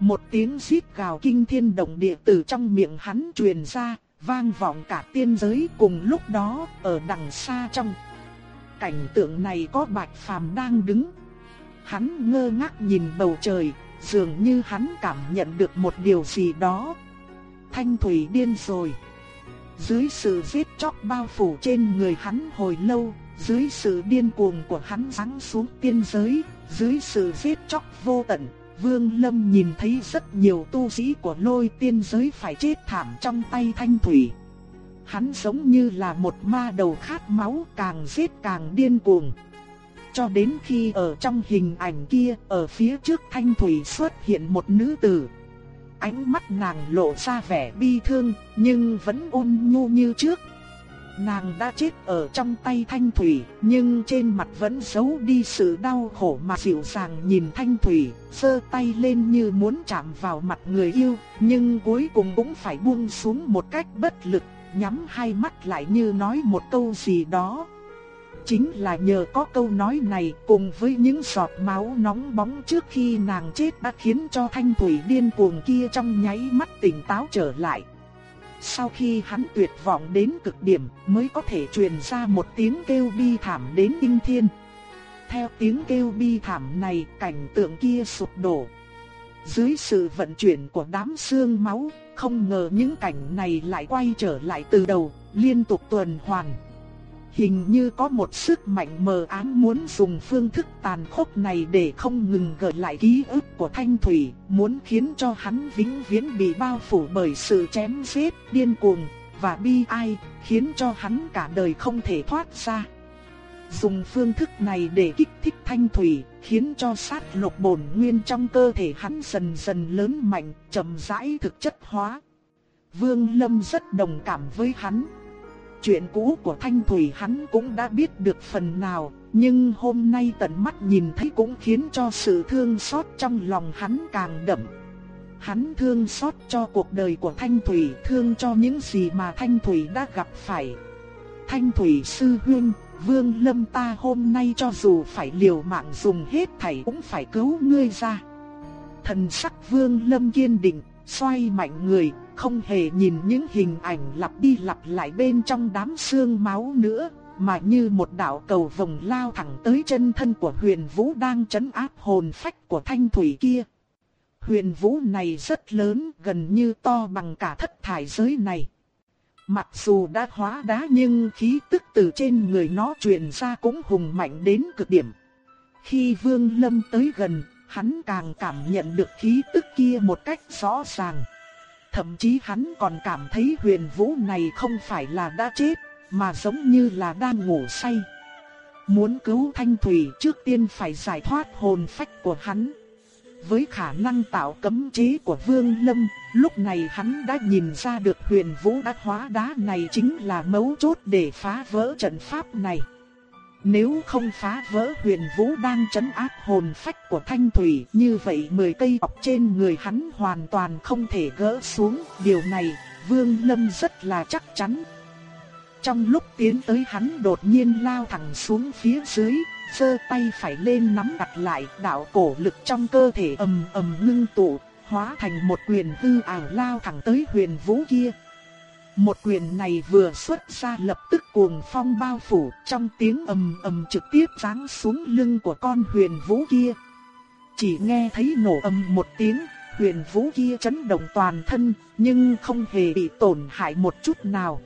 Một tiếng giết gào kinh thiên động địa từ trong miệng hắn truyền ra, vang vọng cả tiên giới cùng lúc đó, ở đằng xa trong. Cảnh tượng này có Bạch Phàm đang đứng. Hắn ngơ ngác nhìn bầu trời, dường như hắn cảm nhận được một điều gì đó. Thanh thủy điên rồi. Dưới sự giết chóc bao phủ trên người hắn hồi lâu, dưới sự điên cuồng của hắn giáng xuống tiên giới, dưới sự giết chóc vô tận, Vương Lâm nhìn thấy rất nhiều tu sĩ của lôi tiên giới phải chết thảm trong tay thanh thủy. Hắn giống như là một ma đầu khát máu càng giết càng điên cuồng. Cho đến khi ở trong hình ảnh kia, ở phía trước thanh thủy xuất hiện một nữ tử. Ánh mắt nàng lộ ra vẻ bi thương, nhưng vẫn ôn nhu như trước, Nàng đã chết ở trong tay Thanh Thủy, nhưng trên mặt vẫn giấu đi sự đau khổ mà dịu dàng nhìn Thanh Thủy, sơ tay lên như muốn chạm vào mặt người yêu, nhưng cuối cùng cũng phải buông xuống một cách bất lực, nhắm hai mắt lại như nói một câu gì đó. Chính là nhờ có câu nói này cùng với những giọt máu nóng bóng trước khi nàng chết đã khiến cho Thanh Thủy điên cuồng kia trong nháy mắt tỉnh táo trở lại. Sau khi hắn tuyệt vọng đến cực điểm mới có thể truyền ra một tiếng kêu bi thảm đến kinh thiên. Theo tiếng kêu bi thảm này cảnh tượng kia sụp đổ. Dưới sự vận chuyển của đám xương máu, không ngờ những cảnh này lại quay trở lại từ đầu, liên tục tuần hoàn. Hình như có một sức mạnh mờ ám muốn dùng phương thức tàn khốc này để không ngừng gợi lại ký ức của Thanh Thủy, muốn khiến cho hắn vĩnh viễn bị bao phủ bởi sự chém giết, điên cuồng và bi ai, khiến cho hắn cả đời không thể thoát ra. Dùng phương thức này để kích thích Thanh Thủy, khiến cho sát lục bổn nguyên trong cơ thể hắn dần dần lớn mạnh, chậm rãi thực chất hóa. Vương Lâm rất đồng cảm với hắn. Chuyện cũ của Thanh Thủy hắn cũng đã biết được phần nào, nhưng hôm nay tận mắt nhìn thấy cũng khiến cho sự thương xót trong lòng hắn càng đậm. Hắn thương xót cho cuộc đời của Thanh Thủy, thương cho những gì mà Thanh Thủy đã gặp phải. Thanh Thủy sư huynh, Vương Lâm ta hôm nay cho dù phải liều mạng dùng hết thảy cũng phải cứu ngươi ra. Thần sắc Vương Lâm kiên định, xoay mạnh người, không hề nhìn những hình ảnh lặp đi lặp lại bên trong đám xương máu nữa, mà như một đạo cầu vồng lao thẳng tới chân thân của huyền vũ đang chấn áp hồn phách của thanh thủy kia. Huyền vũ này rất lớn, gần như to bằng cả thất thải giới này. Mặc dù đã hóa đá nhưng khí tức từ trên người nó truyền ra cũng hùng mạnh đến cực điểm. Khi Vương Lâm tới gần, hắn càng cảm nhận được khí tức kia một cách rõ ràng. Thậm chí hắn còn cảm thấy huyền vũ này không phải là đã chết, mà giống như là đang ngủ say. Muốn cứu Thanh Thủy trước tiên phải giải thoát hồn phách của hắn. Với khả năng tạo cấm chế của Vương Lâm, lúc này hắn đã nhìn ra được huyền vũ đã hóa đá này chính là mấu chốt để phá vỡ trận pháp này. Nếu không phá vỡ huyền vũ đang chấn áp hồn phách của Thanh Thủy, như vậy 10 cây ọc trên người hắn hoàn toàn không thể gỡ xuống. Điều này, Vương Lâm rất là chắc chắn. Trong lúc tiến tới hắn đột nhiên lao thẳng xuống phía dưới, sơ tay phải lên nắm đặt lại đạo cổ lực trong cơ thể ầm ầm ngưng tụ, hóa thành một quyền hư ảo lao thẳng tới huyền vũ kia. Một quyền này vừa xuất ra lập tức cuồng phong bao phủ trong tiếng ầm ầm trực tiếp giáng xuống lưng của con huyền vũ kia. Chỉ nghe thấy nổ ầm một tiếng, huyền vũ kia chấn động toàn thân, nhưng không hề bị tổn hại một chút nào.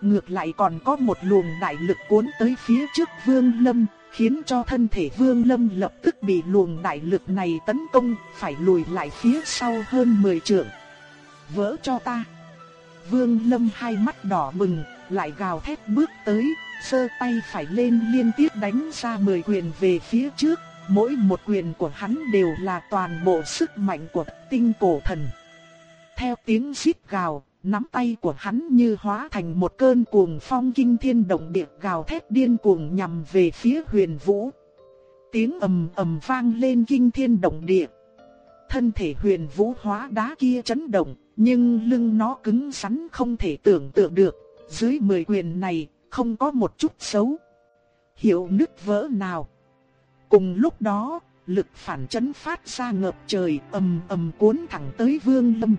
Ngược lại còn có một luồng đại lực cuốn tới phía trước vương lâm, khiến cho thân thể vương lâm lập tức bị luồng đại lực này tấn công, phải lùi lại phía sau hơn 10 trượng. vỡ cho ta. Vương Lâm hai mắt đỏ bừng, lại gào thét bước tới, sơ tay phải lên liên tiếp đánh ra 10 quyền về phía trước, mỗi một quyền của hắn đều là toàn bộ sức mạnh của tinh cổ thần. Theo tiếng xít gào, nắm tay của hắn như hóa thành một cơn cuồng phong kinh thiên động địa gào thét điên cuồng nhằm về phía huyền vũ. Tiếng ầm ầm vang lên kinh thiên động địa. Thân thể huyền vũ hóa đá kia chấn động, nhưng lưng nó cứng rắn không thể tưởng tượng được. Dưới mười quyền này, không có một chút xấu. Hiệu nứt vỡ nào. Cùng lúc đó, lực phản chấn phát ra ngập trời ầm ầm cuốn thẳng tới vương lâm.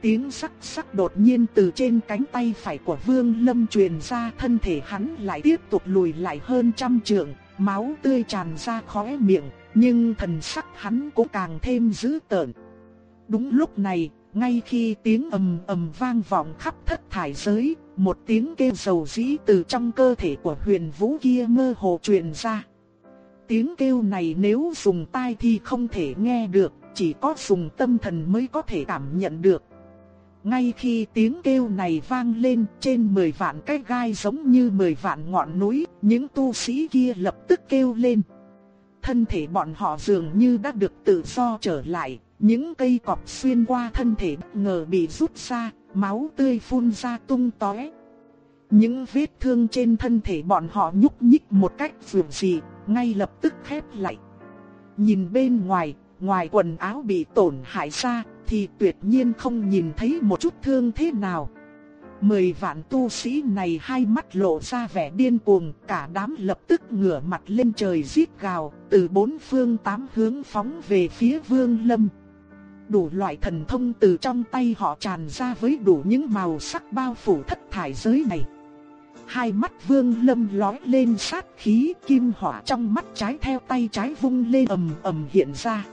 Tiếng sắc sắc đột nhiên từ trên cánh tay phải của Vương Lâm truyền ra thân thể hắn lại tiếp tục lùi lại hơn trăm trượng, máu tươi tràn ra khóe miệng, nhưng thần sắc hắn cũng càng thêm dữ tợn. Đúng lúc này, ngay khi tiếng ầm ầm vang vọng khắp thất thải giới, một tiếng kêu sầu dĩ từ trong cơ thể của huyền vũ kia mơ hồ truyền ra. Tiếng kêu này nếu dùng tai thì không thể nghe được, chỉ có dùng tâm thần mới có thể cảm nhận được. Ngay khi tiếng kêu này vang lên trên 10 vạn cái gai giống như 10 vạn ngọn núi, những tu sĩ kia lập tức kêu lên. Thân thể bọn họ dường như đã được tự do trở lại, những cây cọp xuyên qua thân thể bất ngờ bị rút ra, máu tươi phun ra tung tóe. Những vết thương trên thân thể bọn họ nhúc nhích một cách dường dị, ngay lập tức khép lại. Nhìn bên ngoài, ngoài quần áo bị tổn hại ra, thì tuyệt nhiên không nhìn thấy một chút thương thế nào. Mười vạn tu sĩ này hai mắt lộ ra vẻ điên cuồng, cả đám lập tức ngửa mặt lên trời giết gào, từ bốn phương tám hướng phóng về phía Vương Lâm. Đủ loại thần thông từ trong tay họ tràn ra với đủ những màu sắc bao phủ thất thải giới này. Hai mắt Vương Lâm lói lên sát khí, kim hỏa trong mắt trái theo tay trái vung lên ầm ầm hiện ra.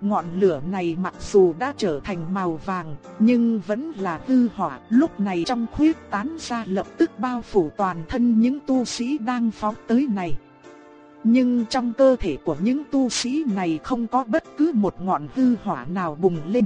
Ngọn lửa này mặc dù đã trở thành màu vàng, nhưng vẫn là hư hỏa, lúc này trong khuyết tán ra lập tức bao phủ toàn thân những tu sĩ đang phóng tới này. Nhưng trong cơ thể của những tu sĩ này không có bất cứ một ngọn hư hỏa nào bùng lên.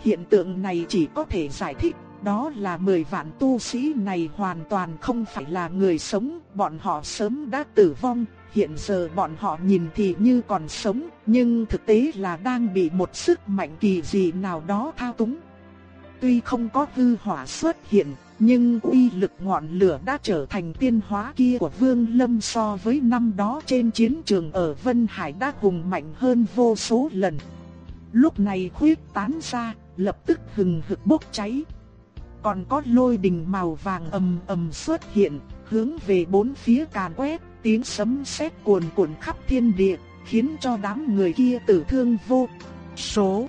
Hiện tượng này chỉ có thể giải thích, đó là 10 vạn tu sĩ này hoàn toàn không phải là người sống, bọn họ sớm đã tử vong, hiện giờ bọn họ nhìn thì như còn sống, nhưng thực tế là đang bị một sức mạnh kỳ dị nào đó thao túng. Tuy không có hư hỏa xuất hiện, nhưng uy lực ngọn lửa đã trở thành tiên hóa kia của Vương Lâm so với năm đó trên chiến trường ở Vân Hải đã hùng mạnh hơn vô số lần. Lúc này khuyết tán ra, lập tức hừng hực bốc cháy. Còn có lôi đình màu vàng ầm ầm xuất hiện, hướng về bốn phía càn quét, tiếng sấm sét cuồn cuộn khắp thiên địa, khiến cho đám người kia tử thương vô số.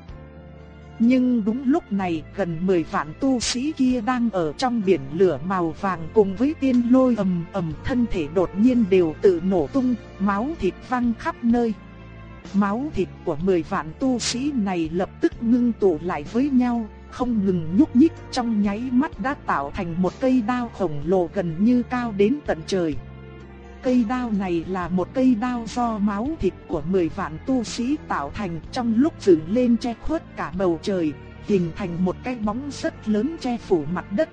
Nhưng đúng lúc này gần 10 vạn tu sĩ kia đang ở trong biển lửa màu vàng cùng với tiên lôi ầm ầm thân thể đột nhiên đều tự nổ tung, máu thịt văng khắp nơi. Máu thịt của 10 vạn tu sĩ này lập tức ngưng tụ lại với nhau, không ngừng nhúc nhích trong nháy mắt đã tạo thành một cây đao khổng lồ gần như cao đến tận trời. Cây đao này là một cây đao do máu thịt của 10 vạn tu sĩ tạo thành trong lúc dựng lên che khuất cả bầu trời, hình thành một cái bóng rất lớn che phủ mặt đất.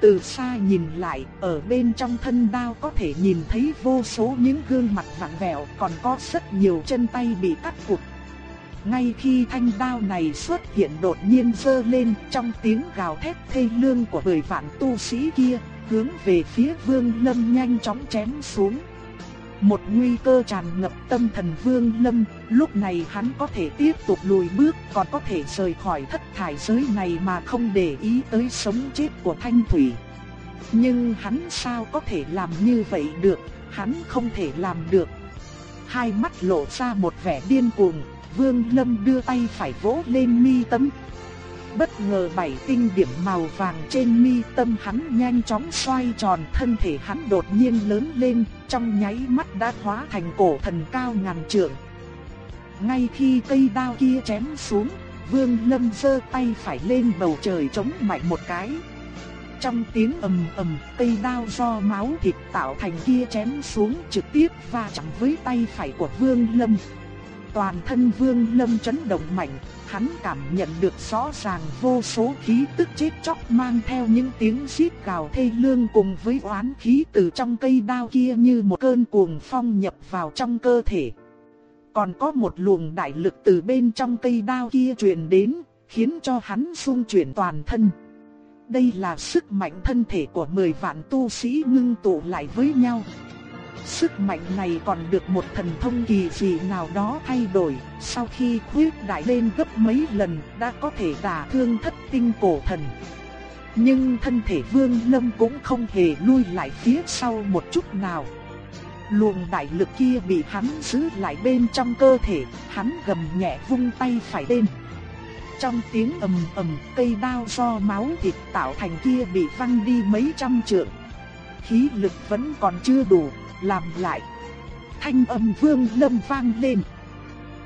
Từ xa nhìn lại, ở bên trong thân đao có thể nhìn thấy vô số những gương mặt vặn vẹo, còn có rất nhiều chân tay bị cắt cụt. Ngay khi thanh đao này xuất hiện đột nhiên dơ lên trong tiếng gào thét thê lương của bầy vạn tu sĩ kia, hướng về phía Vương Lâm nhanh chóng chém xuống. Một nguy cơ tràn ngập tâm thần Vương Lâm, lúc này hắn có thể tiếp tục lùi bước, còn có thể rời khỏi thất thải giới này mà không để ý tới sống chết của Thanh Thủy. Nhưng hắn sao có thể làm như vậy được, hắn không thể làm được. Hai mắt lộ ra một vẻ điên cuồng, Vương Lâm đưa tay phải vỗ lên mi tâm, Bất ngờ bảy tinh điểm màu vàng trên mi tâm hắn nhanh chóng xoay tròn thân thể hắn đột nhiên lớn lên, trong nháy mắt đã hóa thành cổ thần cao ngàn trượng. Ngay khi cây đao kia chém xuống, Vương Lâm giơ tay phải lên bầu trời chống mạnh một cái. Trong tiếng ầm ầm, cây đao do máu thịt tạo thành kia chém xuống trực tiếp va chạm với tay phải của Vương Lâm. Toàn thân Vương Lâm chấn động mạnh, hắn cảm nhận được rõ ràng vô số khí tức chết chóc mang theo những tiếng rít gào thê lương cùng với oán khí từ trong cây đao kia như một cơn cuồng phong nhập vào trong cơ thể. Còn có một luồng đại lực từ bên trong cây đao kia truyền đến, khiến cho hắn xung chuyển toàn thân. Đây là sức mạnh thân thể của 10 vạn tu sĩ ngưng tụ lại với nhau. Sức mạnh này còn được một thần thông kỳ dị nào đó thay đổi, sau khi khuyết đại lên gấp mấy lần đã có thể đả thương thất tinh cổ thần. Nhưng thân thể Vương Lâm cũng không hề lui lại phía sau một chút nào. Luồng đại lực kia bị hắn giữ lại bên trong cơ thể, hắn gầm nhẹ vung tay phải lên. Trong tiếng ầm ầm, cây đao do máu thịt tạo thành kia bị văng đi mấy trăm trượng. Khí lực vẫn còn chưa đủ, làm lại. Thanh âm vương lâm vang lên.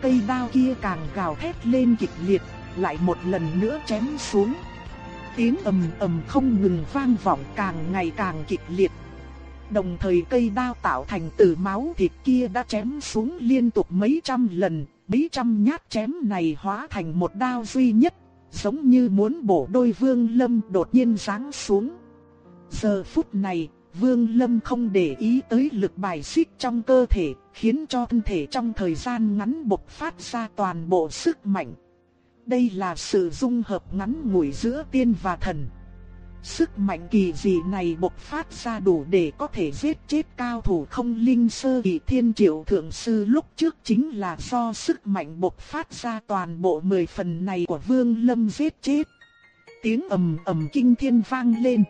Cây đao kia càng gào thét lên kịch liệt, lại một lần nữa chém xuống. Tiếng ầm ầm không ngừng vang vọng càng ngày càng kịch liệt. Đồng thời cây đao tạo thành từ máu thịt kia đã chém xuống liên tục mấy trăm lần, mấy trăm nhát chém này hóa thành một đao duy nhất, giống như muốn bổ đôi vương lâm đột nhiên giáng xuống. Giờ phút này, Vương Lâm không để ý tới lực bài xích trong cơ thể, khiến cho thân thể trong thời gian ngắn bộc phát ra toàn bộ sức mạnh. Đây là sự dung hợp ngắn ngủi giữa tiên và thần. Sức mạnh kỳ dị này bộc phát ra đủ để có thể giết chết cao thủ không linh sơ kỳ thiên triệu thượng sư lúc trước chính là do sức mạnh bộc phát ra toàn bộ mười phần này của Vương Lâm giết chết. Tiếng ầm ầm kinh thiên vang lên.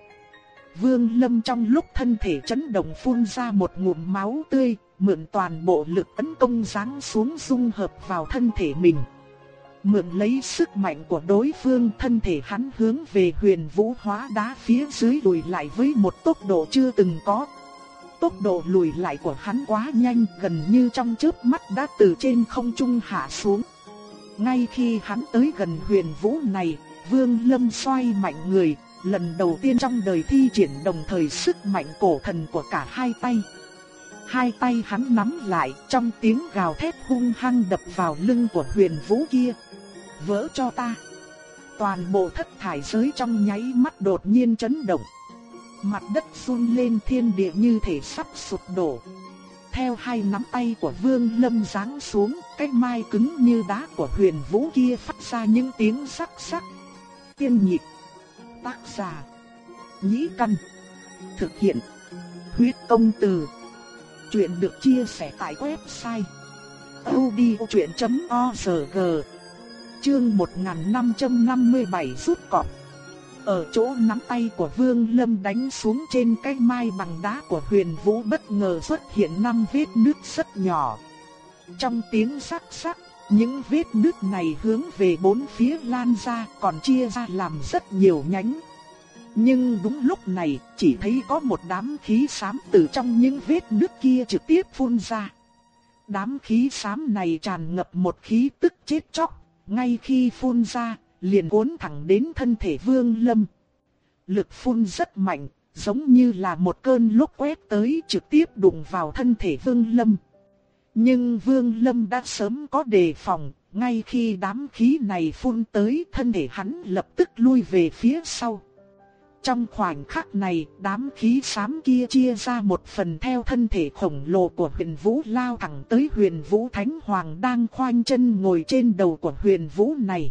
Vương Lâm trong lúc thân thể chấn động phun ra một ngụm máu tươi, mượn toàn bộ lực tấn công giáng xuống dung hợp vào thân thể mình. Mượn lấy sức mạnh của đối phương thân thể hắn hướng về huyền vũ hóa đá phía dưới lùi lại với một tốc độ chưa từng có. Tốc độ lùi lại của hắn quá nhanh gần như trong chớp mắt đã từ trên không trung hạ xuống. Ngay khi hắn tới gần huyền vũ này, vương lâm xoay mạnh người, lần đầu tiên trong đời thi triển đồng thời sức mạnh cổ thần của cả hai tay. Hai tay hắn nắm lại trong tiếng gào thét hung hăng đập vào lưng của huyền vũ kia. Vỡ cho ta. Toàn bộ thất thải giới trong nháy mắt đột nhiên chấn động. Mặt đất run lên thiên địa như thể sắp sụp đổ. Theo hai nắm tay của vương lâm giáng xuống, cái mai cứng như đá của huyền vũ kia phát ra những tiếng sắc sắc. Tiên nhịp Tác giả. Nhĩ Căn. Thực hiện. Huyết công từ. Chuyện được chia sẻ tại website. odchuyện.org Chương 1557 rút cọp. Ở chỗ nắm tay của Vương Lâm đánh xuống trên cái mai bằng đá của huyền vũ bất ngờ xuất hiện năm vết nước rất nhỏ. Trong tiếng sắc sắc, những vết nứt này hướng về bốn phía lan ra còn chia ra làm rất nhiều nhánh. Nhưng đúng lúc này chỉ thấy có một đám khí xám từ trong những vết nứt kia trực tiếp phun ra. Đám khí xám này tràn ngập một khí tức chết chóc, ngay khi phun ra, liền cuốn thẳng đến thân thể vương lâm. Lực phun rất mạnh, giống như là một cơn lốc quét tới trực tiếp đụng vào thân thể vương lâm. Nhưng Vương Lâm đã sớm có đề phòng, ngay khi đám khí này phun tới thân thể hắn lập tức lui về phía sau. Trong khoảnh khắc này, đám khí xám kia chia ra một phần theo thân thể khổng lồ của huyền vũ lao thẳng tới huyền vũ thánh hoàng đang khoanh chân ngồi trên đầu của huyền vũ này.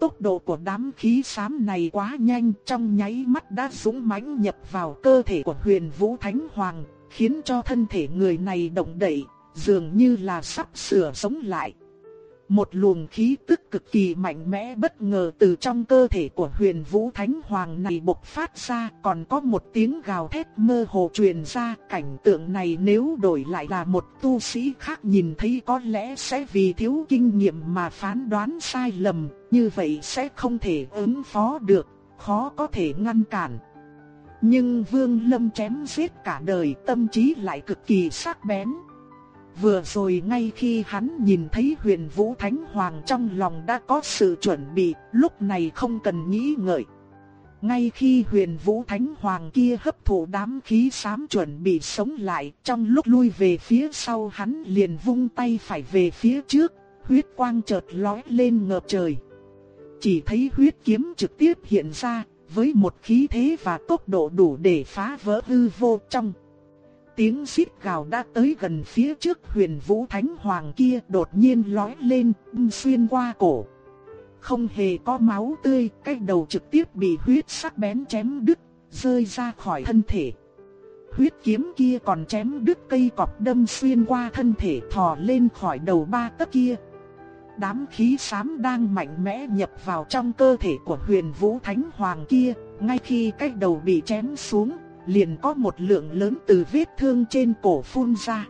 Tốc độ của đám khí xám này quá nhanh trong nháy mắt đã dũng mãnh nhập vào cơ thể của huyền vũ thánh hoàng, khiến cho thân thể người này động đậy, dường như là sắp sửa sống lại. Một luồng khí tức cực kỳ mạnh mẽ bất ngờ từ trong cơ thể của huyền vũ thánh hoàng này bộc phát ra, còn có một tiếng gào thét mơ hồ truyền ra, cảnh tượng này nếu đổi lại là một tu sĩ khác nhìn thấy có lẽ sẽ vì thiếu kinh nghiệm mà phán đoán sai lầm, như vậy sẽ không thể ứng phó được, khó có thể ngăn cản nhưng vương lâm chém giết cả đời, tâm trí lại cực kỳ sắc bén Vừa rồi ngay khi hắn nhìn thấy huyền vũ thánh hoàng trong lòng đã có sự chuẩn bị, lúc này không cần nghĩ ngợi. Ngay khi huyền vũ thánh hoàng kia hấp thụ đám khí xám chuẩn bị sống lại, trong lúc lui về phía sau hắn liền vung tay phải về phía trước, huyết quang chợt lói lên ngập trời. Chỉ thấy huyết kiếm trực tiếp hiện ra, với một khí thế và tốc độ đủ để phá vỡ hư vô trong. Tiếng xít gào đã tới gần phía trước huyền vũ thánh hoàng kia đột nhiên lói lên, xuyên qua cổ. Không hề có máu tươi, cái đầu trực tiếp bị huyết sắc bén chém đứt, rơi ra khỏi thân thể. Huyết kiếm kia còn chém đứt cây cọp đâm xuyên qua thân thể thò lên khỏi đầu ba tấc kia. Đám khí xám đang mạnh mẽ nhập vào trong cơ thể của huyền vũ thánh hoàng kia, ngay khi cái đầu bị chém xuống, liền có một lượng lớn từ vết thương trên cổ phun ra.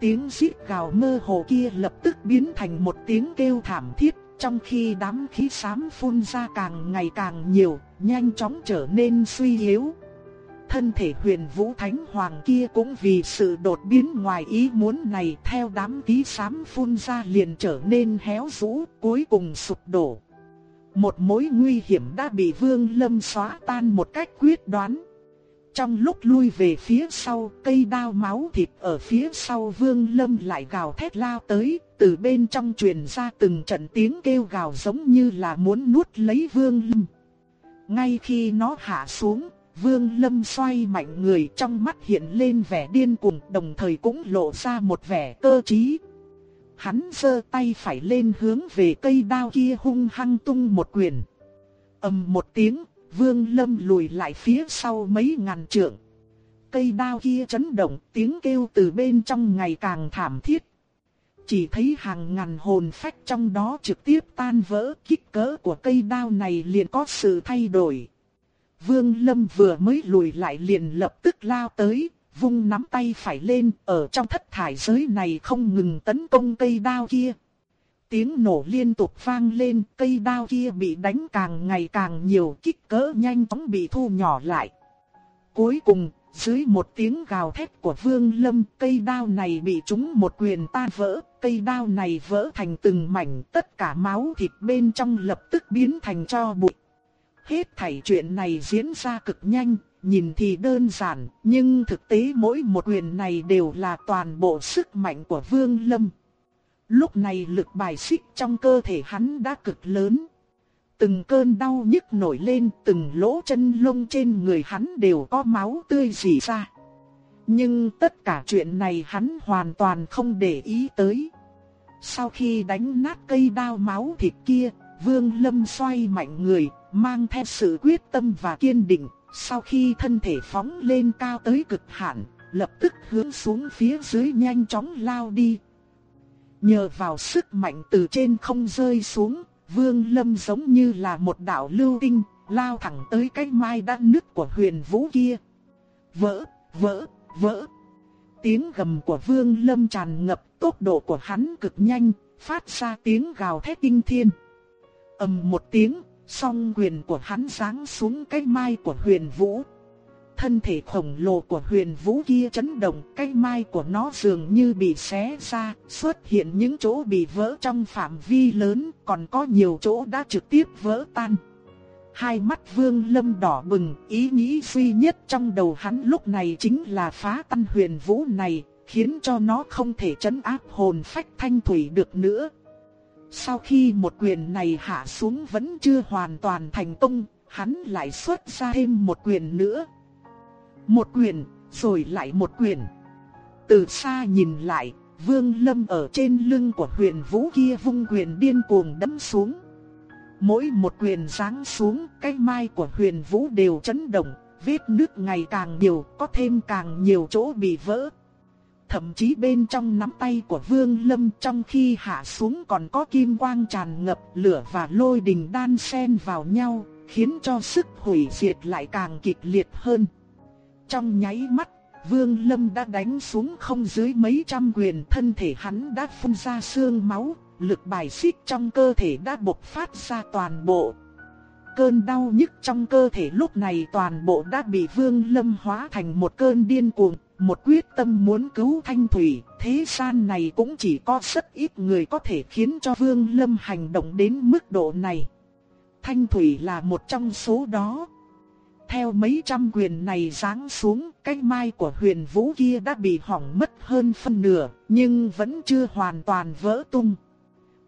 Tiếng rít gào mơ hồ kia lập tức biến thành một tiếng kêu thảm thiết, trong khi đám khí xám phun ra càng ngày càng nhiều, nhanh chóng trở nên suy yếu. Thân thể huyền vũ thánh hoàng kia cũng vì sự đột biến ngoài ý muốn này theo đám khí xám phun ra liền trở nên héo rũ, cuối cùng sụp đổ. Một mối nguy hiểm đã bị vương lâm xóa tan một cách quyết đoán. Trong lúc lui về phía sau, cây đao máu thịt ở phía sau vương lâm lại gào thét lao tới, từ bên trong truyền ra từng trận tiếng kêu gào giống như là muốn nuốt lấy vương lâm. Ngay khi nó hạ xuống, vương lâm xoay mạnh người trong mắt hiện lên vẻ điên cuồng đồng thời cũng lộ ra một vẻ cơ trí. Hắn giơ tay phải lên hướng về cây đao kia hung hăng tung một quyền. ầm một tiếng, Vương Lâm lùi lại phía sau mấy ngàn trượng. Cây đao kia chấn động, tiếng kêu từ bên trong ngày càng thảm thiết. Chỉ thấy hàng ngàn hồn phách trong đó trực tiếp tan vỡ, kích cỡ của cây đao này liền có sự thay đổi. Vương Lâm vừa mới lùi lại liền lập tức lao tới, vung nắm tay phải lên, ở trong thất thải giới này không ngừng tấn công cây đao kia. Tiếng nổ liên tục vang lên, cây đao kia bị đánh càng ngày càng nhiều, kích cỡ nhanh chóng bị thu nhỏ lại. Cuối cùng, dưới một tiếng gào thét của Vương Lâm, cây đao này bị trúng một quyền tan vỡ, cây đao này vỡ thành từng mảnh, tất cả máu thịt bên trong lập tức biến thành cho bụi. Hết thảy chuyện này diễn ra cực nhanh, nhìn thì đơn giản, nhưng thực tế mỗi một quyền này đều là toàn bộ sức mạnh của Vương Lâm. Lúc này lực bài xích trong cơ thể hắn đã cực lớn. Từng cơn đau nhức nổi lên, từng lỗ chân lông trên người hắn đều có máu tươi rỉ ra. Nhưng tất cả chuyện này hắn hoàn toàn không để ý tới. Sau khi đánh nát cây đao máu thịt kia, Vương Lâm xoay mạnh người, mang theo sự quyết tâm và kiên định. Sau khi thân thể phóng lên cao tới cực hạn, lập tức hướng xuống phía dưới nhanh chóng lao đi, Nhờ vào sức mạnh từ trên không rơi xuống, Vương Lâm giống như là một đạo lưu tinh, lao thẳng tới cái mai đã nứt của huyền vũ kia. Vỡ, vỡ, vỡ. Tiếng gầm của Vương Lâm tràn ngập, tốc độ của hắn cực nhanh, phát ra tiếng gào thét kinh thiên. ầm một tiếng, song quyền của hắn giáng xuống cái mai của huyền vũ thân thể khổng lồ của huyền vũ kia chấn động, cái mai của nó dường như bị xé ra, xuất hiện những chỗ bị vỡ trong phạm vi lớn, còn có nhiều chỗ đã trực tiếp vỡ tan. Hai mắt vương lâm đỏ bừng, ý nghĩ duy nhất trong đầu hắn lúc này chính là phá tan huyền vũ này, khiến cho nó không thể chấn áp hồn phách thanh thủy được nữa. Sau khi một quyền này hạ xuống vẫn chưa hoàn toàn thành công, hắn lại xuất ra thêm một quyền nữa. Một quyền, rồi lại một quyền. Từ xa nhìn lại, Vương Lâm ở trên lưng của huyền vũ kia vung quyền điên cuồng đấm xuống. Mỗi một quyền giáng xuống, cái mai của huyền vũ đều chấn động, vết nước ngày càng nhiều, có thêm càng nhiều chỗ bị vỡ. Thậm chí bên trong nắm tay của Vương Lâm trong khi hạ xuống còn có kim quang tràn ngập lửa và lôi đình đan xen vào nhau, khiến cho sức hủy diệt lại càng kịch liệt hơn. Trong nháy mắt, Vương Lâm đã đánh xuống không dưới mấy trăm quyền thân thể hắn đã phun ra xương máu, lực bài xích trong cơ thể đã bộc phát ra toàn bộ. Cơn đau nhức trong cơ thể lúc này toàn bộ đã bị Vương Lâm hóa thành một cơn điên cuồng, một quyết tâm muốn cứu Thanh Thủy. Thế gian này cũng chỉ có rất ít người có thể khiến cho Vương Lâm hành động đến mức độ này. Thanh Thủy là một trong số đó, theo mấy trăm quyền này giáng xuống, cái mai của huyền vũ kia đã bị hỏng mất hơn phân nửa, nhưng vẫn chưa hoàn toàn vỡ tung.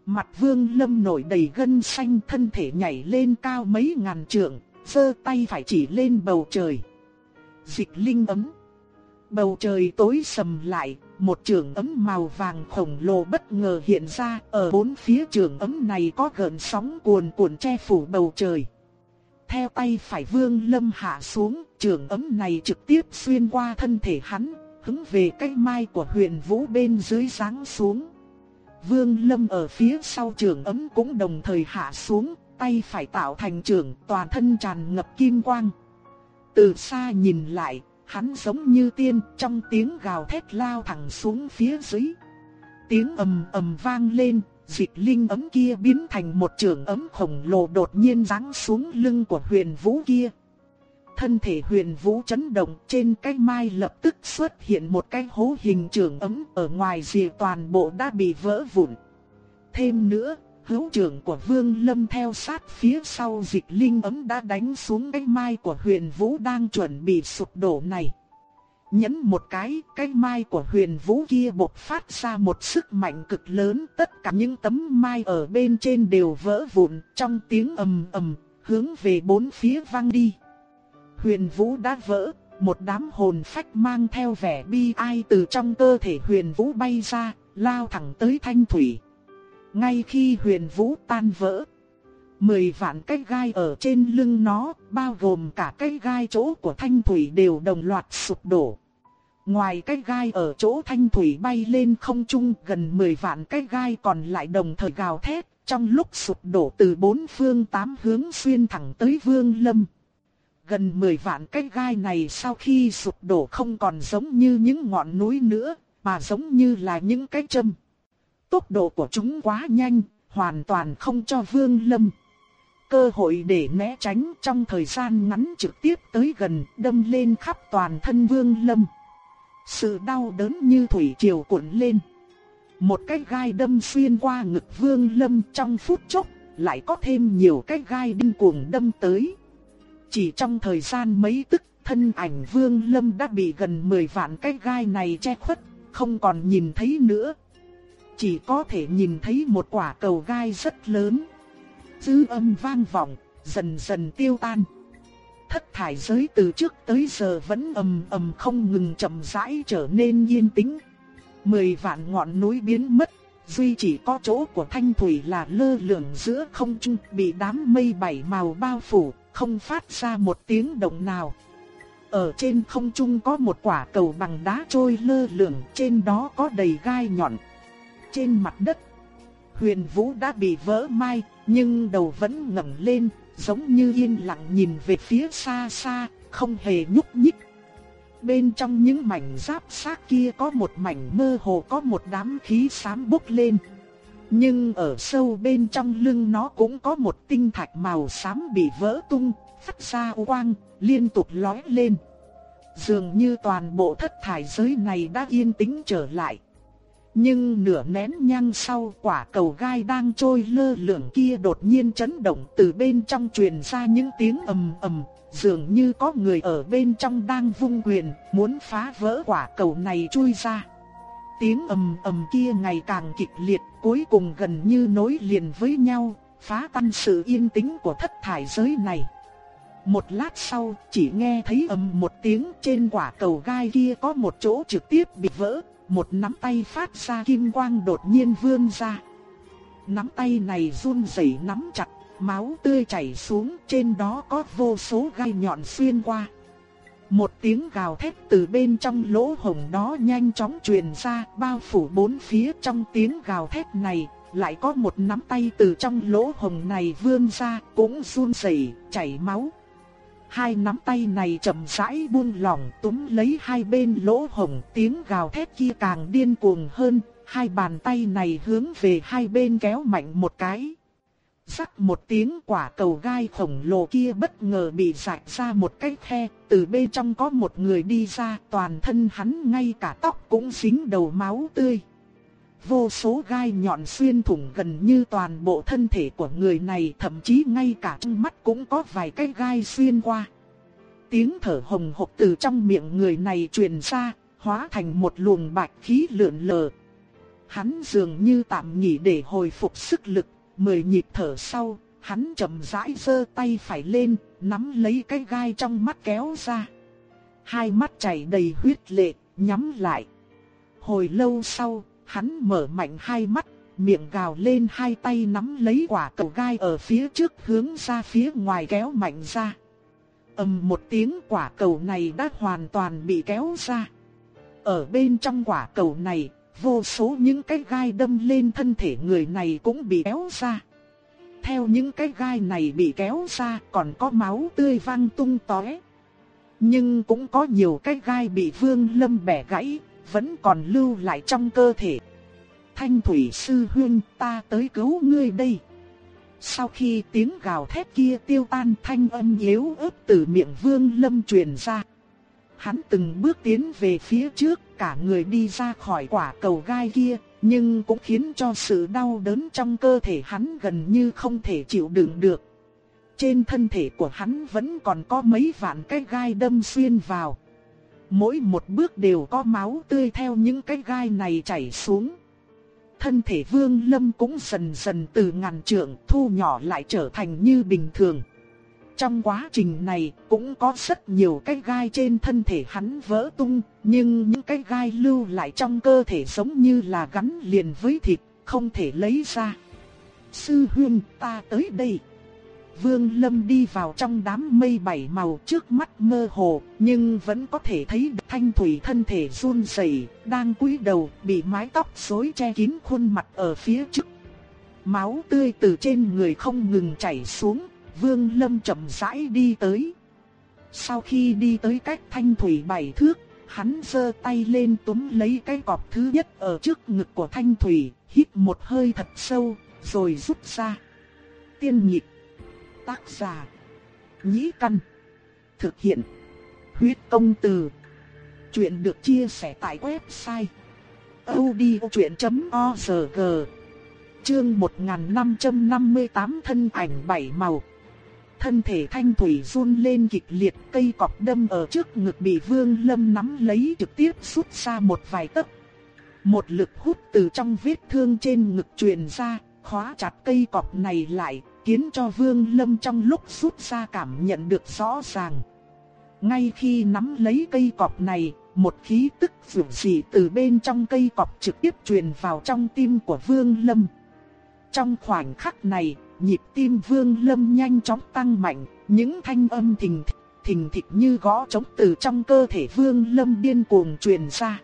Mặt vương lâm nổi đầy gân xanh thân thể nhảy lên cao mấy ngàn trượng, giơ tay phải chỉ lên bầu trời. Dịch linh ấm. Bầu trời tối sầm lại, một trường ấm màu vàng khổng lồ bất ngờ hiện ra, ở bốn phía trường ấm này có gợn sóng cuồn cuộn che phủ bầu trời. Theo tay phải vương lâm hạ xuống, trường ấm này trực tiếp xuyên qua thân thể hắn, hướng về cái mai của huyền vũ bên dưới giáng xuống. Vương lâm ở phía sau trường ấm cũng đồng thời hạ xuống, tay phải tạo thành trường toàn thân tràn ngập kim quang. Từ xa nhìn lại, hắn giống như tiên trong tiếng gào thét lao thẳng xuống phía dưới. Tiếng ầm ầm vang lên, dịch linh ấm kia biến thành một trường ấm khổng lồ đột nhiên giáng xuống lưng của huyền vũ kia. Thân thể huyền vũ chấn động trên cái mai lập tức xuất hiện một cái hố hình trường ấm ở ngoài rìa toàn bộ đã bị vỡ vụn. Thêm nữa, hữu trưởng của Vương Lâm theo sát phía sau dịch linh ấm đã đánh xuống cái mai của huyền vũ đang chuẩn bị sụp đổ này. Nhấn một cái, cái mai của huyền vũ kia bộc phát ra một sức mạnh cực lớn, tất cả những tấm mai ở bên trên đều vỡ vụn, trong tiếng ầm ầm, hướng về bốn phía vang đi. Huyền vũ đã vỡ, một đám hồn phách mang theo vẻ bi ai từ trong cơ thể huyền vũ bay ra, lao thẳng tới thanh thủy. Ngay khi huyền vũ tan vỡ, mười vạn cái gai ở trên lưng nó, bao gồm cả cái gai chỗ của thanh thủy đều đồng loạt sụp đổ. Ngoài cái gai ở chỗ thanh thủy bay lên không trung gần 10 vạn cái gai còn lại đồng thời gào thét, trong lúc sụp đổ từ bốn phương tám hướng xuyên thẳng tới vương lâm. Gần 10 vạn cái gai này sau khi sụp đổ không còn giống như những ngọn núi nữa, mà giống như là những cái châm. Tốc độ của chúng quá nhanh, hoàn toàn không cho vương lâm. Cơ hội để né tránh trong thời gian ngắn trực tiếp tới gần đâm lên khắp toàn thân vương lâm. Sự đau đớn như thủy triều cuộn lên. Một cái gai đâm xuyên qua ngực vương lâm trong phút chốc, lại có thêm nhiều cái gai đinh cuồng đâm tới. Chỉ trong thời gian mấy tức, thân ảnh vương lâm đã bị gần 10 vạn cái gai này che khuất, không còn nhìn thấy nữa. Chỉ có thể nhìn thấy một quả cầu gai rất lớn. Dư âm vang vọng, dần dần tiêu tan thất thải giới từ trước tới giờ vẫn ầm ầm không ngừng chậm rãi trở nên yên tĩnh. Mười vạn ngọn núi biến mất, duy chỉ có chỗ của thanh thủy là lơ lửng giữa không trung bị đám mây bảy màu bao phủ, không phát ra một tiếng động nào. Ở trên không trung có một quả cầu bằng đá trôi lơ lửng, trên đó có đầy gai nhọn. Trên mặt đất, huyền vũ đã bị vỡ mai, nhưng đầu vẫn ngẩng lên, giống như yên lặng nhìn về phía xa xa, không hề nhúc nhích. Bên trong những mảnh giáp xác kia có một mảnh mơ hồ có một đám khí xám bốc lên. Nhưng ở sâu bên trong lưng nó cũng có một tinh thạch màu xám bị vỡ tung, phát ra quang, liên tục lói lên. Dường như toàn bộ thất thải giới này đã yên tĩnh trở lại. Nhưng nửa nén nhang sau quả cầu gai đang trôi lơ lửng kia đột nhiên chấn động từ bên trong truyền ra những tiếng ầm ầm, dường như có người ở bên trong đang vung quyền, muốn phá vỡ quả cầu này chui ra. Tiếng ầm ầm kia ngày càng kịch liệt, cuối cùng gần như nối liền với nhau, phá tan sự yên tĩnh của thất thải giới này. Một lát sau, chỉ nghe thấy ầm một tiếng trên quả cầu gai kia có một chỗ trực tiếp bị vỡ, một nắm tay phát ra kim quang đột nhiên vươn ra. Nắm tay này run rẩy nắm chặt, máu tươi chảy xuống, trên đó có vô số gai nhọn xuyên qua. Một tiếng gào thét từ bên trong lỗ hổng đó nhanh chóng truyền ra, bao phủ bốn phía trong tiếng gào thét này, lại có một nắm tay từ trong lỗ hổng này vươn ra, cũng run rẩy, chảy máu. Hai nắm tay này chậm rãi buông lỏng túm lấy hai bên lỗ hổng tiếng gào thét kia càng điên cuồng hơn, hai bàn tay này hướng về hai bên kéo mạnh một cái. Rắc một tiếng quả cầu gai khổng lồ kia bất ngờ bị rạch ra một cái khe, từ bên trong có một người đi ra, toàn thân hắn ngay cả tóc cũng dính đầu máu tươi. Vô số gai nhọn xuyên thủng gần như toàn bộ thân thể của người này, thậm chí ngay cả trong mắt cũng có vài cái gai xuyên qua. tiếng thở hồng hộc từ trong miệng người này truyền ra, hóa thành một luồng bạch khí lượn lờ. Hắn dường như tạm nghỉ để hồi phục sức lực, mười nhịp thở sau, hắn chậm rãi giơ tay phải lên, nắm lấy cái gai trong mắt kéo ra. Hai mắt chảy đầy huyết lệ, nhắm lại. Hồi lâu sau, hắn mở mạnh hai mắt, miệng gào lên hai tay nắm lấy quả cầu gai ở phía trước hướng ra phía ngoài kéo mạnh ra. ầm một tiếng quả cầu này đã hoàn toàn bị kéo ra. Ở bên trong quả cầu này, vô số những cái gai đâm lên thân thể người này cũng bị kéo ra. Theo những cái gai này bị kéo ra còn có máu tươi văng tung tóe. Nhưng cũng có nhiều cái gai bị Vương Lâm bẻ gãy, vẫn còn lưu lại trong cơ thể. Thanh thủy sư huynh ta tới cứu ngươi đây. Sau khi tiếng gào thét kia tiêu tan thanh âm yếu ớt từ miệng Vương Lâm truyền ra. Hắn từng bước tiến về phía trước, cả người đi ra khỏi quả cầu gai kia, nhưng cũng khiến cho sự đau đớn trong cơ thể hắn gần như không thể chịu đựng được. Trên thân thể của hắn vẫn còn có mấy vạn cái gai đâm xuyên vào. Mỗi một bước đều có máu tươi theo những cái gai này chảy xuống. Thân thể vương lâm cũng dần dần từ ngàn trượng thu nhỏ lại trở thành như bình thường. Trong quá trình này cũng có rất nhiều cái gai trên thân thể hắn vỡ tung, nhưng những cái gai lưu lại trong cơ thể giống như là gắn liền với thịt, không thể lấy ra. Sư huynh ta tới đây. Vương Lâm đi vào trong đám mây bảy màu trước mắt mơ hồ, nhưng vẫn có thể thấy được thanh thủy thân thể run rẩy, đang cúi đầu, bị mái tóc rối che kín khuôn mặt ở phía trước. Máu tươi từ trên người không ngừng chảy xuống, Vương Lâm chậm rãi đi tới. Sau khi đi tới cách thanh thủy bảy thước, hắn giơ tay lên túm lấy cái cọp thứ nhất ở trước ngực của thanh thủy, hít một hơi thật sâu, rồi rút ra. Tiên nhịp Tác giả. Nhĩ Căn. Thực hiện. Huyết công từ. Chuyện được chia sẻ tại website. odchuyện.org Chương 1558 thân ảnh bảy màu. Thân thể thanh thủy run lên kịch liệt cây cọp đâm ở trước ngực bị vương lâm nắm lấy trực tiếp rút ra một vài tấc. Một lực hút từ trong vết thương trên ngực truyền ra, khóa chặt cây cọp này lại, khiến cho Vương Lâm trong lúc rút ra cảm nhận được rõ ràng. Ngay khi nắm lấy cây cọp này, một khí tức dường dị từ bên trong cây cọp trực tiếp truyền vào trong tim của Vương Lâm. Trong khoảnh khắc này, nhịp tim Vương Lâm nhanh chóng tăng mạnh, những thanh âm thình thịch, thình thịch như gõ trống từ trong cơ thể Vương Lâm điên cuồng truyền ra.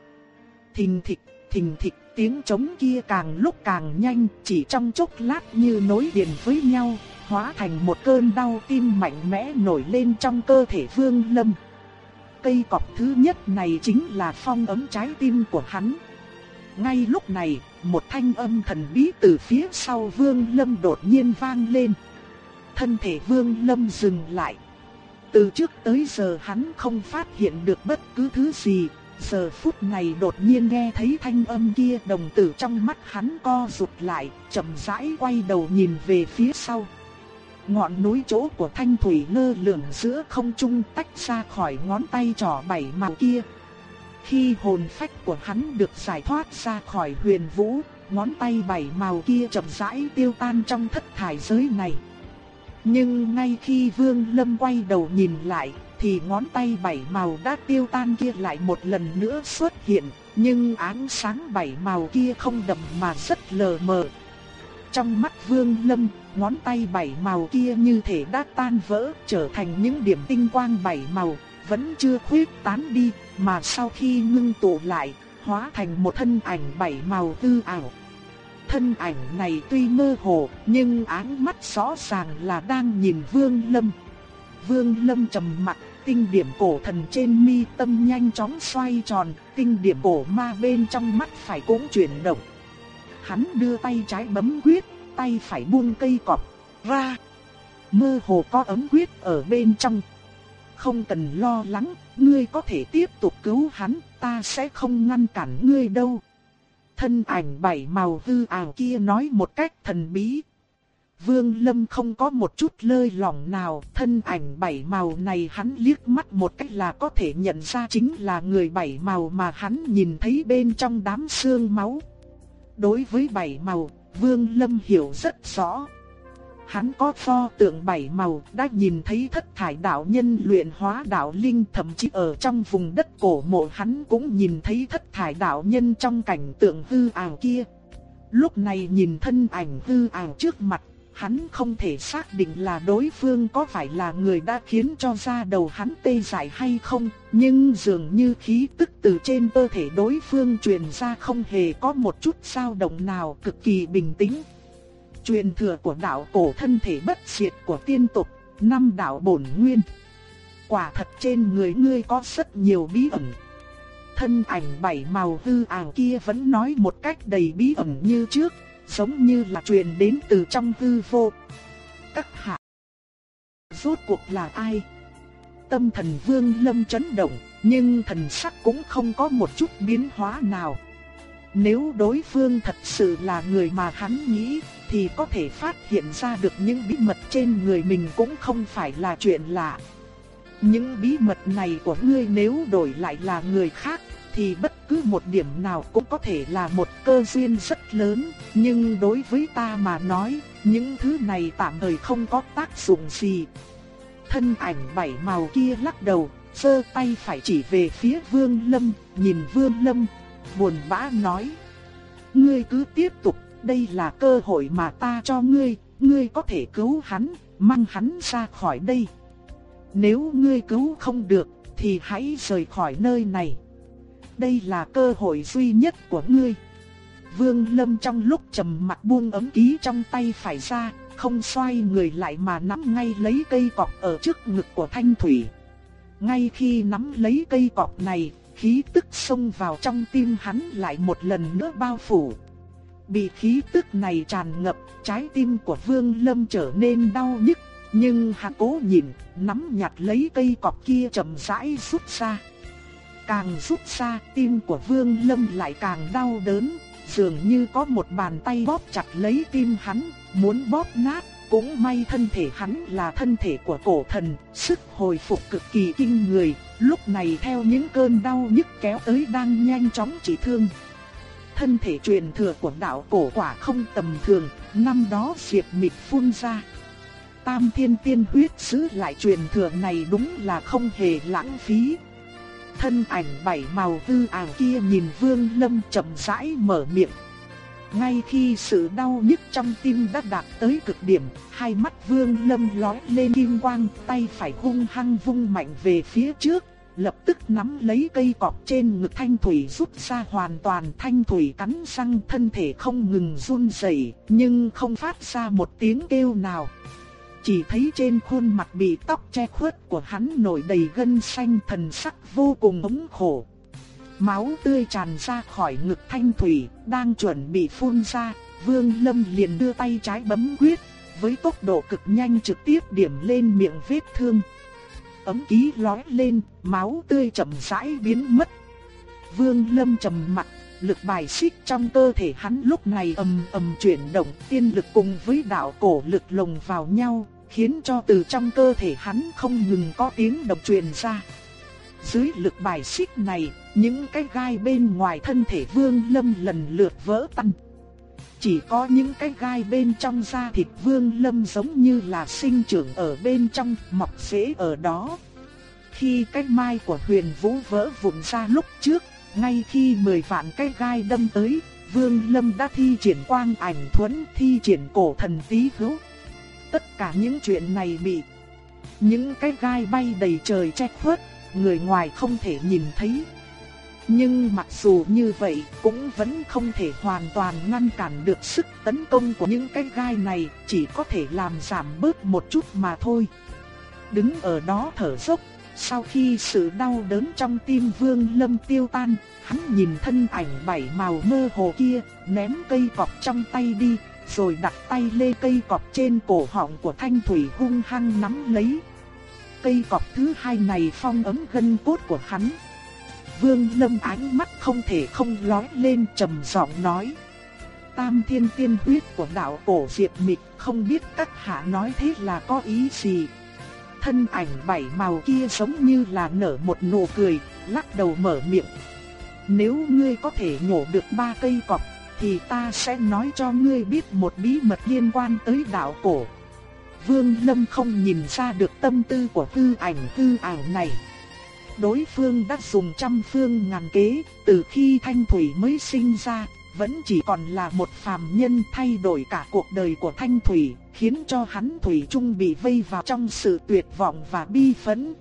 Thình thịch, thình thịch, tiếng trống kia càng lúc càng nhanh, chỉ trong chốc lát như nối liền với nhau, hóa thành một cơn đau tim mạnh mẽ nổi lên trong cơ thể Vương Lâm. Cây cọp thứ nhất này chính là phong ấm trái tim của hắn. Ngay lúc này, một thanh âm thần bí từ phía sau Vương Lâm đột nhiên vang lên. Thân thể Vương Lâm dừng lại. Từ trước tới giờ hắn không phát hiện được bất cứ thứ gì, Giờ phút này đột nhiên nghe thấy thanh âm kia đồng tử trong mắt hắn co rụt lại, chậm rãi quay đầu nhìn về phía sau. Ngọn núi chỗ của thanh thủy lơ lửng giữa không trung tách ra khỏi ngón tay trỏ bảy màu kia. Khi hồn phách của hắn được giải thoát ra khỏi huyền vũ, ngón tay bảy màu kia chậm rãi tiêu tan trong thất thải giới này. Nhưng ngay khi Vương Lâm quay đầu nhìn lại, thì ngón tay bảy màu đã tiêu tan kia lại một lần nữa xuất hiện, nhưng ánh sáng bảy màu kia không đậm mà rất lờ mờ. Trong mắt Vương Lâm, ngón tay bảy màu kia như thể đã tan vỡ, trở thành những điểm tinh quang bảy màu, vẫn chưa khuyết tán đi, mà sau khi ngưng tụ lại, hóa thành một thân ảnh bảy màu tư ảo. Thân ảnh này tuy mơ hồ, nhưng ánh mắt rõ ràng là đang nhìn Vương Lâm. Vương Lâm trầm mặt tinh điểm cổ thần trên mi tâm nhanh chóng xoay tròn, tinh điểm cổ ma bên trong mắt phải cũng chuyển động. Hắn đưa tay trái bấm quyết, tay phải buông cây cọp ra. Mơ hồ có ấm quyết ở bên trong. Không cần lo lắng, ngươi có thể tiếp tục cứu hắn, ta sẽ không ngăn cản ngươi đâu. Thân ảnh bảy màu hư ảo kia nói một cách thần bí. Vương Lâm không có một chút lơi lỏng nào, thân ảnh bảy màu này hắn liếc mắt một cách là có thể nhận ra chính là người bảy màu mà hắn nhìn thấy bên trong đám xương máu. Đối với bảy màu, Vương Lâm hiểu rất rõ. Hắn có pho tượng bảy màu, đã nhìn thấy thất thải đạo nhân luyện hóa đạo linh thậm chí ở trong vùng đất cổ mộ hắn cũng nhìn thấy thất thải đạo nhân trong cảnh tượng hư ảo kia. Lúc này nhìn thân ảnh hư ảo trước mặt, hắn không thể xác định là đối phương có phải là người đã khiến cho da đầu hắn tê dại hay không, nhưng dường như khí tức từ trên cơ thể đối phương truyền ra không hề có một chút dao động nào cực kỳ bình tĩnh. Truyền thừa của đạo cổ thân thể bất diệt của tiên tộc năm đạo bổn nguyên. Quả thật trên người ngươi có rất nhiều bí ẩn. Thân ảnh bảy màu hư ảo kia vẫn nói một cách đầy bí ẩn như trước, giống như là truyền đến từ trong hư vô. Các hạ, rốt cuộc là ai? Tâm thần Vương Lâm chấn động, nhưng thần sắc cũng không có một chút biến hóa nào. Nếu đối phương thật sự là người mà hắn nghĩ, thì có thể phát hiện ra được những bí mật trên người mình cũng không phải là chuyện lạ. Những bí mật này của ngươi nếu đổi lại là người khác, thì bất cứ một điểm nào cũng có thể là một cơ duyên rất lớn, nhưng đối với ta mà nói, những thứ này tạm thời không có tác dụng gì. Thân ảnh bảy màu kia lắc đầu, giơ tay phải chỉ về phía Vương Lâm, nhìn Vương Lâm, buồn bã nói: "Ngươi cứ tiếp tục, đây là cơ hội mà ta cho ngươi, ngươi có thể cứu hắn, mang hắn ra khỏi đây. Nếu ngươi cứu không được, thì hãy rời khỏi nơi này." Đây là cơ hội duy nhất của ngươi. Vương Lâm trong lúc trầm mặt buông ấm ký trong tay phải ra, không xoay người lại mà nắm ngay lấy cây cọp ở trước ngực của Thanh Thủy. Ngay khi nắm lấy cây cọp này, khí tức xông vào trong tim hắn lại một lần nữa bao phủ. Bị khí tức này tràn ngập, trái tim của Vương Lâm trở nên đau nhức, nhưng hắn cố nhìn, nắm nhặt lấy cây cọp kia chậm rãi rút ra. Càng rút xa tim của Vương Lâm lại càng đau đớn, dường như có một bàn tay bóp chặt lấy tim hắn, muốn bóp nát. Cũng may thân thể hắn là thân thể của cổ thần, sức hồi phục cực kỳ kinh người, lúc này theo những cơn đau nhức kéo tới đang nhanh chóng trị thương. Thân thể truyền thừa của đạo cổ quả không tầm thường, năm đó diệp mịt phun ra. Tam thiên tiên huyết sứ lại truyền thừa này đúng là không hề lãng phí, Thân ảnh bảy màu hư ảo kia nhìn Vương Lâm chậm rãi mở miệng. Ngay khi sự đau nhức trong tim đã đạt tới cực điểm, hai mắt Vương Lâm lóe lên kim quang, tay phải hung hăng vung mạnh về phía trước, lập tức nắm lấy cây cọp trên ngực Thanh Thủy rút ra hoàn toàn. Thanh Thủy cắn răng thân thể không ngừng run rẩy, nhưng không phát ra một tiếng kêu nào. Chỉ thấy trên khuôn mặt bị tóc che khuất của hắn nổi đầy gân xanh thần sắc vô cùng ống khổ. Máu tươi tràn ra khỏi ngực thanh thủy, đang chuẩn bị phun ra, Vương Lâm liền đưa tay trái bấm quyết, với tốc độ cực nhanh trực tiếp điểm lên miệng vết thương. Ấm ký lói lên, máu tươi chậm rãi biến mất. Vương Lâm trầm mặt, lực bài xích trong cơ thể hắn lúc này ầm ầm chuyển động, tiên lực cùng với đạo cổ lực lồng vào nhau, khiến cho từ trong cơ thể hắn không ngừng có tiếng động truyền ra. Dưới lực bài xích này, những cái gai bên ngoài thân thể Vương Lâm lần lượt vỡ tan. Chỉ có những cái gai bên trong da thịt Vương Lâm giống như là sinh trưởng ở bên trong, mọc rễ ở đó. Khi cái mai của Huyền Vũ vỡ vụn ra lúc trước, ngay khi mười vạn cái gai đâm tới, Vương Lâm đã thi triển quang ảnh thuẫn, thi triển cổ thần tí hữu. Tất cả những chuyện này bị những cái gai bay đầy trời che khuất, người ngoài không thể nhìn thấy. Nhưng mặc dù như vậy cũng vẫn không thể hoàn toàn ngăn cản được sức tấn công của những cái gai này, chỉ có thể làm giảm bớt một chút mà thôi. Đứng ở đó thở dốc, sau khi sự đau đớn trong tim Vương Lâm tiêu tan, hắn nhìn thân ảnh bảy màu mơ hồ kia, ném cây cọp trong tay đi, rồi đặt tay lê cây cọp trên cổ họng của Thanh Thủy hung hăng nắm lấy. Cây cọp thứ hai này phong ấm gân cốt của hắn. Vương Lâm ánh mắt không thể không lói lên trầm giọng nói. tam thiên tiên huyết của đạo cổ diệt mịch, không biết các hạ nói thế là có ý gì. Thân ảnh bảy màu kia giống như là nở một nụ cười, lắc đầu mở miệng. Nếu ngươi có thể nhổ được ba cây cọp, thì ta sẽ nói cho ngươi biết một bí mật liên quan tới đạo cổ. Vương Lâm không nhìn ra được tâm tư của tư ảnh tư ảnh này. Đối phương đã dùng trăm phương ngàn kế, từ khi Thanh Thủy mới sinh ra, vẫn chỉ còn là một phàm nhân thay đổi cả cuộc đời của Thanh Thủy, khiến cho hắn Thủy Trung bị vây vào trong sự tuyệt vọng và bi phẫn.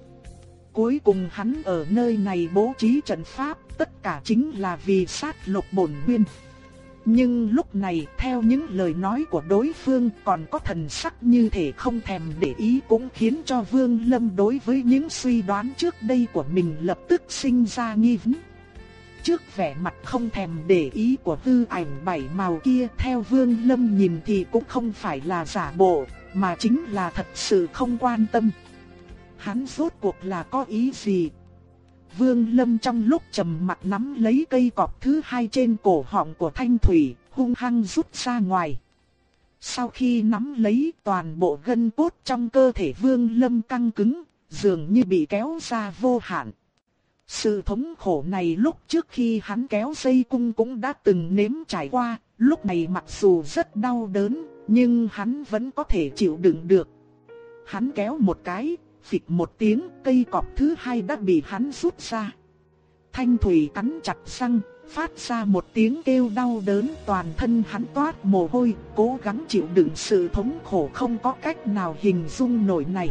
Cuối cùng hắn ở nơi này bố trí trận pháp, tất cả chính là vì sát lục bổn nguyên. Nhưng lúc này theo những lời nói của đối phương còn có thần sắc như thể không thèm để ý cũng khiến cho Vương Lâm đối với những suy đoán trước đây của mình lập tức sinh ra nghi vấn. Trước vẻ mặt không thèm để ý của tư ảnh bảy màu kia theo Vương Lâm nhìn thì cũng không phải là giả bộ, mà chính là thật sự không quan tâm. Hắn rốt cuộc là có ý gì? Vương Lâm trong lúc trầm mặt nắm lấy cây cọp thứ hai trên cổ họng của Thanh Thủy, hung hăng rút ra ngoài. Sau khi nắm lấy toàn bộ gân cốt trong cơ thể Vương Lâm căng cứng, dường như bị kéo ra vô hạn. Sự thống khổ này lúc trước khi hắn kéo dây cung cũng đã từng nếm trải qua, lúc này mặc dù rất đau đớn, nhưng hắn vẫn có thể chịu đựng được. Hắn kéo một cái, phịch một tiếng, cây cọp thứ hai đã bị hắn rút ra. Thanh thủy cắn chặt răng, phát ra một tiếng kêu đau đớn toàn thân hắn toát mồ hôi, cố gắng chịu đựng sự thống khổ không có cách nào hình dung nổi này.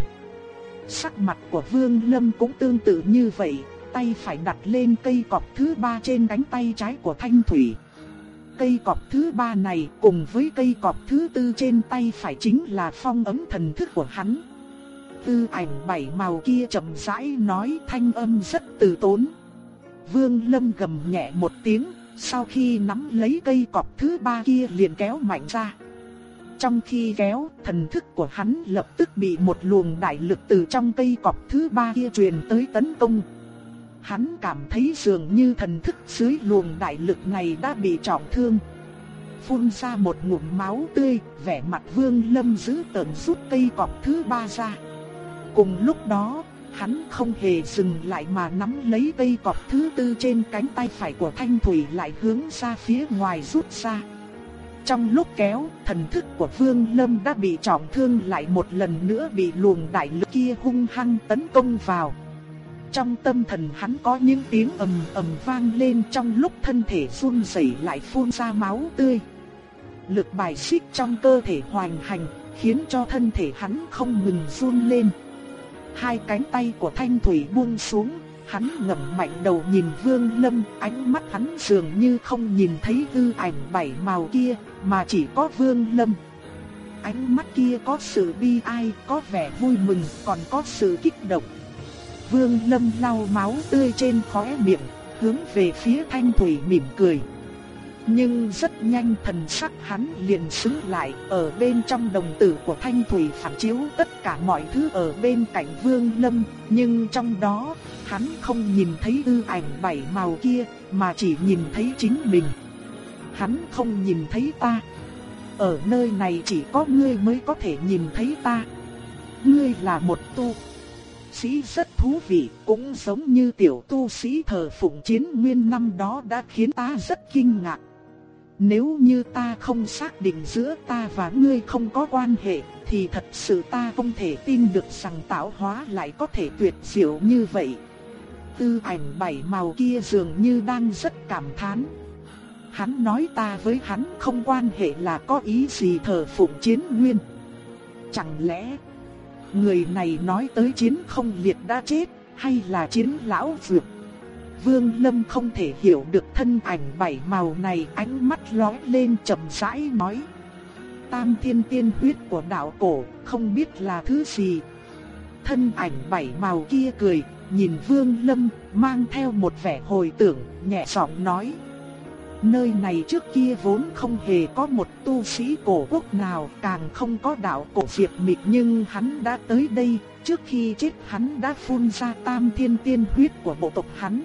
Sắc mặt của Vương Lâm cũng tương tự như vậy, tay phải đặt lên cây cọp thứ ba trên cánh tay trái của Thanh Thủy. Cây cọp thứ ba này cùng với cây cọp thứ tư trên tay phải chính là phong ấm thần thức của hắn. Tư ảnh bảy màu kia chậm rãi nói thanh âm rất từ tốn. Vương Lâm gầm nhẹ một tiếng, sau khi nắm lấy cây cọp thứ ba kia liền kéo mạnh ra. Trong khi kéo, thần thức của hắn lập tức bị một luồng đại lực từ trong cây cọp thứ ba kia truyền tới tấn công. Hắn cảm thấy dường như thần thức dưới luồng đại lực này đã bị trọng thương. Phun ra một ngụm máu tươi, vẻ mặt vương lâm giữ tợn rút cây cọp thứ ba ra. Cùng lúc đó, hắn không hề dừng lại mà nắm lấy cây cọp thứ tư trên cánh tay phải của Thanh Thủy lại hướng ra phía ngoài rút ra. Trong lúc kéo, thần thức của Vương Lâm đã bị trọng thương lại một lần nữa bị luồng đại lực kia hung hăng tấn công vào. Trong tâm thần hắn có những tiếng ầm ầm vang lên trong lúc thân thể run rẩy lại phun ra máu tươi. Lực bài xích trong cơ thể hoành hành, khiến cho thân thể hắn không ngừng run lên. Hai cánh tay của Thanh Thủy buông xuống, hắn ngẩng mạnh đầu nhìn Vương Lâm, ánh mắt hắn dường như không nhìn thấy hư ảnh bảy màu kia, mà chỉ có Vương Lâm. Ánh mắt kia có sự bi ai, có vẻ vui mừng, còn có sự kích động. Vương Lâm lau máu tươi trên khóe miệng, hướng về phía Thanh Thủy mỉm cười. Nhưng rất nhanh thần sắc hắn liền sững lại, ở bên trong đồng tử của Thanh Thủy phản chiếu tất cả mọi thứ ở bên cạnh Vương Lâm, nhưng trong đó, hắn không nhìn thấy ư ảnh bảy màu kia, mà chỉ nhìn thấy chính mình. Hắn không nhìn thấy ta. Ở nơi này chỉ có ngươi mới có thể nhìn thấy ta. Ngươi là một tu sĩ rất thú vị, cũng giống như tiểu tu sĩ thờ phụng chiến nguyên năm đó đã khiến ta rất kinh ngạc. Nếu như ta không xác định giữa ta và ngươi không có quan hệ, thì thật sự ta không thể tin được rằng tạo hóa lại có thể tuyệt diệu như vậy. Tư ảnh bảy màu kia dường như đang rất cảm thán. Hắn nói ta với hắn không quan hệ là có ý gì thờ phụng chiến nguyên. Chẳng lẽ người này nói tới chiến không liệt đã chết, hay là chiến lão vượt? Vương Lâm không thể hiểu được thân ảnh bảy màu này ánh mắt lóe lên chậm rãi nói. Tam thiên tiên huyết của đạo cổ không biết là thứ gì. Thân ảnh bảy màu kia cười, nhìn Vương Lâm mang theo một vẻ hồi tưởng, nhẹ giọng nói. Nơi này trước kia vốn không hề có một tu sĩ cổ quốc nào, càng không có đạo cổ diệt mịch nhưng hắn đã tới đây, trước khi chết hắn đã phun ra tam thiên tiên huyết của bộ tộc hắn.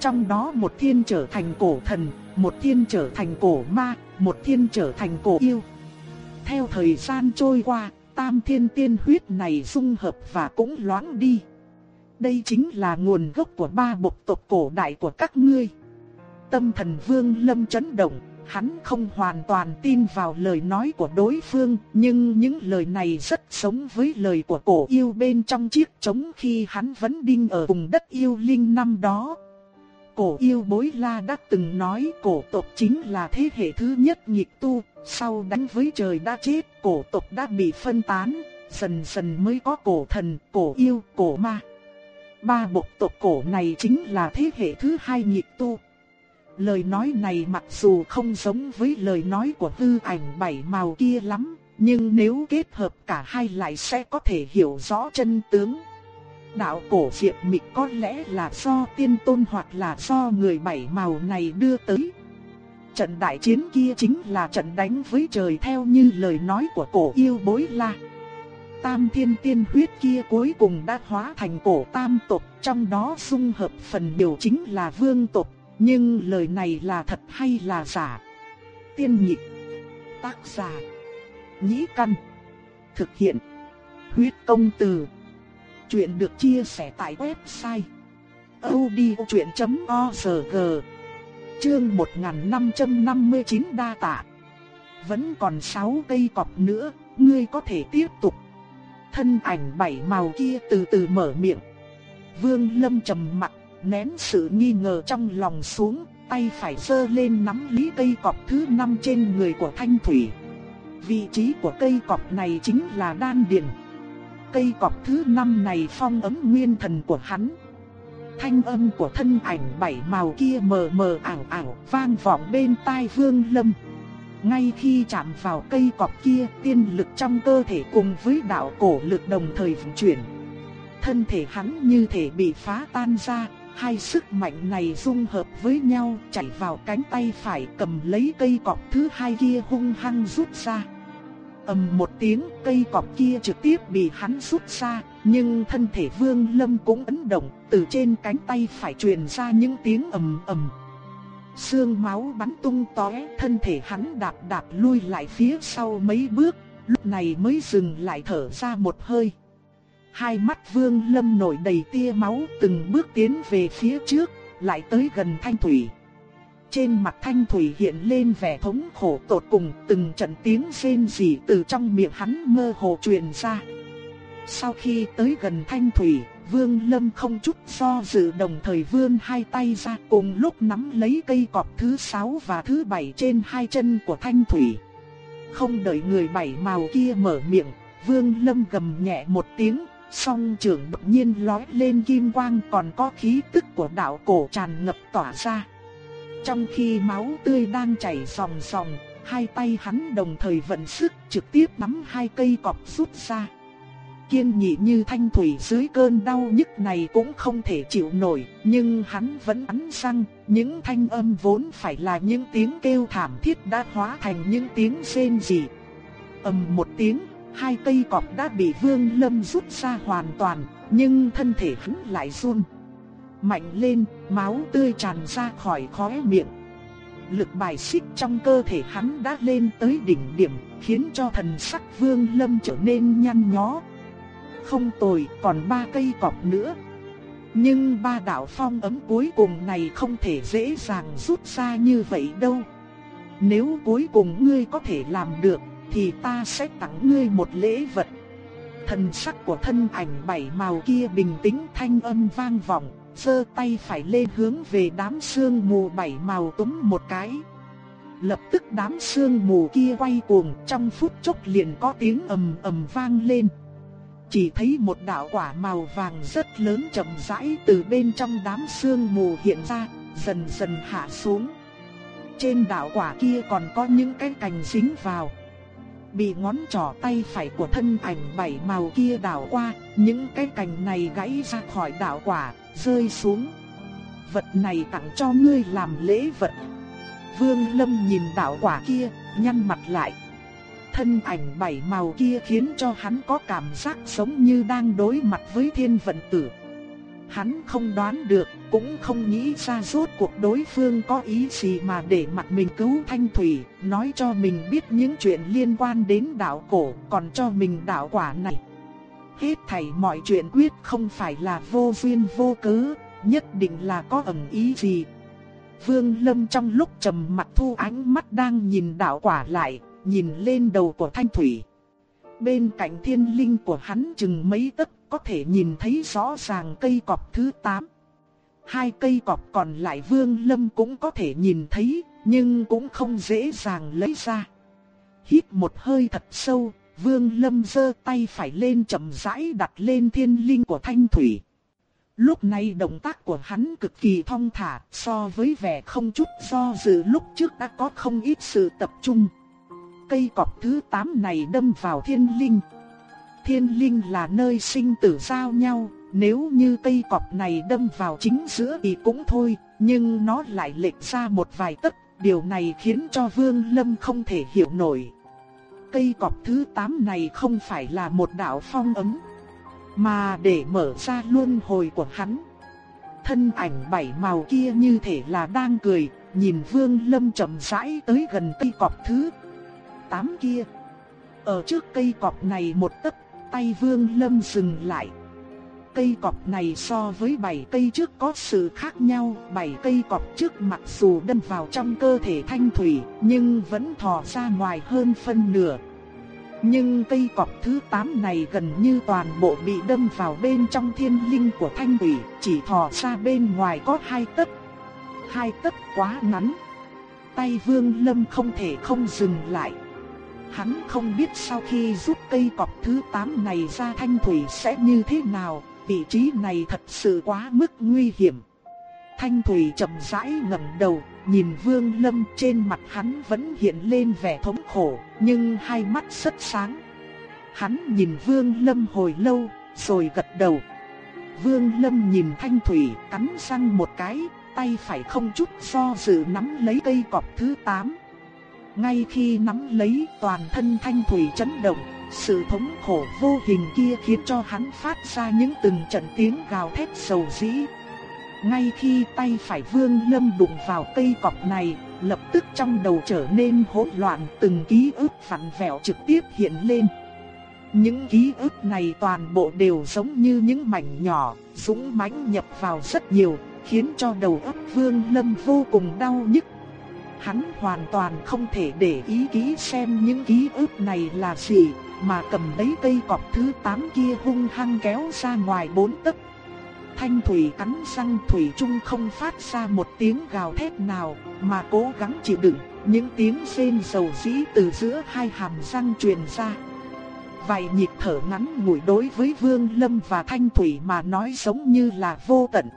Trong đó một thiên trở thành cổ thần, một thiên trở thành cổ ma, một thiên trở thành cổ yêu. Theo thời gian trôi qua, tam thiên tiên huyết này dung hợp và cũng loãng đi. Đây chính là nguồn gốc của ba bộ tộc cổ đại của các ngươi. Tâm thần vương lâm chấn động, hắn không hoàn toàn tin vào lời nói của đối phương, nhưng những lời này rất sống với lời của cổ yêu bên trong chiếc trống khi hắn vẫn đinh ở vùng đất yêu linh năm đó. Cổ yêu bối la đã từng nói cổ tộc chính là thế hệ thứ nhất nghịch tu, sau đánh với trời đã chết, cổ tộc đã bị phân tán, dần dần mới có cổ thần, cổ yêu, cổ ma. Ba bộ tộc cổ này chính là thế hệ thứ hai nghịch tu. Lời nói này mặc dù không giống với lời nói của hư ảnh bảy màu kia lắm, nhưng nếu kết hợp cả hai lại sẽ có thể hiểu rõ chân tướng. Đạo cổ diệp mịch có lẽ là do tiên tôn hoặc là do người bảy màu này đưa tới. Trận đại chiến kia chính là trận đánh với trời theo như lời nói của cổ yêu bối la. Tam thiên tiên huyết kia cuối cùng đã hóa thành cổ tam tộc, trong đó dung hợp phần điều chính là vương tộc, nhưng lời này là thật hay là giả? Tiên nhị Tác giả. Nhĩ căn. Thực hiện. Huyết công từ. Chuyện được chia sẻ tại website. odchuyện.org Chương 1559 đa tạ. Vẫn còn 6 cây cọp nữa, ngươi có thể tiếp tục. Thân ảnh bảy màu kia từ từ mở miệng. Vương Lâm trầm mặt nén sự nghi ngờ trong lòng xuống, tay phải giơ lên nắm lý cây cọp thứ năm trên người của Thanh Thủy. Vị trí của cây cọp này chính là đan điền. Cây cọp thứ năm này phong ấm nguyên thần của hắn. Thanh âm của thân ảnh bảy màu kia mờ mờ ảo ảo vang vọng bên tai Vương Lâm. Ngay khi chạm vào cây cọp kia, tiên lực trong cơ thể cùng với đạo cổ lực đồng thời vận chuyển. Thân thể hắn như thể bị phá tan ra, Hai sức mạnh này dung hợp với nhau chảy vào cánh tay phải cầm lấy cây cọp thứ hai kia hung hăng rút ra ầm một tiếng cây cọp kia trực tiếp bị hắn rút ra, nhưng thân thể vương lâm cũng ấn động, từ trên cánh tay phải truyền ra những tiếng ầm ầm. Xương máu bắn tung tóe, thân thể hắn đạp đạp lui lại phía sau mấy bước, lúc này mới dừng lại thở ra một hơi. Hai mắt Vương Lâm nổi đầy tia máu từng bước tiến về phía trước, lại tới gần Thanh Thủy. Trên mặt Thanh Thủy hiện lên vẻ thống khổ tột cùng, từng trận tiếng rên rỉ từ trong miệng hắn mơ hồ truyền ra. Sau khi tới gần Thanh Thủy, Vương Lâm không chút do dự đồng thời vươn hai tay ra cùng lúc nắm lấy cây cọp thứ sáu và thứ bảy trên hai chân của Thanh Thủy. Không đợi người bảy màu kia mở miệng, Vương Lâm gầm nhẹ một tiếng, Song trưởng đột nhiên lói lên kim quang còn có khí tức của đạo cổ tràn ngập tỏa ra. Trong khi máu tươi đang chảy ròng ròng, hai tay hắn đồng thời vận sức trực tiếp nắm hai cây cọp rút ra. Kiên nhị như thanh thủy dưới cơn đau nhức này cũng không thể chịu nổi, nhưng hắn vẫn ắn răng, những thanh âm vốn phải là những tiếng kêu thảm thiết đã hóa thành những tiếng rên rỉ. ầm một tiếng, hai cây cọp đã bị Vương Lâm rút ra hoàn toàn, nhưng thân thể hắn lại run. Mạnh lên, máu tươi tràn ra khỏi khóe miệng. Lực bài xích trong cơ thể hắn đã lên tới đỉnh điểm, khiến cho thần sắc Vương Lâm trở nên nhăn nhó. Không tồi, còn ba cây cọp nữa. Nhưng ba đạo phong ấm cuối cùng này không thể dễ dàng rút ra như vậy đâu. Nếu cuối cùng ngươi có thể làm được, thì ta sẽ tặng ngươi một lễ vật. Thần sắc của thân ảnh bảy màu kia bình tĩnh thanh âm vang vọng, giơ tay phải lên hướng về đám sương mù bảy màu túm một cái. Lập tức đám sương mù kia quay cuồng, trong phút chốc liền có tiếng ầm ầm vang lên. Chỉ thấy một đạo quả màu vàng rất lớn chậm rãi từ bên trong đám sương mù hiện ra, dần dần hạ xuống. Trên đạo quả kia còn có những cái cành dính vào bị ngón trỏ tay phải của thân ảnh bảy màu kia đảo qua, những cái cành này gãy ra khỏi đạo quả, rơi xuống. Vật này tặng cho ngươi làm lễ vật. Vương Lâm nhìn đạo quả kia, nhăn mặt lại. Thân ảnh bảy màu kia khiến cho hắn có cảm giác giống như đang đối mặt với thiên vận tử. Hắn không đoán được, cũng không nghĩ ra rốt cuộc đối phương có ý gì mà để mặt mình cứu Thanh Thủy, nói cho mình biết những chuyện liên quan đến đạo cổ, còn cho mình đạo quả này. Hết thảy mọi chuyện quyết không phải là vô duyên vô cớ, nhất định là có ẩn ý gì. Vương Lâm trong lúc trầm mặt thu ánh mắt đang nhìn đạo quả lại, nhìn lên đầu của Thanh Thủy. Bên cạnh thiên linh của hắn chừng mấy tấc có thể nhìn thấy rõ ràng cây cọp thứ 8. Hai cây cọp còn lại Vương Lâm cũng có thể nhìn thấy, nhưng cũng không dễ dàng lấy ra. Hít một hơi thật sâu, Vương Lâm giơ tay phải lên chậm rãi đặt lên thiên linh của Thanh Thủy. Lúc này động tác của hắn cực kỳ thong thả, so với vẻ không chút do dự lúc trước đã có không ít sự tập trung. Cây cọp thứ 8 này đâm vào thiên linh. Thiên linh là nơi sinh tử giao nhau, nếu như cây cọp này đâm vào chính giữa thì cũng thôi, nhưng nó lại lệch ra một vài tấc, điều này khiến cho Vương Lâm không thể hiểu nổi. Cây cọp thứ 8 này không phải là một đạo phong ấm, mà để mở ra luân hồi của hắn. Thân ảnh bảy màu kia như thể là đang cười, nhìn Vương Lâm chậm rãi tới gần cây cọp thứ 8 kia. Ở trước cây cọp này một tấc, tay Vương Lâm dừng lại cây cọp này so với bảy cây trước có sự khác nhau, bảy cây cọp trước mặc dù đâm vào trong cơ thể thanh thủy, nhưng vẫn thò ra ngoài hơn phân nửa. Nhưng cây cọp thứ 8 này gần như toàn bộ bị đâm vào bên trong thiên linh của thanh thủy, chỉ thò ra bên ngoài có hai tấc. Hai tấc quá ngắn. Tay Vương Lâm không thể không dừng lại. Hắn không biết sau khi rút cây cọp thứ 8 này ra thanh thủy sẽ như thế nào, vị trí này thật sự quá mức nguy hiểm. Thanh Thủy chậm rãi ngẩng đầu, nhìn Vương Lâm trên mặt hắn vẫn hiện lên vẻ thống khổ, nhưng hai mắt rất sáng. Hắn nhìn Vương Lâm hồi lâu, rồi gật đầu. Vương Lâm nhìn Thanh Thủy cắn răng một cái, tay phải không chút do dự nắm lấy cây cọp thứ 8. Ngay khi nắm lấy toàn thân Thanh Thủy chấn động, sự thống khổ vô hình kia khiến cho hắn phát ra những từng trận tiếng gào thét sầu dĩ. Ngay khi tay phải vương lâm đụng vào cây cọp này, lập tức trong đầu trở nên hỗn loạn từng ký ức vặn vẹo trực tiếp hiện lên. Những ký ức này toàn bộ đều giống như những mảnh nhỏ, dũng mãnh nhập vào rất nhiều, khiến cho đầu óc Vương Lâm vô cùng đau nhức. Hắn hoàn toàn không thể để ý kỹ xem những ký ức này là gì, mà cầm lấy cây cọp thứ 8 kia hung hăng kéo ra ngoài bốn tấc. Thanh thủy cắn răng thủy chung không phát ra một tiếng gào thét nào, mà cố gắng chịu đựng, những tiếng rên dầu dĩ từ giữa hai hàm răng truyền ra. Vài nhịp thở ngắn ngủi đối với Vương Lâm và Thanh Thủy mà nói giống như là vô tận.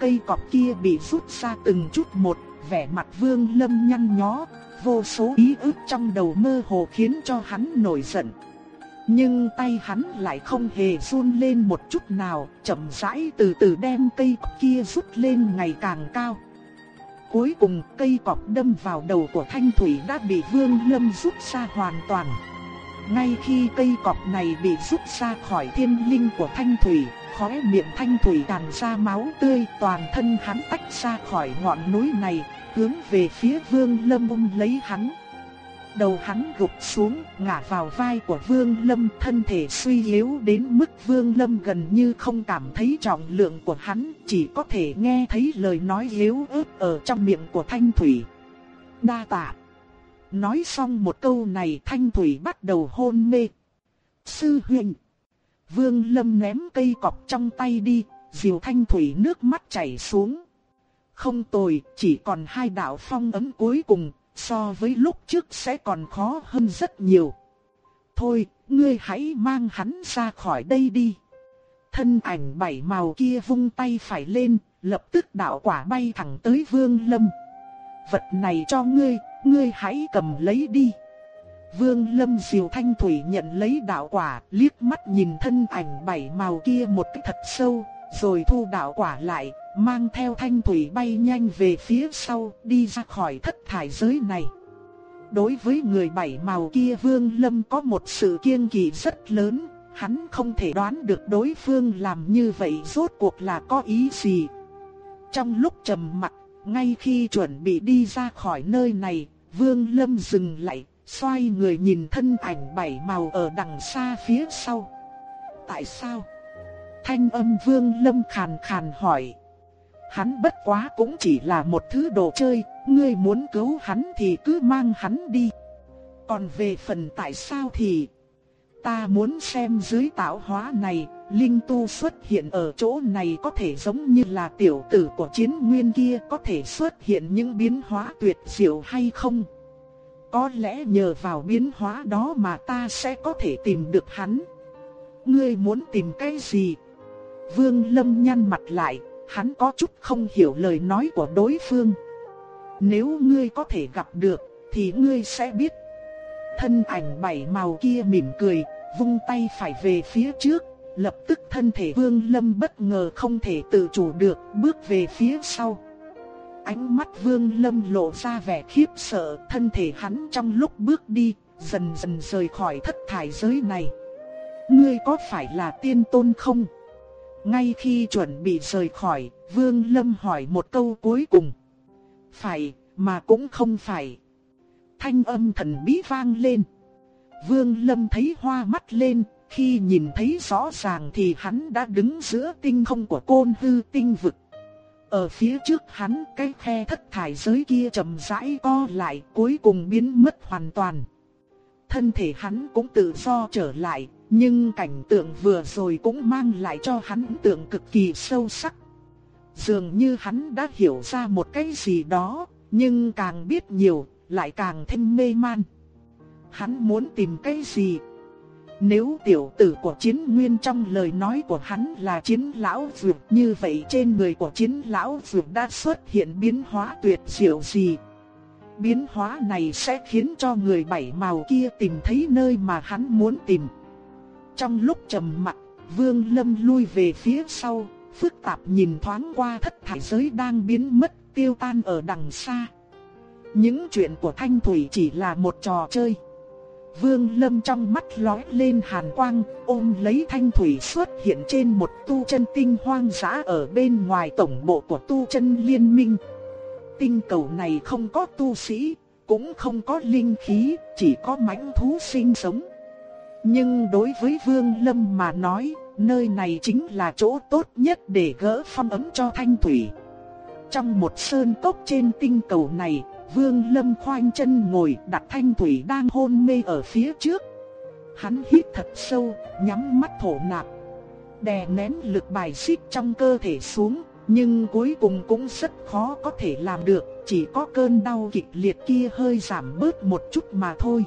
Cây cọp kia bị rút ra từng chút một, vẻ mặt Vương Lâm nhăn nhó, vô số ý ức trong đầu mơ hồ khiến cho hắn nổi giận. Nhưng tay hắn lại không hề run lên một chút nào, chậm rãi từ từ đem cây kia rút lên ngày càng cao. Cuối cùng cây cọp đâm vào đầu của Thanh Thủy đã bị Vương Lâm rút ra hoàn toàn. Ngay khi cây cọp này bị rút ra khỏi thiên linh của Thanh Thủy, khóe miệng Thanh Thủy tràn ra máu tươi, toàn thân hắn tách ra khỏi ngọn núi này, hướng về phía Vương Lâm ôm lấy hắn. Đầu hắn gục xuống, ngã vào vai của Vương Lâm, thân thể suy yếu đến mức Vương Lâm gần như không cảm thấy trọng lượng của hắn, chỉ có thể nghe thấy lời nói yếu ớt ở trong miệng của Thanh Thủy. Đa tạ. Nói xong một câu này Thanh Thủy bắt đầu hôn mê. Sư huynh. Vương Lâm ném cây cọp trong tay đi, diều Thanh Thủy nước mắt chảy xuống. Không tồi, chỉ còn hai đạo phong ấm cuối cùng, so với lúc trước sẽ còn khó hơn rất nhiều. Thôi, ngươi hãy mang hắn ra khỏi đây đi. Thân ảnh bảy màu kia vung tay phải lên, lập tức đạo quả bay thẳng tới Vương Lâm. Vật này cho ngươi, ngươi hãy cầm lấy đi. Vương Lâm diều thanh thủy nhận lấy đạo quả, liếc mắt nhìn thân ảnh bảy màu kia một cách thật sâu, rồi thu đạo quả lại, mang theo thanh thủy bay nhanh về phía sau, đi ra khỏi thất thải giới này. Đối với người bảy màu kia Vương Lâm có một sự kiên kỵ rất lớn, hắn không thể đoán được đối phương làm như vậy rốt cuộc là có ý gì. Trong lúc trầm mặc, ngay khi chuẩn bị đi ra khỏi nơi này, Vương Lâm dừng lại, xoay người nhìn thân ảnh bảy màu ở đằng xa phía sau. Tại sao? Thanh âm Vương Lâm khàn khàn hỏi. Hắn bất quá cũng chỉ là một thứ đồ chơi, ngươi muốn cứu hắn thì cứ mang hắn đi. Còn về phần tại sao thì ta muốn xem dưới tạo hóa này, linh tu xuất hiện ở chỗ này có thể giống như là tiểu tử của chiến nguyên kia có thể xuất hiện những biến hóa tuyệt diệu hay không? Có lẽ nhờ vào biến hóa đó mà ta sẽ có thể tìm được hắn. Ngươi muốn tìm cái gì? Vương Lâm nhăn mặt lại, hắn có chút không hiểu lời nói của đối phương. Nếu ngươi có thể gặp được, thì ngươi sẽ biết. Thân ảnh bảy màu kia mỉm cười, vung tay phải về phía trước, lập tức thân thể Vương Lâm bất ngờ không thể tự chủ được, bước về phía sau. Ánh mắt Vương Lâm lộ ra vẻ khiếp sợ, thân thể hắn trong lúc bước đi, dần dần rời khỏi thất thải giới này. Ngươi có phải là tiên tôn không? Ngay khi chuẩn bị rời khỏi, Vương Lâm hỏi một câu cuối cùng. Phải, mà cũng không phải. Thanh âm thần bí vang lên. Vương Lâm thấy hoa mắt lên, khi nhìn thấy rõ ràng thì hắn đã đứng giữa tinh không của côn hư tinh vực. Ở phía trước hắn cái khe thất thải giới kia chậm rãi co lại cuối cùng biến mất hoàn toàn. Thân thể hắn cũng tự do trở lại, nhưng cảnh tượng vừa rồi cũng mang lại cho hắn ấn tượng cực kỳ sâu sắc. Dường như hắn đã hiểu ra một cái gì đó, nhưng càng biết nhiều, lại càng thêm mê man. Hắn muốn tìm cái gì? Nếu tiểu tử của chiến nguyên trong lời nói của hắn là chiến lão vượt như vậy trên người của chiến lão vượt đã xuất hiện biến hóa tuyệt diệu gì? Biến hóa này sẽ khiến cho người bảy màu kia tìm thấy nơi mà hắn muốn tìm. Trong lúc trầm mặc, Vương Lâm lui về phía sau, phức tạp nhìn thoáng qua thất thải giới đang biến mất tiêu tan ở đằng xa. Những chuyện của Thanh Thủy chỉ là một trò chơi. Vương Lâm trong mắt lóe lên hàn quang, ôm lấy Thanh Thủy xuất hiện trên một tu chân tinh hoang dã ở bên ngoài tổng bộ của tu chân liên minh. Tinh cầu này không có tu sĩ, cũng không có linh khí, chỉ có mãnh thú sinh sống. Nhưng đối với Vương Lâm mà nói, nơi này chính là chỗ tốt nhất để gỡ phong ấm cho Thanh Thủy. Trong một sơn cốc trên tinh cầu này, Vương Lâm khoanh chân ngồi đặt Thanh Thủy đang hôn mê ở phía trước. Hắn hít thật sâu, nhắm mắt thổ nạp. Đè nén lực bài xích trong cơ thể xuống, nhưng cuối cùng cũng rất khó có thể làm được, chỉ có cơn đau kịch liệt kia hơi giảm bớt một chút mà thôi.